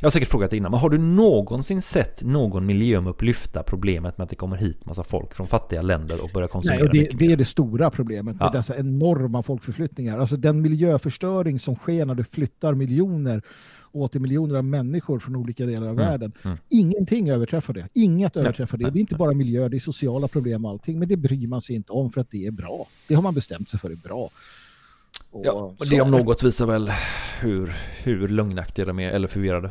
jag har säkert frågat det innan, men har du någonsin sett någon miljömupp lyfta problemet med att det kommer hit massa folk från fattiga länder och börjar konsumera Nej, och det, det är det stora problemet med Ja. dessa enorma folkförflyttningar. Alltså den miljöförstöring som sker när du flyttar miljoner åter miljoner av människor från olika delar av Mm, världen. mm. Ingenting överträffar det. Inget överträffar det. Det är inte bara miljö, det är sociala problem och allting. Men det bryr man sig inte om för att det är bra. Det har man bestämt sig för är bra. Och Ja, och det om något visar väl hur, hur lögnaktiga de är, eller förvirrade.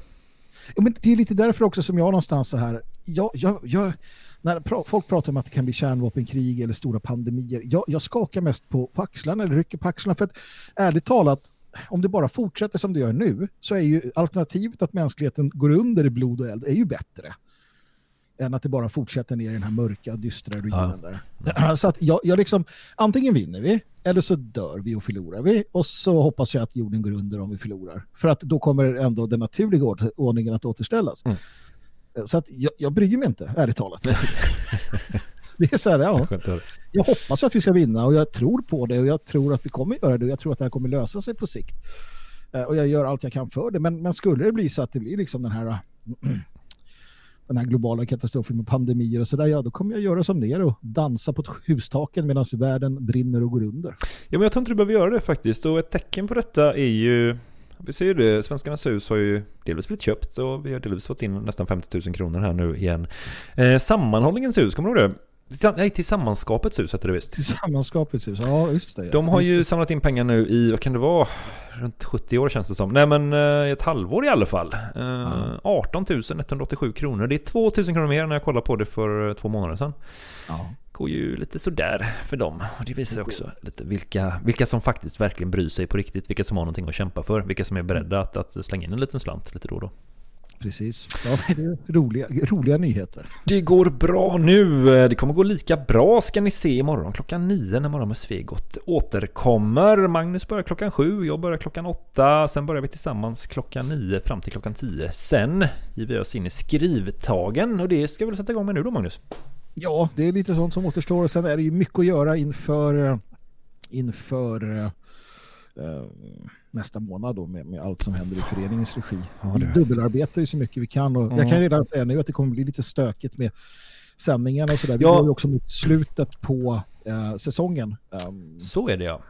Ja, men det är lite därför också som jag någonstans så här, jag, jag, jag, när pra, folk pratar om att det kan bli kärnvapenkrig eller stora pandemier, jag, jag skakar mest på, på axlarna eller rycker på axlarna för att ärligt talat, om det bara fortsätter som det gör nu så är ju alternativet att mänskligheten går under i blod och eld är ju bättre än att det bara fortsätter ner i den här mörka, dystra ruinen där. Så att jag, jag liksom, antingen vinner vi eller så dör vi och förlorar vi och så hoppas jag att jorden går under om vi förlorar. För att då kommer ändå den naturliga ord- ordningen att återställas. Mm. Så att jag, jag bryr mig inte, ärligt talat. det är så här, ja. Jag hoppas att vi ska vinna och jag tror på det och jag tror att vi kommer göra det och jag tror att det här kommer lösa sig på sikt. Eh, och jag gör allt jag kan för det. Men, men skulle det bli så att det blir liksom den här den här globala katastrofen med pandemier och sådär, ja då kommer jag göra som är och dansa på hustaken medan världen brinner och går under. Ja men jag tror inte du behöver göra det faktiskt och ett tecken på detta är ju vi ser ju det, Svenskarnas hus har ju delvis blivit köpt och vi har delvis fått in nästan 50 000 kronor här nu igen. Eh, sammanhållningens hus, kommer du ihåg det? Nej, Tillsammanskapets hus heter det visst. Tillsammanskapets hus, ja just det. Ja. De har ju samlat in pengar nu i, vad kan det vara, runt 70 år känns det som. Nej men eh, ett halvår i alla fall. Eh, 18 187 kronor. Det är 2 000 kronor mer när jag kollade på det för eh, två månader sedan. Ja. Går ju lite sådär för dem. Och det visar också lite vilka, vilka som faktiskt verkligen bryr sig på riktigt. Vilka som har någonting att kämpa för. Vilka som är beredda att, att slänga in en liten slant lite då och då. Precis. Ja, det är roliga, roliga nyheter. Det går bra nu. Det kommer gå lika bra ska ni se imorgon klockan nio när Morgon med Svegot återkommer. Magnus börjar klockan sju, jag börjar klockan åtta. Sen börjar vi tillsammans klockan nio fram till klockan tio. Sen ger vi oss in i skrivtagen och det ska vi väl sätta igång med nu då Magnus? Ja, det är lite sånt som återstår. Sen är det ju mycket att göra inför, eh, inför eh, eh, nästa månad då med, med allt som händer i föreningens regi. Ja, vi dubbelarbetar ju så mycket vi kan och Mm. jag kan redan säga nu att det kommer bli lite stökigt med sändningarna och sådär. Vi Ja. går ju också mot slutet på eh, säsongen. ehm, Så är det ja.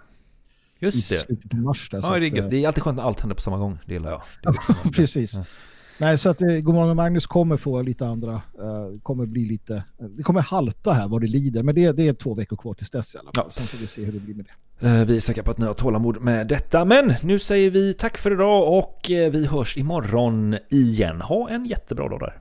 I Just det. slutet på mars där. Ja, det är att, eh, Det är alltid skönt när allt händer på samma gång. Det gillar jag. Det nästan- Precis. Ja. Nej, så att eh, Godmorgon med Magnus kommer få lite andra, eh, kommer bli lite, det kommer halta här vad det lider, men det, det är två veckor kvar tills dess i alla fall. Ja. Sen får vi se hur det blir med det. Eh, Vi är säkra på att ni har tålamod med detta. Men nu säger vi tack för idag och eh, vi hörs imorgon igen. Ha en jättebra dag där.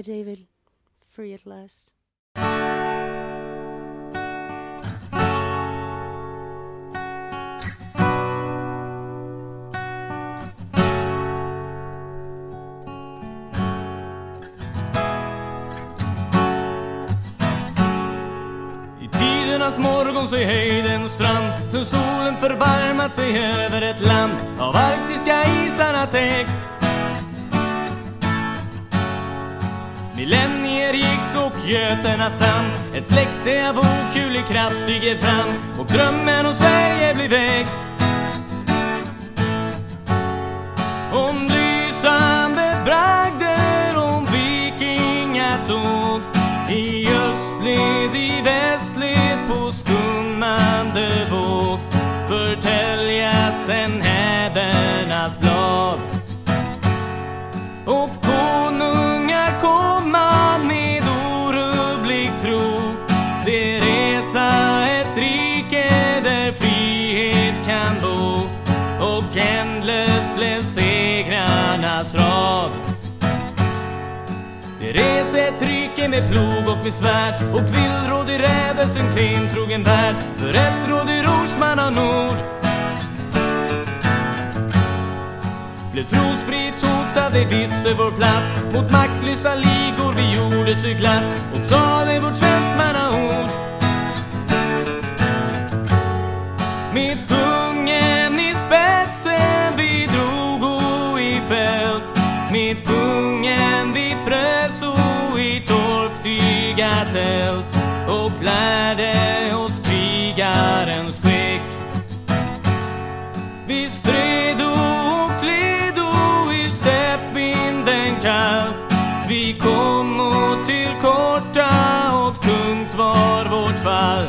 Goodbye, David. Free at last. I tidernas morgon så är höjden strand Sen solen förbarmat sig över ett land Av arktiska isarna täckt Millennier gick och göternas stam Ett släkte av okulig kraft stiger fram. Och drömmen om Sverige blir väckt. Om lysande bragder, om vikingatåg. I östled, i västled, på skummande våg. Förtäljas en hädernas blad. Det ett rike med plog och med svärd Och villråd i rädelsen klentrogen värld För ett råder ordsman av nord Blev trosfritt hotade, visste vår plats. Mot maktlysta ligor vi gjorde sig glatt Och sade vårt svenskmannaord. Mitt guld tält Och lärde oss krigarens skick. Vi stred och kledo i steppvinden kall. Vi kom och till korta och tungt var vårt fall.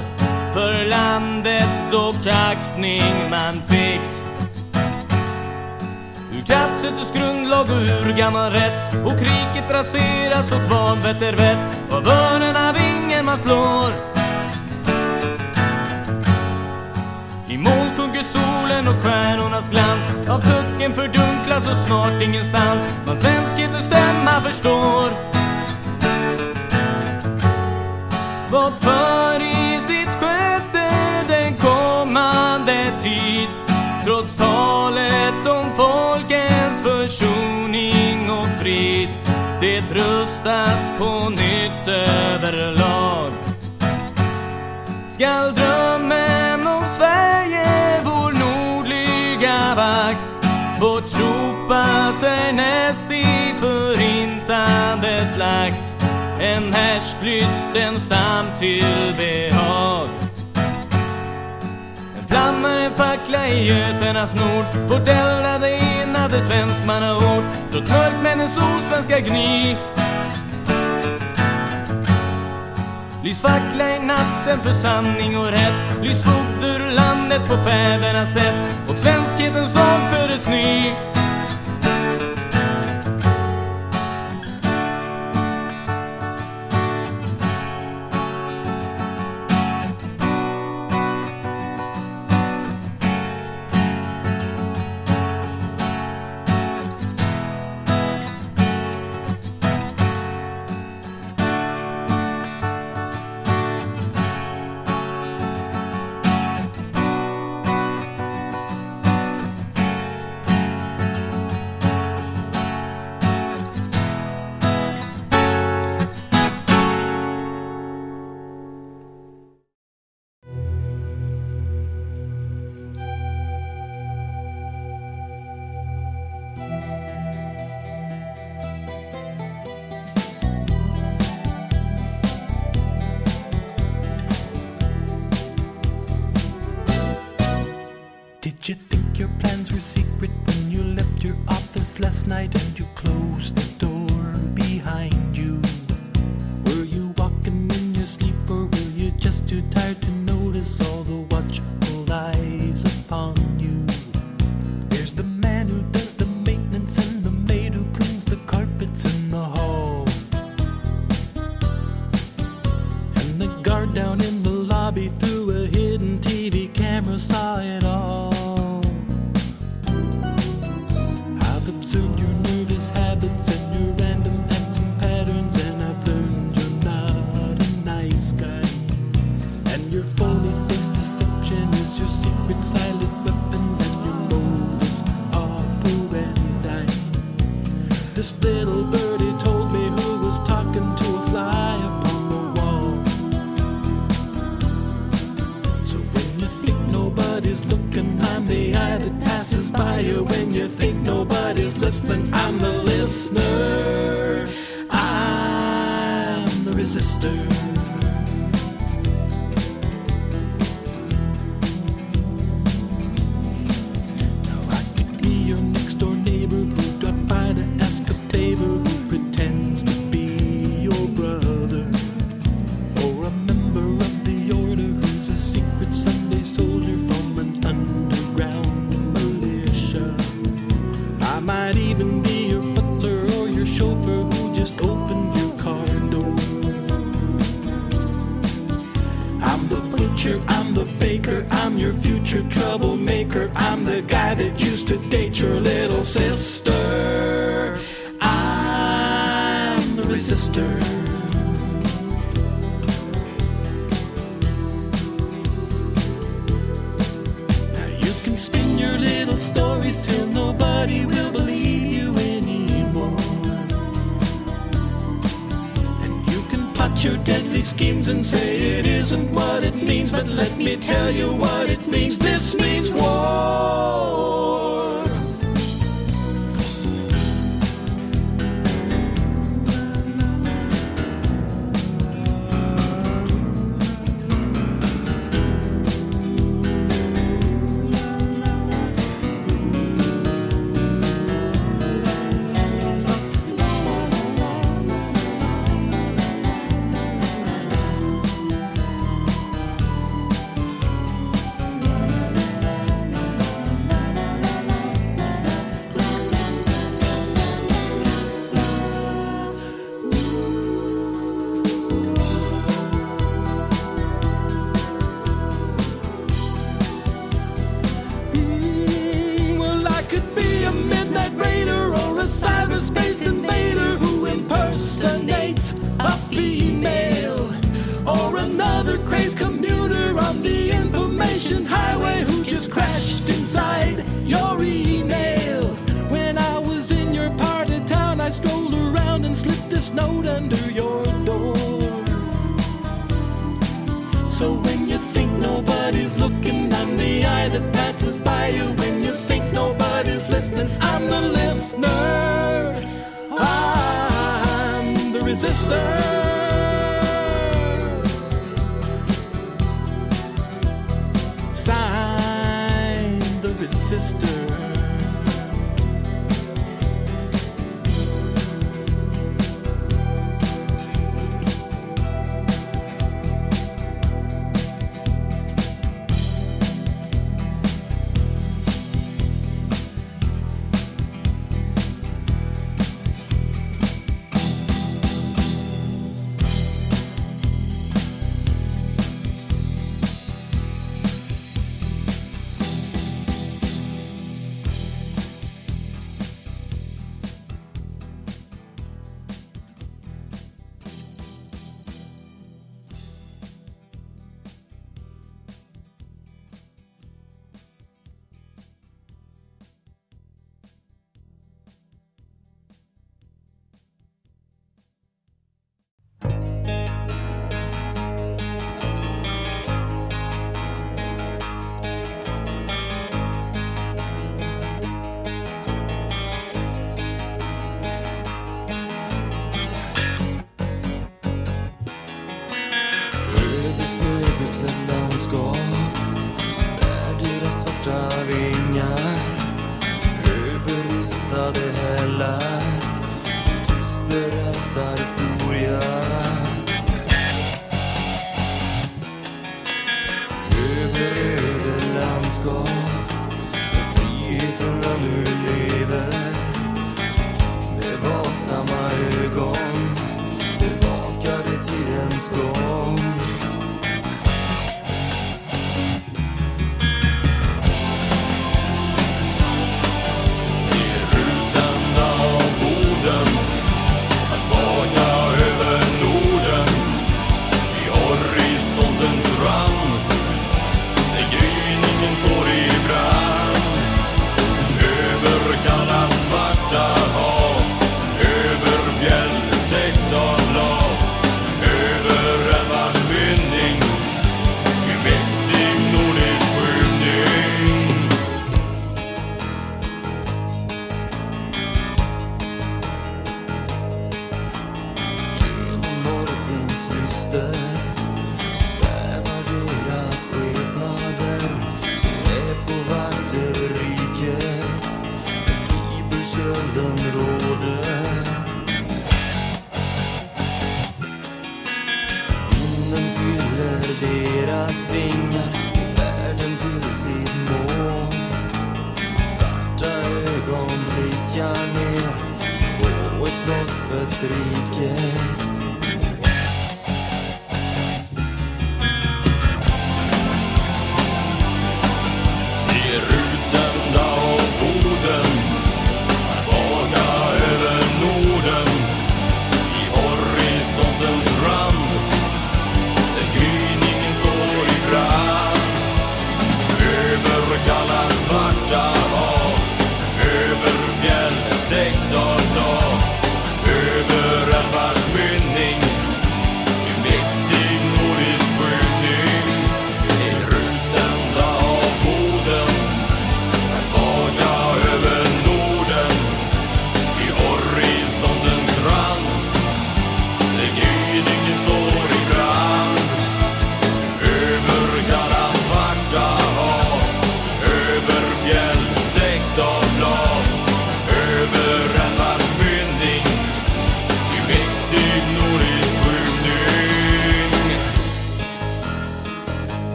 För landet dock aktning man fick kraft sättes grundlag och ur gammal rätt? Och kriget raseras och vanvett vett. Av örnen av ingen man slår. I moln sjunker solen och stjärnornas glans. Av tucken fördunklas och snart ingenstans. Vad svenskhetens stämma förstår. Vad för i sitt sköte den kommande tid? Trots talet om folk försoning och frid. Det tröstas på nytt överlag. Skall drömmen om Sverige, vår nordliga vakt Bortropa sig näst i förintande slakt. En härsklysten stam till behag flammar en fackla i Göternas nord. Vårt eldade enade svenskmannaord. Trots mörkmännens osvenska gny. Lys fackla i natten för sanning och rätt. Lys fot ur landet på fädernas sätt. Och svenskhetens dag föres ny.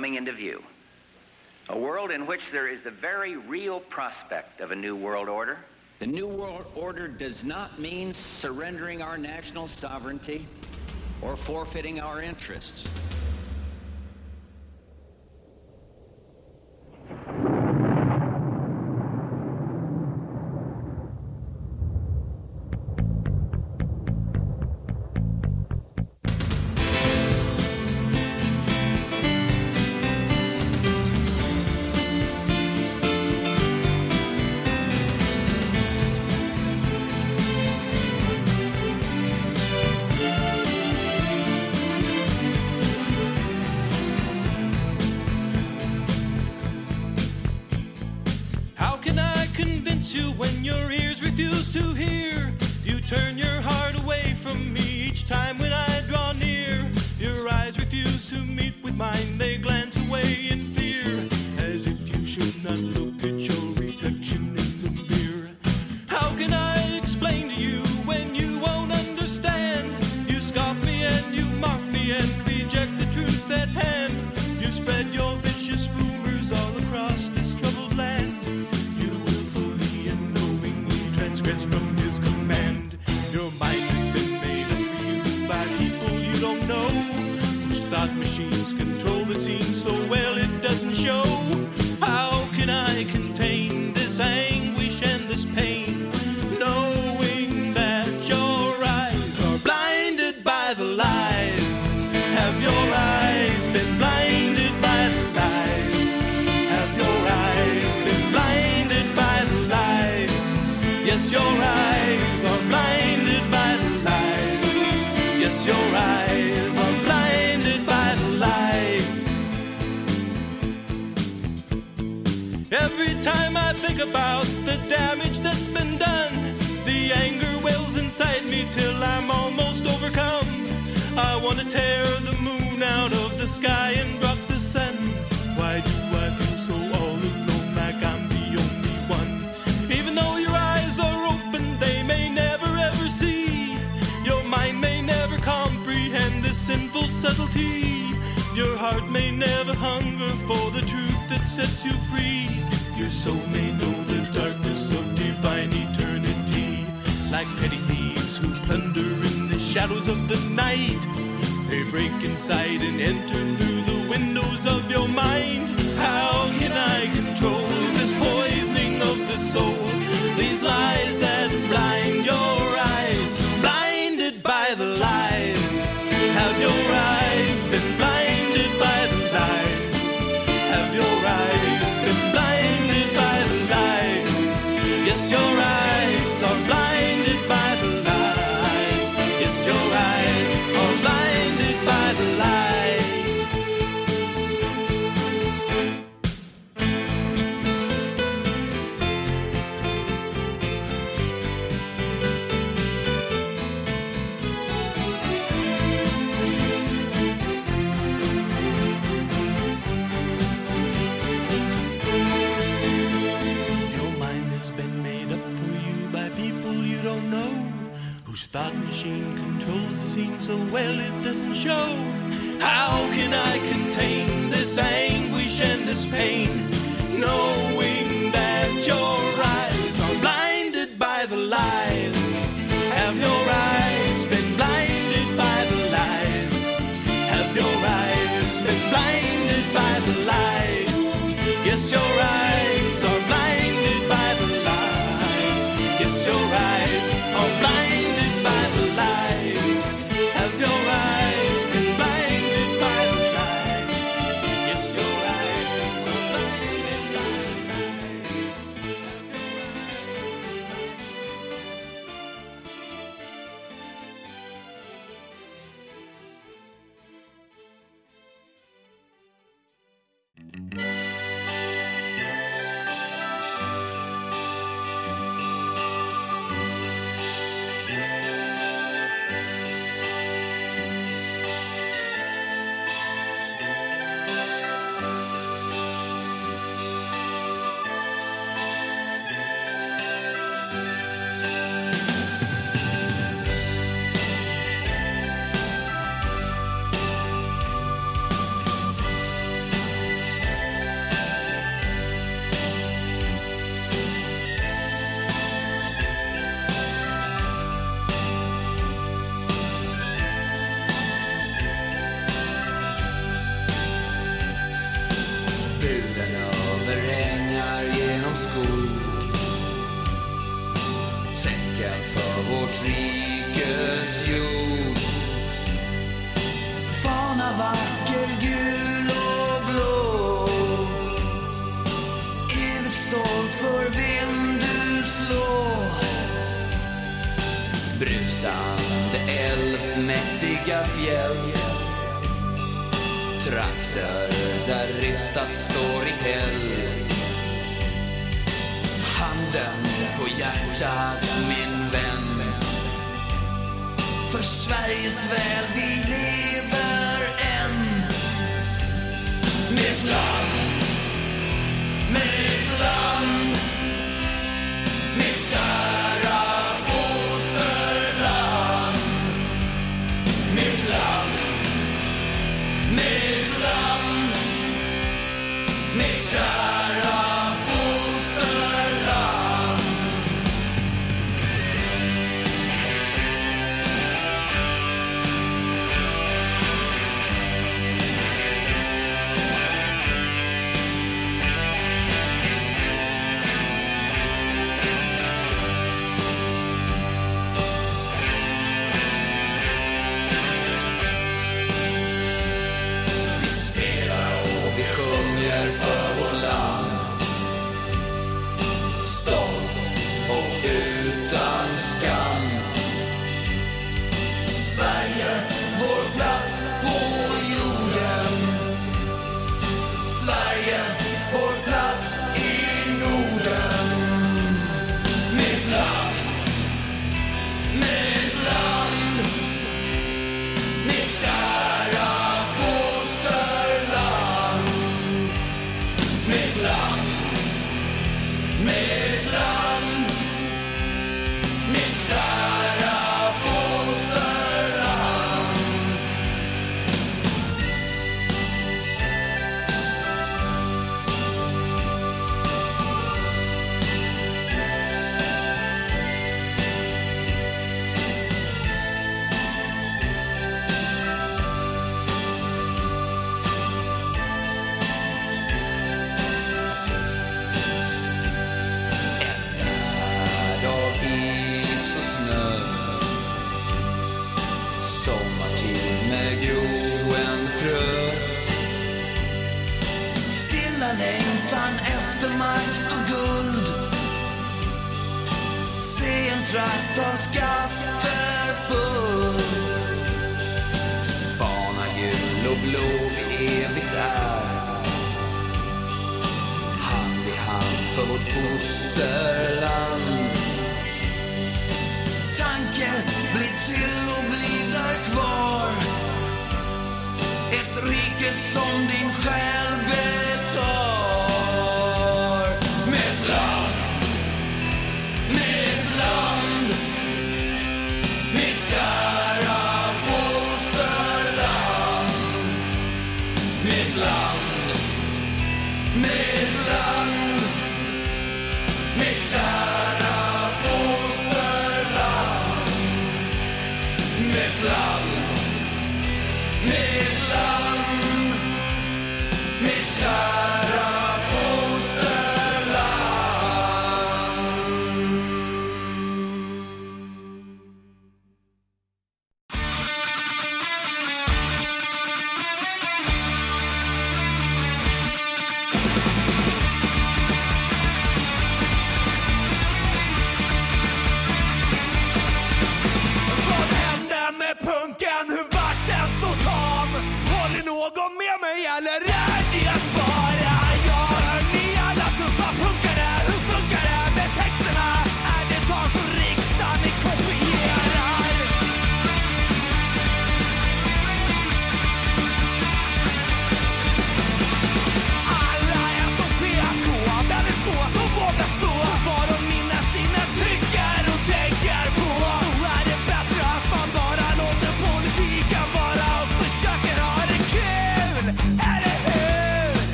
coming into view. A world in which there is the very real prospect of a new world order. The new world order does not mean surrendering our national sovereignty or forfeiting our interests.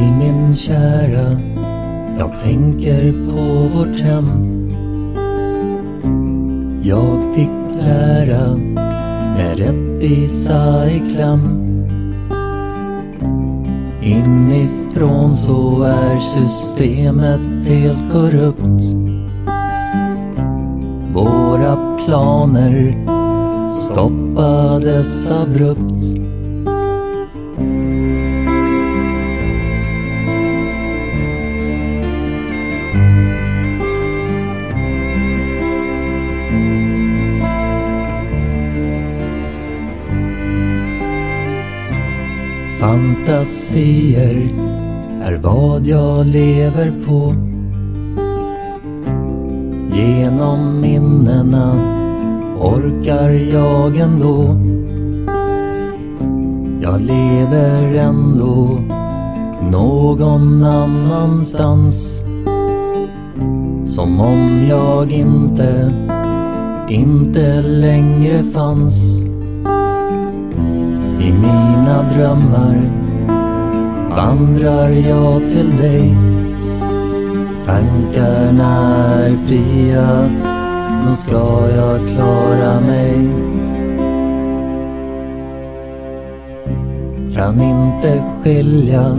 Till min kära, jag tänker på vårt hem. Jag fick lära med rättvisa i kläm. Inifrån så är systemet helt korrupt. Våra planer stoppades abrupt. Fantasier är vad jag lever på. Genom minnena orkar jag ändå. Jag lever ändå någon annanstans. Som om jag inte, inte längre fanns i mina drömmar. Vandrar jag till dig? Tankarna är fria, nu ska jag klara mig. Kan inte skilja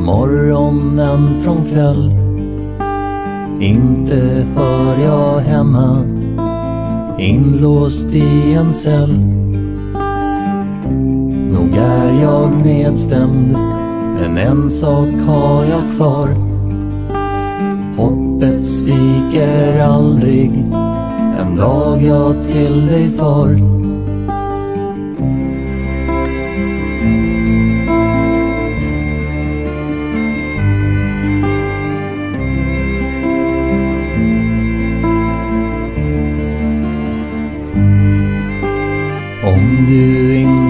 morgonen från kväll. Inte hör jag hemma inlåst i en cell är jag nedstämd, men en sak har jag kvar. Hoppet sviker aldrig, en dag jag till dig far. Om du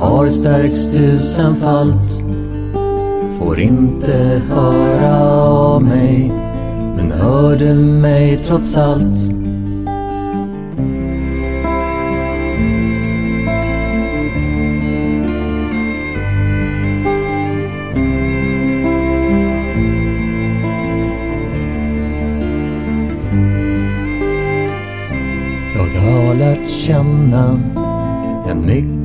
har stärkts tusenfalt Får inte höra av mig men hör du mig trots allt? Jag har lärt känna en mycket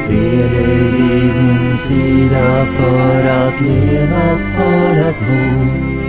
se ser dig vid min sida för att leva, för att bo.